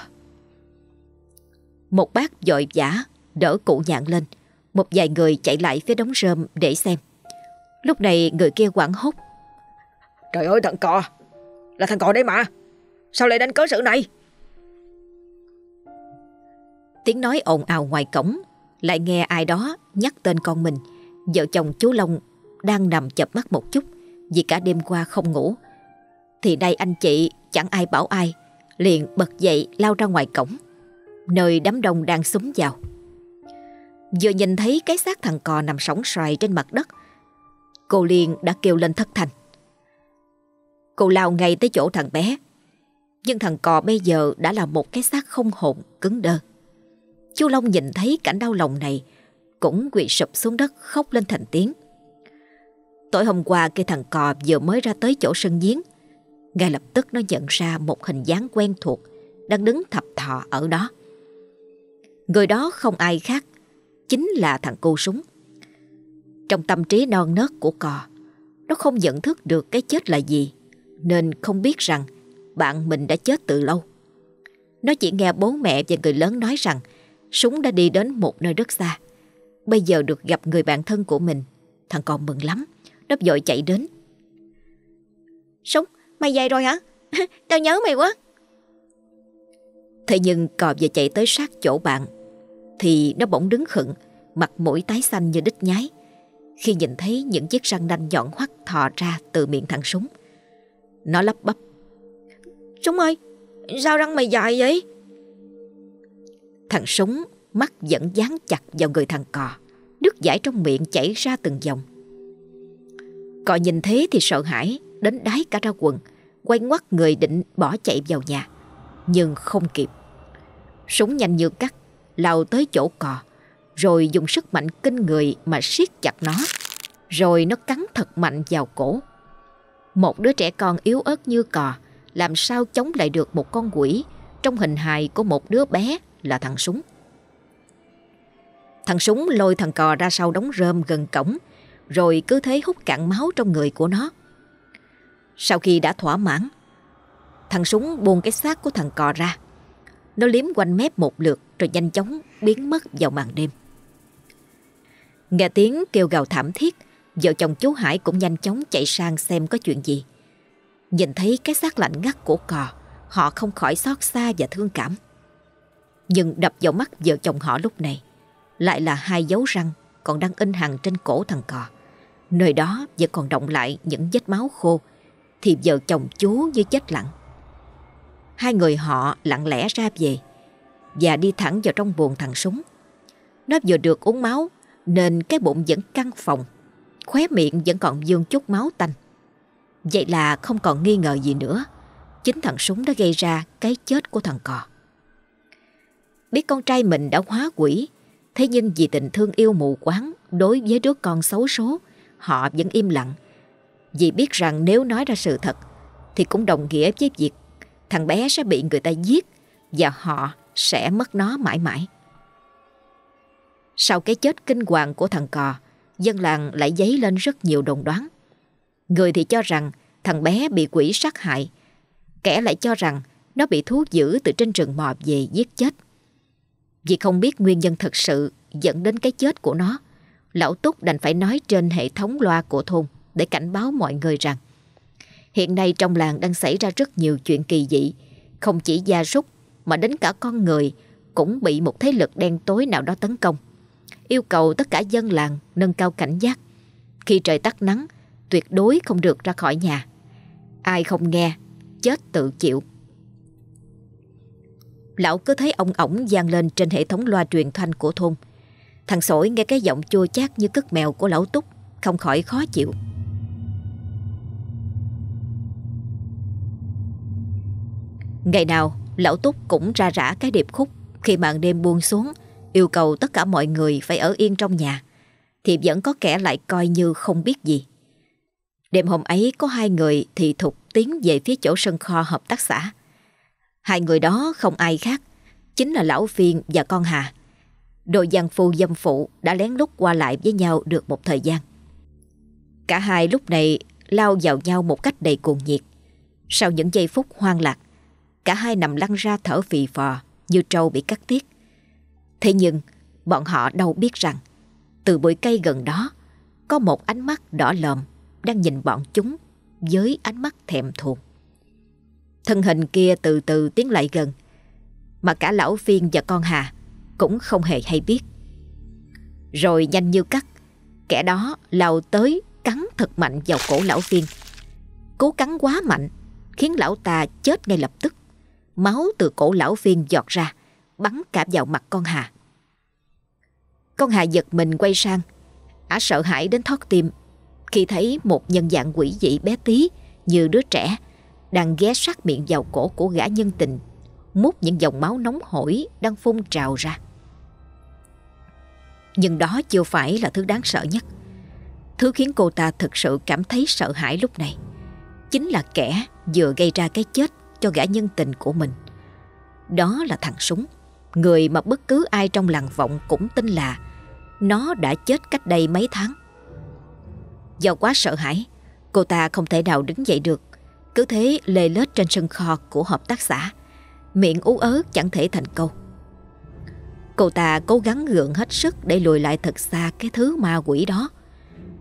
Một bác dội vã đỡ cụ nhạn lên. Một vài người chạy lại phía đống rơm để xem. Lúc này người kia quảng hốt. Trời ơi thằng cò, là thằng cò đấy mà. Sao lại đánh cớ sự này? Tiếng nói ồn ào ngoài cổng, lại nghe ai đó nhắc tên con mình. Vợ chồng chú Long đang nằm chập mắt một chút, vì cả đêm qua không ngủ. Thì đây anh chị, chẳng ai bảo ai, liền bật dậy lao ra ngoài cổng, nơi đám đông đang súng vào. Vừa nhìn thấy cái xác thằng cò nằm sóng xoài trên mặt đất, cô liền đã kêu lên thất thanh. Cô lao ngay tới chỗ thằng bé nhưng thằng cò bây giờ đã là một cái xác không hồn cứng đơ. Chú Long nhìn thấy cảnh đau lòng này cũng quỳ sụp xuống đất khóc lên thành tiếng. Tối hôm qua khi thằng cò vừa mới ra tới chỗ sân giếng ngay lập tức nó nhận ra một hình dáng quen thuộc đang đứng thập thọ ở đó. Người đó không ai khác, chính là thằng cô súng. Trong tâm trí non nớt của cò, nó không nhận thức được cái chết là gì, nên không biết rằng bạn mình đã chết từ lâu. Nó chỉ nghe bố mẹ và người lớn nói rằng súng đã đi đến một nơi rất xa. Bây giờ được gặp người bạn thân của mình, thằng con mừng lắm. Nó vội chạy đến. Súng, Mày về rồi hả? Tao nhớ mày quá. Thế nhưng cò vừa chạy tới sát chỗ bạn thì nó bỗng đứng khựng, mặt mũi tái xanh như đít nhái khi nhìn thấy những chiếc răng nanh nhọn hoắt thò ra từ miệng thằng súng. Nó lắp bắp. Súng ơi, sao răng mày dài vậy? Thằng súng mắt vẫn dán chặt vào người thằng cò, nước giải trong miệng chảy ra từng dòng. Cò nhìn thế thì sợ hãi, đến đáy cả ra quần, quay ngoắt người định bỏ chạy vào nhà. Nhưng không kịp. Súng nhanh như cắt, lao tới chỗ cò, rồi dùng sức mạnh kinh người mà siết chặt nó. Rồi nó cắn thật mạnh vào cổ. Một đứa trẻ con yếu ớt như cò, làm sao chống lại được một con quỷ trong hình hài của một đứa bé là thằng súng. Thằng súng lôi thằng cò ra sau đống rơm gần cổng, rồi cứ thế hút cạn máu trong người của nó. Sau khi đã thỏa mãn, thằng súng buông cái xác của thằng cò ra. Nó liếm quanh mép một lượt rồi nhanh chóng biến mất vào màn đêm. Nghe tiếng kêu gào thảm thiết, vợ chồng chú Hải cũng nhanh chóng chạy sang xem có chuyện gì. Nhìn thấy cái xác lạnh ngắt của cò, họ không khỏi xót xa và thương cảm. Nhưng đập vào mắt vợ chồng họ lúc này lại là hai dấu răng còn đang in hằn trên cổ thằng cò. Nơi đó vẫn còn động lại những vết máu khô thì vợ chồng chú như chết lặng. Hai người họ lặng lẽ ra về và đi thẳng vào trong buồng thằng súng. Nó vừa được uống máu nên cái bụng vẫn căng phòng, khóe miệng vẫn còn dương chút máu tanh. Vậy là không còn nghi ngờ gì nữa. Chính thằng súng đã gây ra cái chết của thằng cò. Biết con trai mình đã hóa quỷ, thế nhưng vì tình thương yêu mù quáng đối với đứa con xấu số, họ vẫn im lặng vì biết rằng nếu nói ra sự thật thì cũng đồng nghĩa với việc thằng bé sẽ bị người ta giết và họ sẽ mất nó mãi mãi. Sau cái chết kinh hoàng của thằng cò, dân làng lại dấy lên rất nhiều đồn đoán. Người thì cho rằng thằng bé bị quỷ sát hại, kẻ lại cho rằng nó bị thú dữ từ trên rừng mò về giết chết. Vì không biết nguyên nhân thật sự dẫn đến cái chết của nó, lão Túc đành phải nói trên hệ thống loa của thôn để cảnh báo mọi người rằng Hiện nay trong làng đang xảy ra rất nhiều chuyện kỳ dị, không chỉ gia súc mà đến cả con người cũng bị một thế lực đen tối nào đó tấn công. Yêu cầu tất cả dân làng nâng cao cảnh giác. Khi trời tắt nắng, tuyệt đối không được ra khỏi nhà. Ai không nghe, chết tự chịu. Lão cứ thấy ông ổng vang lên trên hệ thống loa truyền thanh của thôn. Thằng sổi nghe cái giọng chua chát như cất mèo của lão Túc, không khỏi khó chịu. Ngày nào, lão Túc cũng ra rã cái điệp khúc khi màn đêm buông xuống, yêu cầu tất cả mọi người phải ở yên trong nhà, thì vẫn có kẻ lại coi như không biết gì. Đêm hôm ấy có hai người thì thục tiến về phía chỗ sân kho hợp tác xã. Hai người đó không ai khác, chính là Lão Phiên và con Hà. Đội giang phu dâm phụ đã lén lút qua lại với nhau được một thời gian. Cả hai lúc này lao vào nhau một cách đầy cuồng nhiệt. Sau những giây phút hoang lạc, cả hai nằm lăn ra thở phì phò như trâu bị cắt tiết. Thế nhưng, bọn họ đâu biết rằng, từ bụi cây gần đó, có một ánh mắt đỏ lòm đang nhìn bọn chúng với ánh mắt thèm thuồng. Thân hình kia từ từ tiến lại gần, mà cả lão phiên và con Hà cũng không hề hay biết. Rồi nhanh như cắt, kẻ đó lao tới cắn thật mạnh vào cổ lão phiên. Cố cắn quá mạnh, khiến lão ta chết ngay lập tức. Máu từ cổ lão phiên giọt ra, bắn cả vào mặt con Hà. Con Hà giật mình quay sang, ả sợ hãi đến thoát tim khi thấy một nhân dạng quỷ dị bé tí như đứa trẻ đang ghé sát miệng vào cổ của gã nhân tình, mút những dòng máu nóng hổi đang phun trào ra. Nhưng đó chưa phải là thứ đáng sợ nhất. Thứ khiến cô ta thực sự cảm thấy sợ hãi lúc này chính là kẻ vừa gây ra cái chết cho gã nhân tình của mình. Đó là thằng súng, người mà bất cứ ai trong làng vọng cũng tin là nó đã chết cách đây mấy tháng. Do quá sợ hãi, cô ta không thể nào đứng dậy được, cứ thế lê lết trên sân kho của hợp tác xã, miệng ú ớ chẳng thể thành câu. Cô ta cố gắng gượng hết sức để lùi lại thật xa cái thứ ma quỷ đó.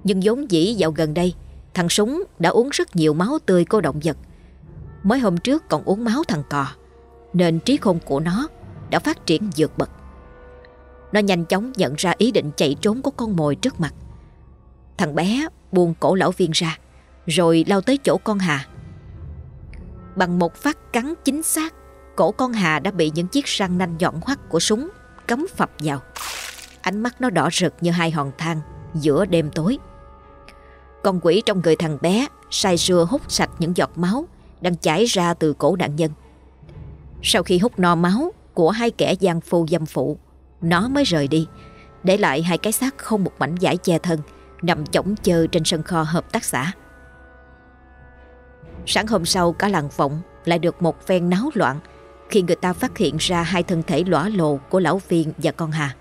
Nhưng vốn dĩ dạo gần đây, thằng Súng đã uống rất nhiều máu tươi của động vật. Mới hôm trước còn uống máu thằng cò, nên trí khôn của nó đã phát triển vượt bậc. Nó nhanh chóng nhận ra ý định chạy trốn của con mồi trước mặt. Thằng bé buông cổ lão viên ra, rồi lao tới chỗ con Hà. Bằng một phát cắn chính xác, cổ con Hà đã bị những chiếc răng nanh nhọn hoắt của súng cấm phập vào. Ánh mắt nó đỏ rực như hai hòn than giữa đêm tối. Con quỷ trong người thằng bé say sưa hút sạch những giọt máu đang chảy ra từ cổ nạn nhân. Sau khi hút no máu của hai kẻ gian phu dâm phụ, nó mới rời đi, để lại hai cái xác không một mảnh giải che thân, nằm chỏng chơ trên sân kho hợp tác xã. Sáng hôm sau cả làng vọng lại được một phen náo loạn khi người ta phát hiện ra hai thân thể lõa lồ của lão viên và con Hà.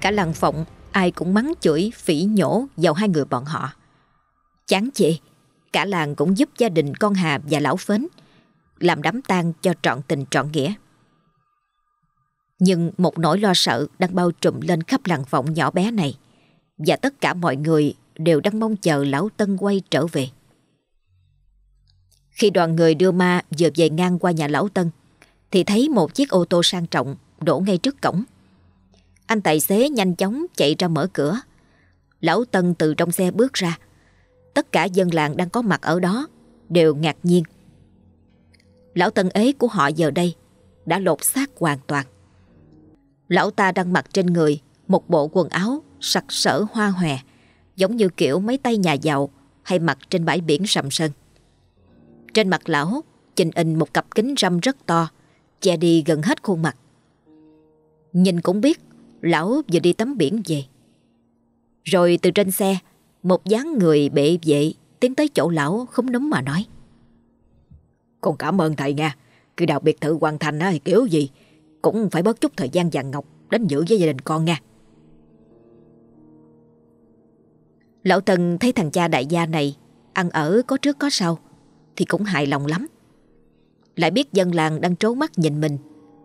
Cả làng vọng ai cũng mắng chửi phỉ nhổ vào hai người bọn họ. Chán chê, cả làng cũng giúp gia đình con Hà và lão phến làm đám tang cho trọn tình trọn nghĩa. Nhưng một nỗi lo sợ đang bao trùm lên khắp làng vọng nhỏ bé này và tất cả mọi người đều đang mong chờ lão Tân quay trở về. Khi đoàn người đưa ma vừa về ngang qua nhà lão Tân, thì thấy một chiếc ô tô sang trọng đổ ngay trước cổng. Anh tài xế nhanh chóng chạy ra mở cửa. Lão Tân từ trong xe bước ra. Tất cả dân làng đang có mặt ở đó đều ngạc nhiên. Lão Tân ế của họ giờ đây đã lột xác hoàn toàn. Lão ta đang mặc trên người một bộ quần áo sặc sỡ hoa hòe, giống như kiểu mấy tay nhà giàu hay mặc trên bãi biển sầm sơn. Trên mặt lão chình in một cặp kính râm rất to, che đi gần hết khuôn mặt. Nhìn cũng biết lão vừa đi tắm biển về. Rồi từ trên xe, một dáng người bệ vệ tiến tới chỗ lão không núm mà nói. Con cảm ơn thầy nha, cứ đào biệt thự hoàn thành á, kiểu gì cũng phải bớt chút thời gian vàng ngọc đến giữ với gia đình con nha. Lão Tân thấy thằng cha đại gia này ăn ở có trước có sau thì cũng hài lòng lắm. Lại biết dân làng đang trố mắt nhìn mình,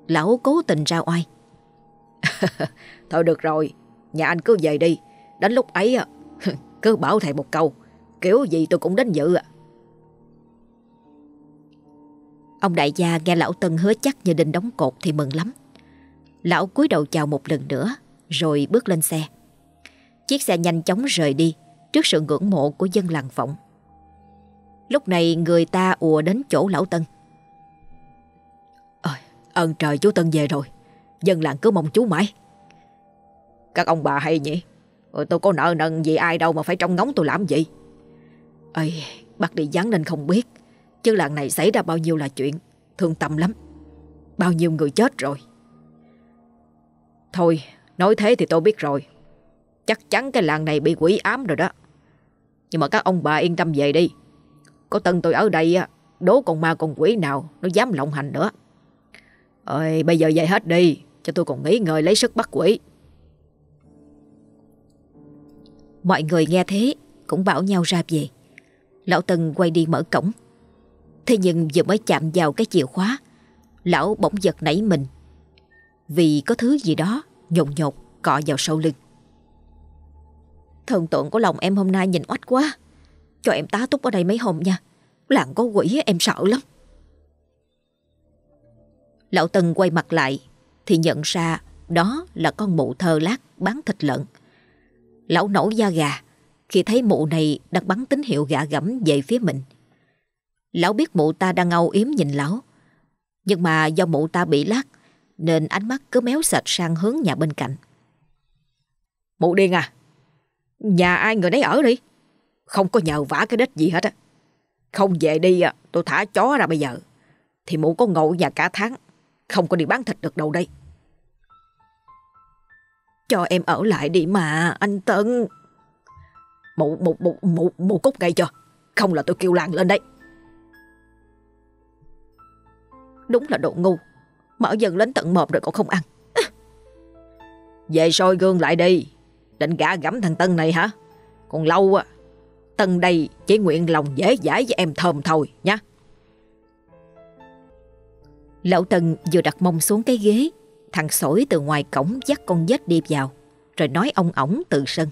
lão cố tình ra oai. Thôi được rồi, nhà anh cứ về đi, đến lúc ấy cứ bảo thầy một câu, kiểu gì tôi cũng đến dự ạ. Ông đại gia nghe lão Tân hứa chắc như đinh đóng cột thì mừng lắm. Lão cúi đầu chào một lần nữa rồi bước lên xe. Chiếc xe nhanh chóng rời đi trước sự ngưỡng mộ của dân làng vọng. Lúc này người ta ùa đến chỗ lão Tân. Ơi, ơn trời chú Tân về rồi. Dân làng cứ mong chú mãi. Các ông bà hay nhỉ? Tôi có nợ nần gì ai đâu mà phải trông ngóng tôi làm gì. Ây, bác đi vắng nên không biết. Chứ làng này xảy ra bao nhiêu là chuyện. Thương tâm lắm. Bao nhiêu người chết rồi. Thôi, nói thế thì tôi biết rồi. Chắc chắn cái làng này bị quỷ ám rồi đó. Nhưng mà các ông bà yên tâm về đi. Có tân tôi ở đây á, đố con ma con quỷ nào nó dám lộng hành nữa. Ơi, bây giờ về hết đi, cho tôi còn nghỉ ngơi lấy sức bắt quỷ. Mọi người nghe thế cũng bảo nhau ra về. Lão Tân quay đi mở cổng. Thế nhưng vừa mới chạm vào cái chìa khóa, lão bỗng giật nảy mình. Vì có thứ gì đó nhột nhột cọ vào sau lưng. Thần tượng của lòng em hôm nay nhìn oách quá. Cho em tá túc ở đây mấy hôm nha. Làng có quỷ em sợ lắm. Lão Tân quay mặt lại, thì nhận ra đó là con mụ thơ lát bán thịt lợn. Lão nổ da gà, khi thấy mụ này đang bắn tín hiệu gạ gẫm về phía mình. Lão biết mụ ta đang âu yếm nhìn lão. Nhưng mà do mụ ta bị lát, nên ánh mắt cứ méo sạch sang hướng nhà bên cạnh. Mụ điên à? Nhà ai người nấy ở đi. Không có nhờ vả cái đích gì hết á. Không về đi à, tôi thả chó ra bây giờ. Thì mụ có ngồi nhà cả tháng. Không có đi bán thịt được đâu đây. Cho em ở lại đi mà, anh Tân. Mụ, mụ, mụ, mụ, mụ cút ngay cho. Không là tôi kêu làng lên đây. Đúng là độ ngu. Mở dần lên tận mộp rồi còn không ăn. Về soi gương lại đi. Định gã gắm thằng Tân này hả? Còn lâu á. Tân đây chỉ nguyện lòng dễ dãi với em thơm thôi nha. Lão Tân vừa đặt mông xuống cái ghế, Thằng sổi từ ngoài cổng dắt con dết đi vào, Rồi nói ông ổng từ sân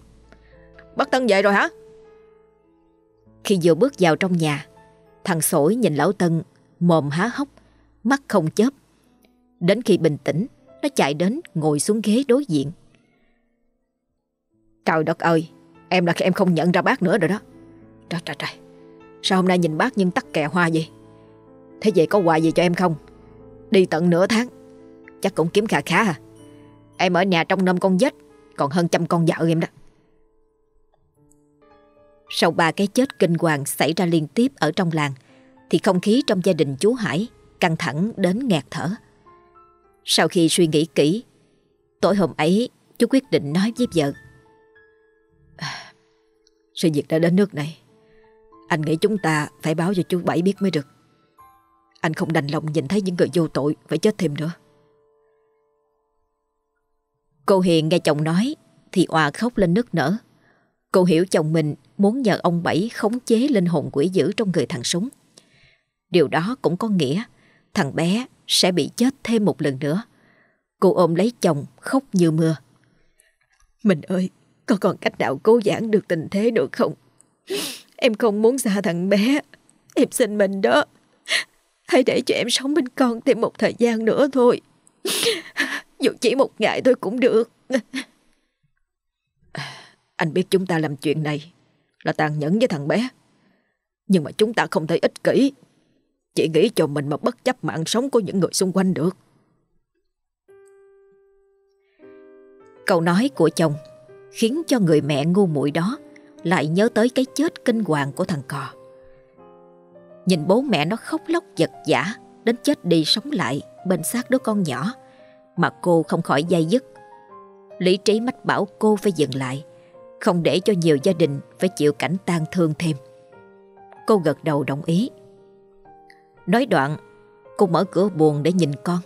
Bác Tân về rồi hả? Khi vừa bước vào trong nhà, Thằng sổi nhìn lão Tân Mồm há hốc, Mắt không chớp Đến khi bình tĩnh, Nó chạy đến ngồi xuống ghế đối diện Trời đất ơi, Em là khi em không nhận ra bác nữa rồi đó. Trời trời trời. Sao hôm nay nhìn bác nhưng tắc kè hoa vậy? Thế vậy có quà gì cho em không? Đi tận nửa tháng, Chắc cũng kiếm khá khá à. Em ở nhà trong năm con dết, Còn hơn trăm con vợ em đó. Sau ba cái chết kinh hoàng xảy ra liên tiếp ở trong làng, Thì không khí trong gia đình chú Hải Căng thẳng đến nghẹt thở. Sau khi suy nghĩ kỹ, Tối hôm ấy, chú quyết định nói với vợ Sự việc đã đến nước này. Anh nghĩ chúng ta phải báo cho chú Bảy biết mới được. Anh không đành lòng nhìn thấy những người vô tội Phải chết thêm nữa. Cô Hiền nghe chồng nói Thì òa khóc lên nức nở. Cô hiểu chồng mình muốn nhờ ông Bảy khống chế linh hồn quỷ dữ trong người thằng súng. Điều đó cũng có nghĩa Thằng bé sẽ bị chết thêm một lần nữa. Cô ôm lấy chồng khóc như mưa. Mình ơi có còn cách nào cố giãn được tình thế được không? Em không muốn xa thằng bé. Em xin mình đó. Hãy để cho em sống bên con thêm một thời gian nữa thôi. Dù chỉ một ngày thôi cũng được. Anh biết chúng ta làm chuyện này Là tàn nhẫn với thằng bé. Nhưng mà chúng ta không thể ích kỷ. Chỉ nghĩ cho mình mà bất chấp mạng sống của những người xung quanh được. Câu nói của chồng. Khiến cho người mẹ ngu muội đó Lại nhớ tới cái chết kinh hoàng của thằng cò. Nhìn bố mẹ nó khóc lóc giật giả Đến chết đi sống lại Bên xác đứa con nhỏ Mà cô không khỏi dây dứt. Lý trí mách bảo cô phải dừng lại, Không để cho nhiều gia đình Phải chịu cảnh tang thương thêm. Cô gật đầu đồng ý. Nói đoạn, Cô mở cửa buồn để nhìn con,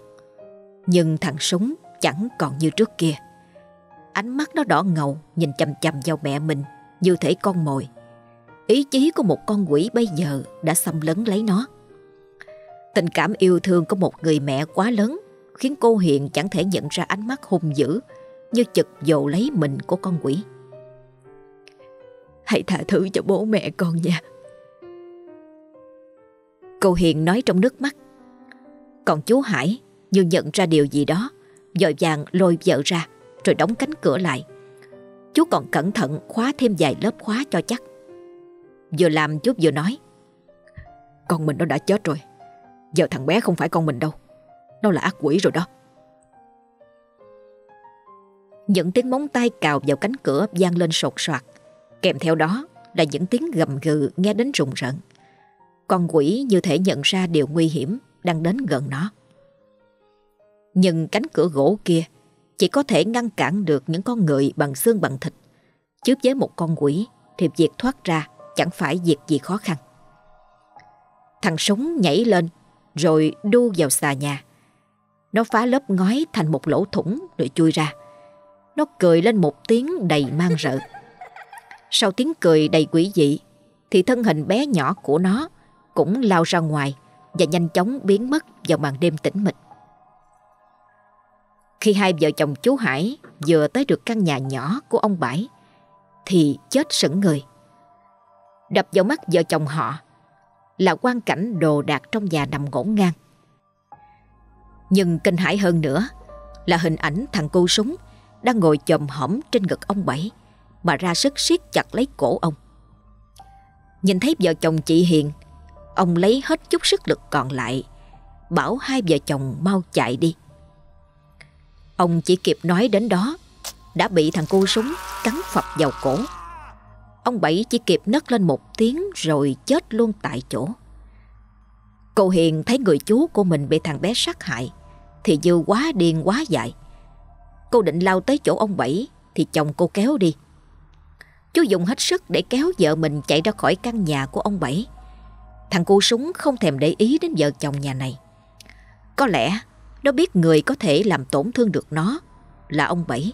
Nhưng thằng súng chẳng còn như trước kia. Ánh mắt nó đỏ ngầu Nhìn chầm chầm vào mẹ mình Như thể con mồi. Ý chí của một con quỷ bây giờ Đã xâm lấn lấy nó. Tình cảm yêu thương của một người mẹ quá lớn Khiến cô Hiền chẳng thể nhận ra ánh mắt hung dữ Như chực dồ lấy mình của con quỷ. Hãy tha thứ cho bố mẹ con nha. Cô Hiền nói trong nước mắt. Còn chú Hải như nhận ra điều gì đó, dội vàng lôi vợ ra rồi đóng cánh cửa lại. Chú còn cẩn thận khóa thêm vài lớp khóa cho chắc. Vừa làm chú vừa nói. Con mình nó đã chết rồi. Giờ thằng bé không phải con mình đâu. Nó là ác quỷ rồi đó. Những tiếng móng tay cào vào cánh cửa vang lên sột soạt. Kèm theo đó là những tiếng gầm gừ nghe đến rùng rợn. Con quỷ như thể nhận ra điều nguy hiểm đang đến gần nó. Nhưng cánh cửa gỗ kia chỉ có thể ngăn cản được những con người bằng xương bằng thịt. Chứ với một con quỷ thì việc thoát ra chẳng phải việc gì khó khăn. Thằng súng nhảy lên rồi đu vào xà nhà. Nó phá lớp ngói thành một lỗ thủng rồi chui ra. Nó cười lên một tiếng đầy mang rợ. Sau tiếng cười đầy quỷ dị thì thân hình bé nhỏ của nó cũng lao ra ngoài và nhanh chóng biến mất vào màn đêm tĩnh mịch. Khi hai vợ chồng chú Hải vừa tới được căn nhà nhỏ của ông Bãi thì chết sững người. Đập vào mắt vợ chồng họ là quan cảnh đồ đạc trong nhà nằm ngổn ngang. Nhưng kinh hãi hơn nữa là hình ảnh thằng cu súng đang ngồi chồm hõm trên ngực ông Bảy mà ra sức siết chặt lấy cổ ông. Nhìn thấy vợ chồng chị Hiền, ông lấy hết chút sức lực còn lại, bảo hai vợ chồng mau chạy đi. Ông chỉ kịp nói đến đó, đã bị thằng cu súng cắn phập vào cổ. Ông Bảy chỉ kịp nấc lên một tiếng rồi chết luôn tại chỗ. Cô Hiền thấy người chú của mình bị thằng bé sát hại thì dư quá điên quá dại. Cô định lao tới chỗ ông Bảy thì chồng cô kéo đi. Chú dùng hết sức để kéo vợ mình chạy ra khỏi căn nhà của ông Bảy. Thằng cu súng không thèm để ý đến vợ chồng nhà này. Có lẽ nó biết người có thể làm tổn thương được nó là ông Bảy,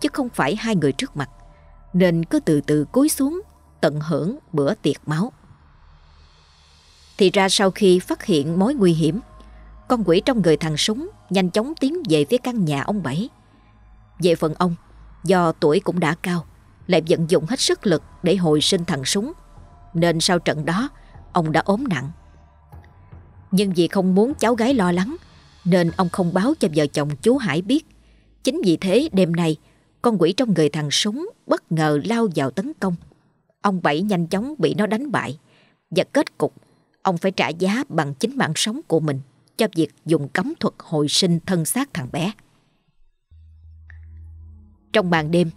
chứ không phải hai người trước mặt. Nên cứ từ từ cúi xuống, tận hưởng bữa tiệc máu. Thì ra sau khi phát hiện mối nguy hiểm, con quỷ trong người thằng súng nhanh chóng tiến về phía căn nhà ông Bảy. Về phần ông, do tuổi cũng đã cao, lại vận dụng hết sức lực để hồi sinh thằng súng. Nên sau trận đó, ông đã ốm nặng. Nhưng vì không muốn cháu gái lo lắng, nên ông không báo cho vợ chồng chú Hải biết. Chính vì thế đêm nay, con quỷ trong người thằng súng bất ngờ lao vào tấn công. Ông Bảy nhanh chóng bị nó đánh bại. Và kết cục, ông phải trả giá bằng chính mạng sống của mình cho việc dùng cấm thuật hồi sinh thân xác thằng bé. Trong màn đêm,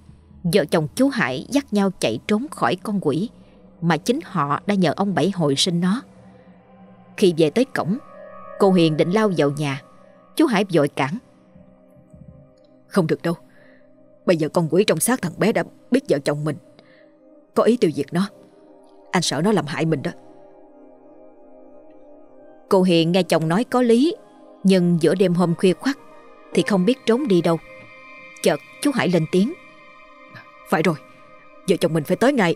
vợ chồng chú Hải dắt nhau chạy trốn khỏi con quỷ mà chính họ đã nhờ ông Bảy hồi sinh nó. Khi về tới cổng, cô Hiền định lao vào nhà Chú Hải vội cản. Không được đâu. Bây giờ con quỷ trong xác thằng bé đã biết vợ chồng mình. Có ý tiêu diệt nó. Anh sợ nó làm hại mình đó. Cô Hiền nghe chồng nói có lý Nhưng giữa đêm hôm khuya khoắt Thì không biết trốn đi đâu. Chợt chú Hải lên tiếng. Phải rồi Vợ chồng mình phải tới ngay.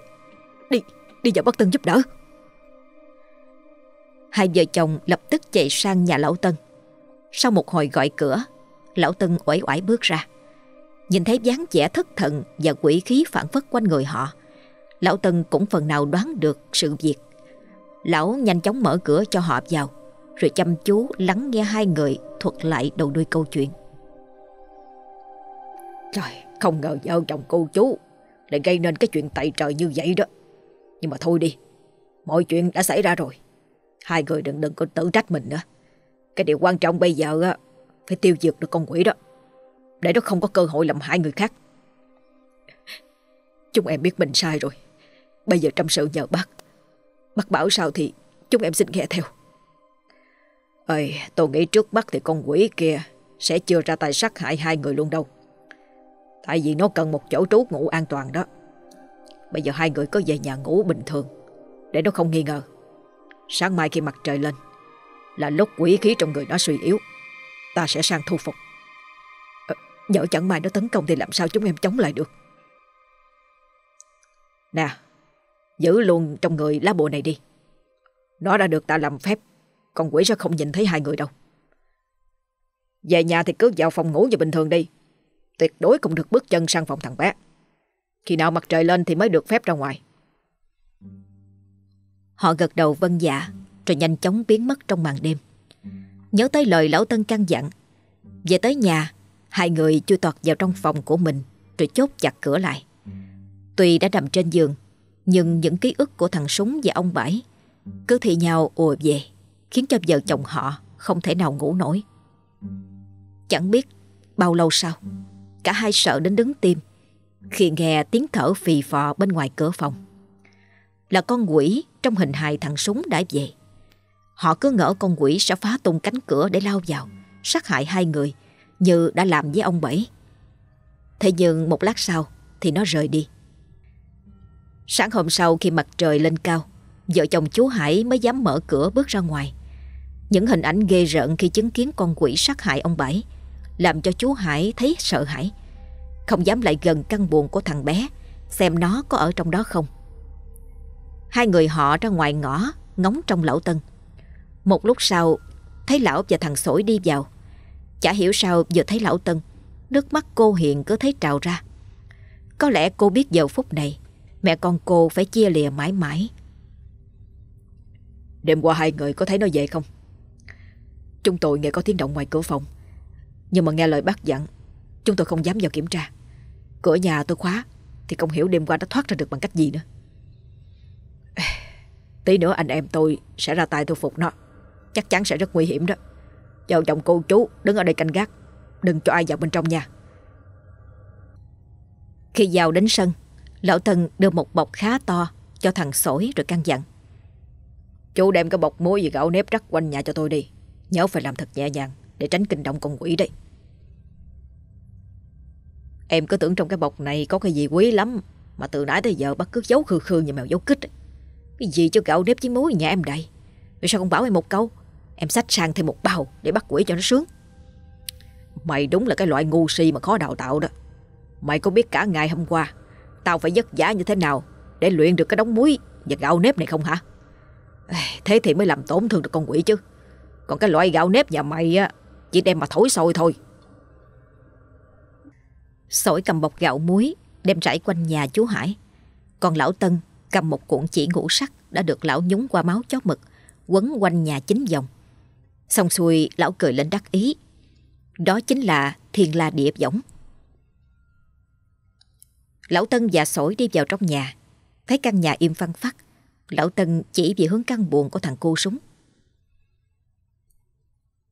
Đi, đi vào Bắc Tân giúp đỡ. Hai vợ chồng lập tức chạy sang nhà lão Tân sau một hồi gọi cửa Lão Tân uể oải bước ra. Nhìn thấy dáng vẻ thất thần Và quỷ khí phản phất quanh người họ Lão Tân cũng phần nào đoán được sự việc. Lão nhanh chóng mở cửa cho họ vào Rồi chăm chú lắng nghe hai người thuật lại đầu đuôi câu chuyện. Trời, không ngờ vợ chồng cô chú Lại gây nên cái chuyện tày trời như vậy đó. Nhưng mà thôi đi Mọi chuyện đã xảy ra rồi. Hai người đừng đừng có tự trách mình nữa cái điều quan trọng bây giờ á phải tiêu diệt được con quỷ đó. Để nó không có cơ hội làm hại người khác. Chúng em biết mình sai rồi. Bây giờ trong sự nhờ bác. Bác bảo sao thì chúng em xin nghe theo. Ơi, tôi nghĩ trước mắt thì con quỷ kia sẽ chưa ra tay sát hại hai người luôn đâu. Tại vì nó cần một chỗ trú ngủ an toàn đó. Bây giờ hai người có về nhà ngủ bình thường để nó không nghi ngờ. Sáng mai khi mặt trời lên là lúc quỷ khí trong người nó suy yếu. Ta sẽ sang thu phục. À, nhỡ chẳng may nó tấn công thì làm sao chúng em chống lại được. Nè, giữ luôn trong người lá bùa này đi. Nó đã được ta làm phép, con quỷ sẽ không nhìn thấy hai người đâu. Về nhà thì cứ vào phòng ngủ như bình thường đi. Tuyệt đối không được bước chân sang phòng thằng bé. Khi nào mặt trời lên thì mới được phép ra ngoài. Họ gật đầu vân dạ rồi nhanh chóng biến mất trong màn đêm. Nhớ tới lời lão Tân căn dặn, Về tới nhà, Hai người chui tọt vào trong phòng của mình Rồi chốt chặt cửa lại. Tuy đã nằm trên giường, Nhưng những ký ức của thằng Súng và ông Bảy Cứ thì nhau ùa về, Khiến cho vợ chồng họ Không thể nào ngủ nổi. Chẳng biết bao lâu sau, Cả hai sợ đến đứng tim Khi nghe tiếng thở phì phò bên ngoài cửa phòng. Là con quỷ trong hình hài thằng Súng đã về. Họ cứ ngỡ con quỷ sẽ phá tung cánh cửa để lao vào, Sát hại hai người, Như đã làm với ông Bảy. Thế nhưng một lát sau Thì nó rời đi. Sáng hôm sau khi mặt trời lên cao, Vợ chồng chú Hải mới dám mở cửa bước ra ngoài. Những hình ảnh ghê rợn khi chứng kiến con quỷ sát hại ông Bảy Làm cho chú Hải thấy sợ hãi. Không dám lại gần căn buồn của thằng bé, Xem nó có ở trong đó không. Hai người họ ra ngoài ngõ, Ngóng trong lão Tân. Một lúc sau, Thấy lão và thằng sổi đi vào. Chả hiểu sao vừa thấy lão Tân, Nước mắt cô hiện cứ thấy trào ra. Có lẽ cô biết giờ phút này, Mẹ con cô phải chia lìa mãi mãi. Đêm qua hai người có thấy nó về không? Chúng tôi nghe có tiếng động ngoài cửa phòng, Nhưng mà nghe lời bác dặn, Chúng tôi không dám vào kiểm tra. Cửa nhà tôi khóa, Thì không hiểu đêm qua nó thoát ra được bằng cách gì nữa. Tí nữa anh em tôi sẽ ra tay thu phục nó. Chắc chắn sẽ rất nguy hiểm đó. Vợ chồng cô chú đứng ở đây canh gác, Đừng cho ai vào bên trong nhà Khi vào đến sân, Lão Tân đưa một bọc khá to Cho thằng sổi rồi căn dặn. Chú đem cái bọc muối và gạo nếp rắc quanh nhà cho tôi đi, Nhớ phải làm thật nhẹ nhàng Để tránh kinh động con quỷ đấy. Em cứ tưởng trong cái bọc này có cái gì quý lắm, Mà từ nãy tới giờ bắt cứ giấu khư khư như mèo giấu kích. Cái gì cho gạo nếp với muối nhà em đây vì sao không bảo em một câu? Em xách sang thêm một bao để bắt quỷ cho nó sướng. Mày đúng là cái loại ngu si mà khó đào tạo đó. Mày có biết cả ngày hôm qua, Tao phải vất vả như thế nào Để luyện được cái đống muối và gạo nếp này không hả? Thế thì mới làm tổn thương được con quỷ chứ. Còn cái loại gạo nếp nhà mày á, Chỉ đem mà thổi sôi thôi. Sổi cầm bọc gạo muối, Đem rải quanh nhà chú Hải. Còn lão Tân cầm một cuộn chỉ ngũ sắc Đã được lão nhúng qua máu chó mực. Quấn quanh nhà chính vòng Xong xuôi, lão cười lên đắc ý. Đó chính là thiên la địa võng. Lão Tân và sổi đi vào trong nhà. Thấy căn nhà im phăng phắc, Lão Tân chỉ về hướng căn buồn của thằng cô súng.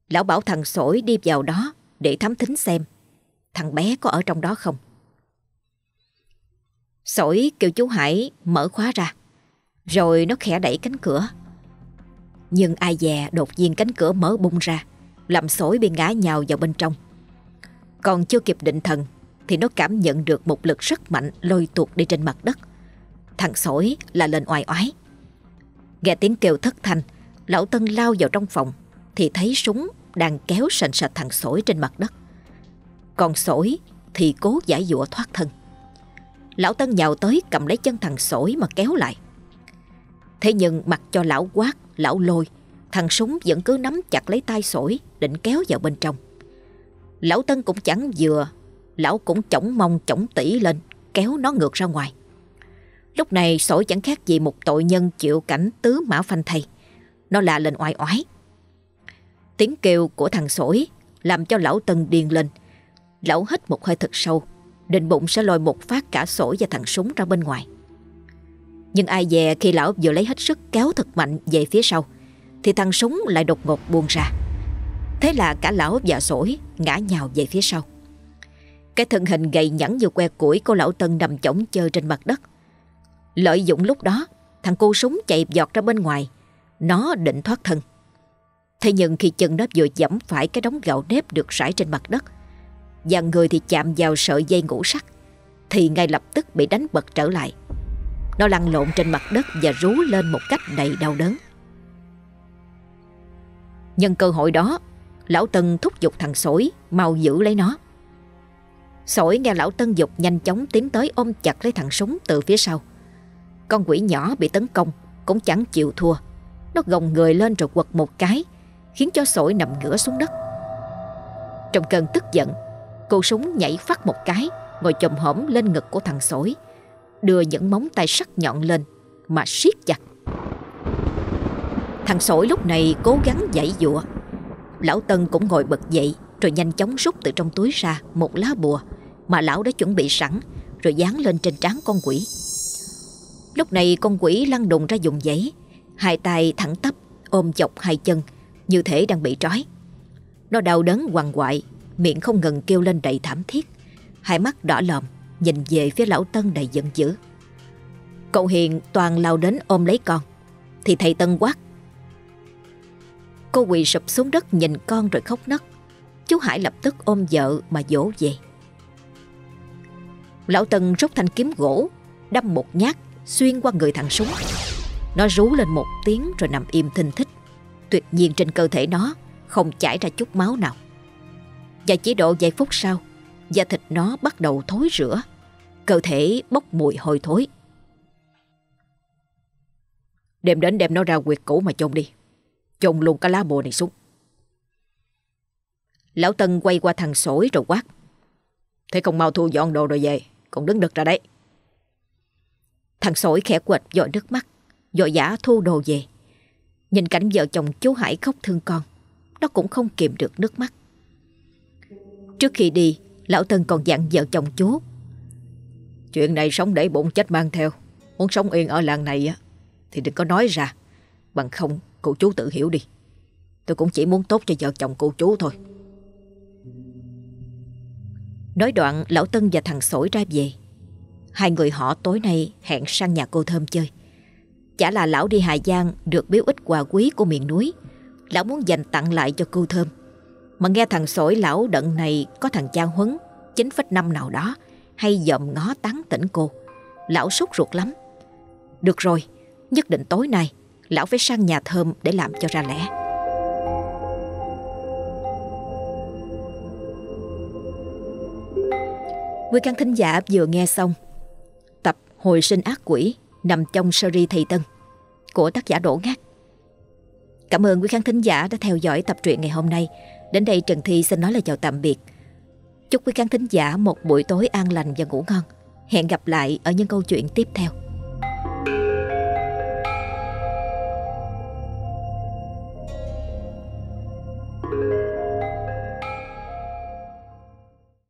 Lão bảo thằng sổi đi vào đó Để thám thính xem Thằng bé có ở trong đó không. Sổi kêu chú Hải mở khóa ra, Rồi nó khẽ đẩy cánh cửa. Nhưng ai dè đột nhiên cánh cửa mở bung ra Làm sổi bị ngã nhào vào bên trong. Còn chưa kịp định thần, Thì nó cảm nhận được một lực rất mạnh Lôi tuột đi trên mặt đất. Thằng sổi là lên oai oái. Nghe tiếng kêu thất thanh, Lão Tân lao vào trong phòng, Thì thấy súng đang kéo sành sạch thằng sổi trên mặt đất. Còn sổi thì cố giải dụa thoát thân. Lão Tân nhào tới cầm lấy chân thằng sổi mà kéo lại. Thế nhưng mặc cho lão quát, lão lôi Thằng súng vẫn cứ nắm chặt lấy tay sổi Định kéo vào bên trong Lão Tân cũng chẳng vừa Lão cũng chổng mong chổng tỉ lên Kéo nó ngược ra ngoài Lúc này sổi chẳng khác gì một tội nhân chịu cảnh tứ mã phanh thầy. Nó là lên oai oái. Tiếng kêu của thằng sổi làm cho lão Tân điên lên. Lão hít một hơi thật sâu, định bụng sẽ lôi một phát cả sổi và thằng súng ra bên ngoài. Nhưng ai dè khi lão vừa lấy hết sức kéo thật mạnh về phía sau, thì thằng súng lại đột ngột buông ra. Thế là cả lão và sổi ngã nhào về phía sau. Cái thân hình gầy nhẵn như que củi của lão Tân nằm chỏng chơi trên mặt đất. Lợi dụng lúc đó Thằng cô súng chạy giọt ra bên ngoài Nó định thoát thân Thế nhưng khi chân nó vừa dẫm phải cái đống gạo nếp được rải trên mặt đất Và người thì chạm vào sợi dây ngũ sắt Thì ngay lập tức bị đánh bật trở lại nó lăn lộn trên mặt đất và rú lên một cách đầy đau đớn. Nhân cơ hội đó, Lão Tân thúc giục thằng sổi Mau giữ lấy nó. Sổi nghe lão Tân dục nhanh chóng tiến tới ôm chặt lấy thằng súng từ phía sau. Con quỷ nhỏ bị tấn công Cũng chẳng chịu thua. Nó gồng người lên rồi quật một cái, Khiến cho sổi nằm ngửa xuống đất. Trong cơn tức giận, Cô súng nhảy phát một cái, Ngồi chồm hổm lên ngực của thằng sổi Đưa những móng tay sắc nhọn lên Mà siết chặt. Thằng sổi lúc này cố gắng giãy giụa, Lão Tân cũng ngồi bật dậy Rồi nhanh chóng rút từ trong túi ra Một lá bùa Mà lão đã chuẩn bị sẵn Rồi dán lên trên trán con quỷ. Lúc này con quỷ lăn đùng ra dùng giấy Hai tay thẳng tắp Ôm chọc hai chân Như thể đang bị trói. Nó đau đớn quằn quại Miệng không ngừng kêu lên đầy thảm thiết Hai mắt đỏ lòm. Nhìn về phía lão Tân đầy giận dữ. Cậu Hiền toàn lao đến ôm lấy con, Thì thầy Tân quát. Cô quỳ sụp xuống đất nhìn con rồi khóc nấc. Chú Hải lập tức ôm vợ mà dỗ về. Lão Tân rút thanh kiếm gỗ, Đâm một nhát xuyên qua người thằng súng. Nó rú lên một tiếng rồi nằm im thinh thích Tuyệt nhiên trên cơ thể nó Không chảy ra chút máu nào. Và chỉ độ vài phút sau Da thịt nó bắt đầu thối rữa Cơ thể bốc mùi hôi thối. Đem đến đem nó ra quyệt cũ mà chôn đi. Chôn luôn cái lá bùa này xuống. Lão Tân quay qua thằng sổi rồi quát. Thế không mau thu dọn đồ rồi về Còn đứng đực ra đấy. Thằng sổi khẽ quệt dội nước mắt Dội giả thu đồ về. Nhìn cảnh vợ chồng chú Hải khóc thương con, Nó cũng không kìm được nước mắt. Trước khi đi Lão Tân còn dặn vợ chồng chú. Chuyện này sống để bụng chết mang theo. Muốn sống yên ở làng này á Thì đừng có nói ra. Bằng không cô chú tự hiểu đi. Tôi cũng chỉ muốn tốt cho vợ chồng cô chú thôi. Nói đoạn Lão Tân và thằng Sổi ra về. Hai người họ tối nay hẹn sang nhà cô Thơm chơi. Chả là lão đi Hà Giang Được biếu ích quà quý của miền núi. Lão muốn dành tặng lại cho cô Thơm mà nghe thằng Sổi lão đận này Có thằng cha huấn 9,5 nào đó Hay dòm ngó tán tỉnh cô. Lão sốt ruột lắm. Được rồi, nhất định tối nay Lão phải sang nhà Thơm để làm cho ra lẽ. Quý khán thính giả vừa nghe xong Tập Hồi sinh ác quỷ Nằm trong series Thầy Tân Của tác giả Đỗ Ngát. Cảm ơn quý khán thính giả đã theo dõi tập truyện ngày hôm nay. Đến đây Trần Thi xin nói lời chào tạm biệt. Chúc quý khán thính giả một buổi tối an lành và ngủ ngon. Hẹn gặp lại ở những câu chuyện tiếp theo.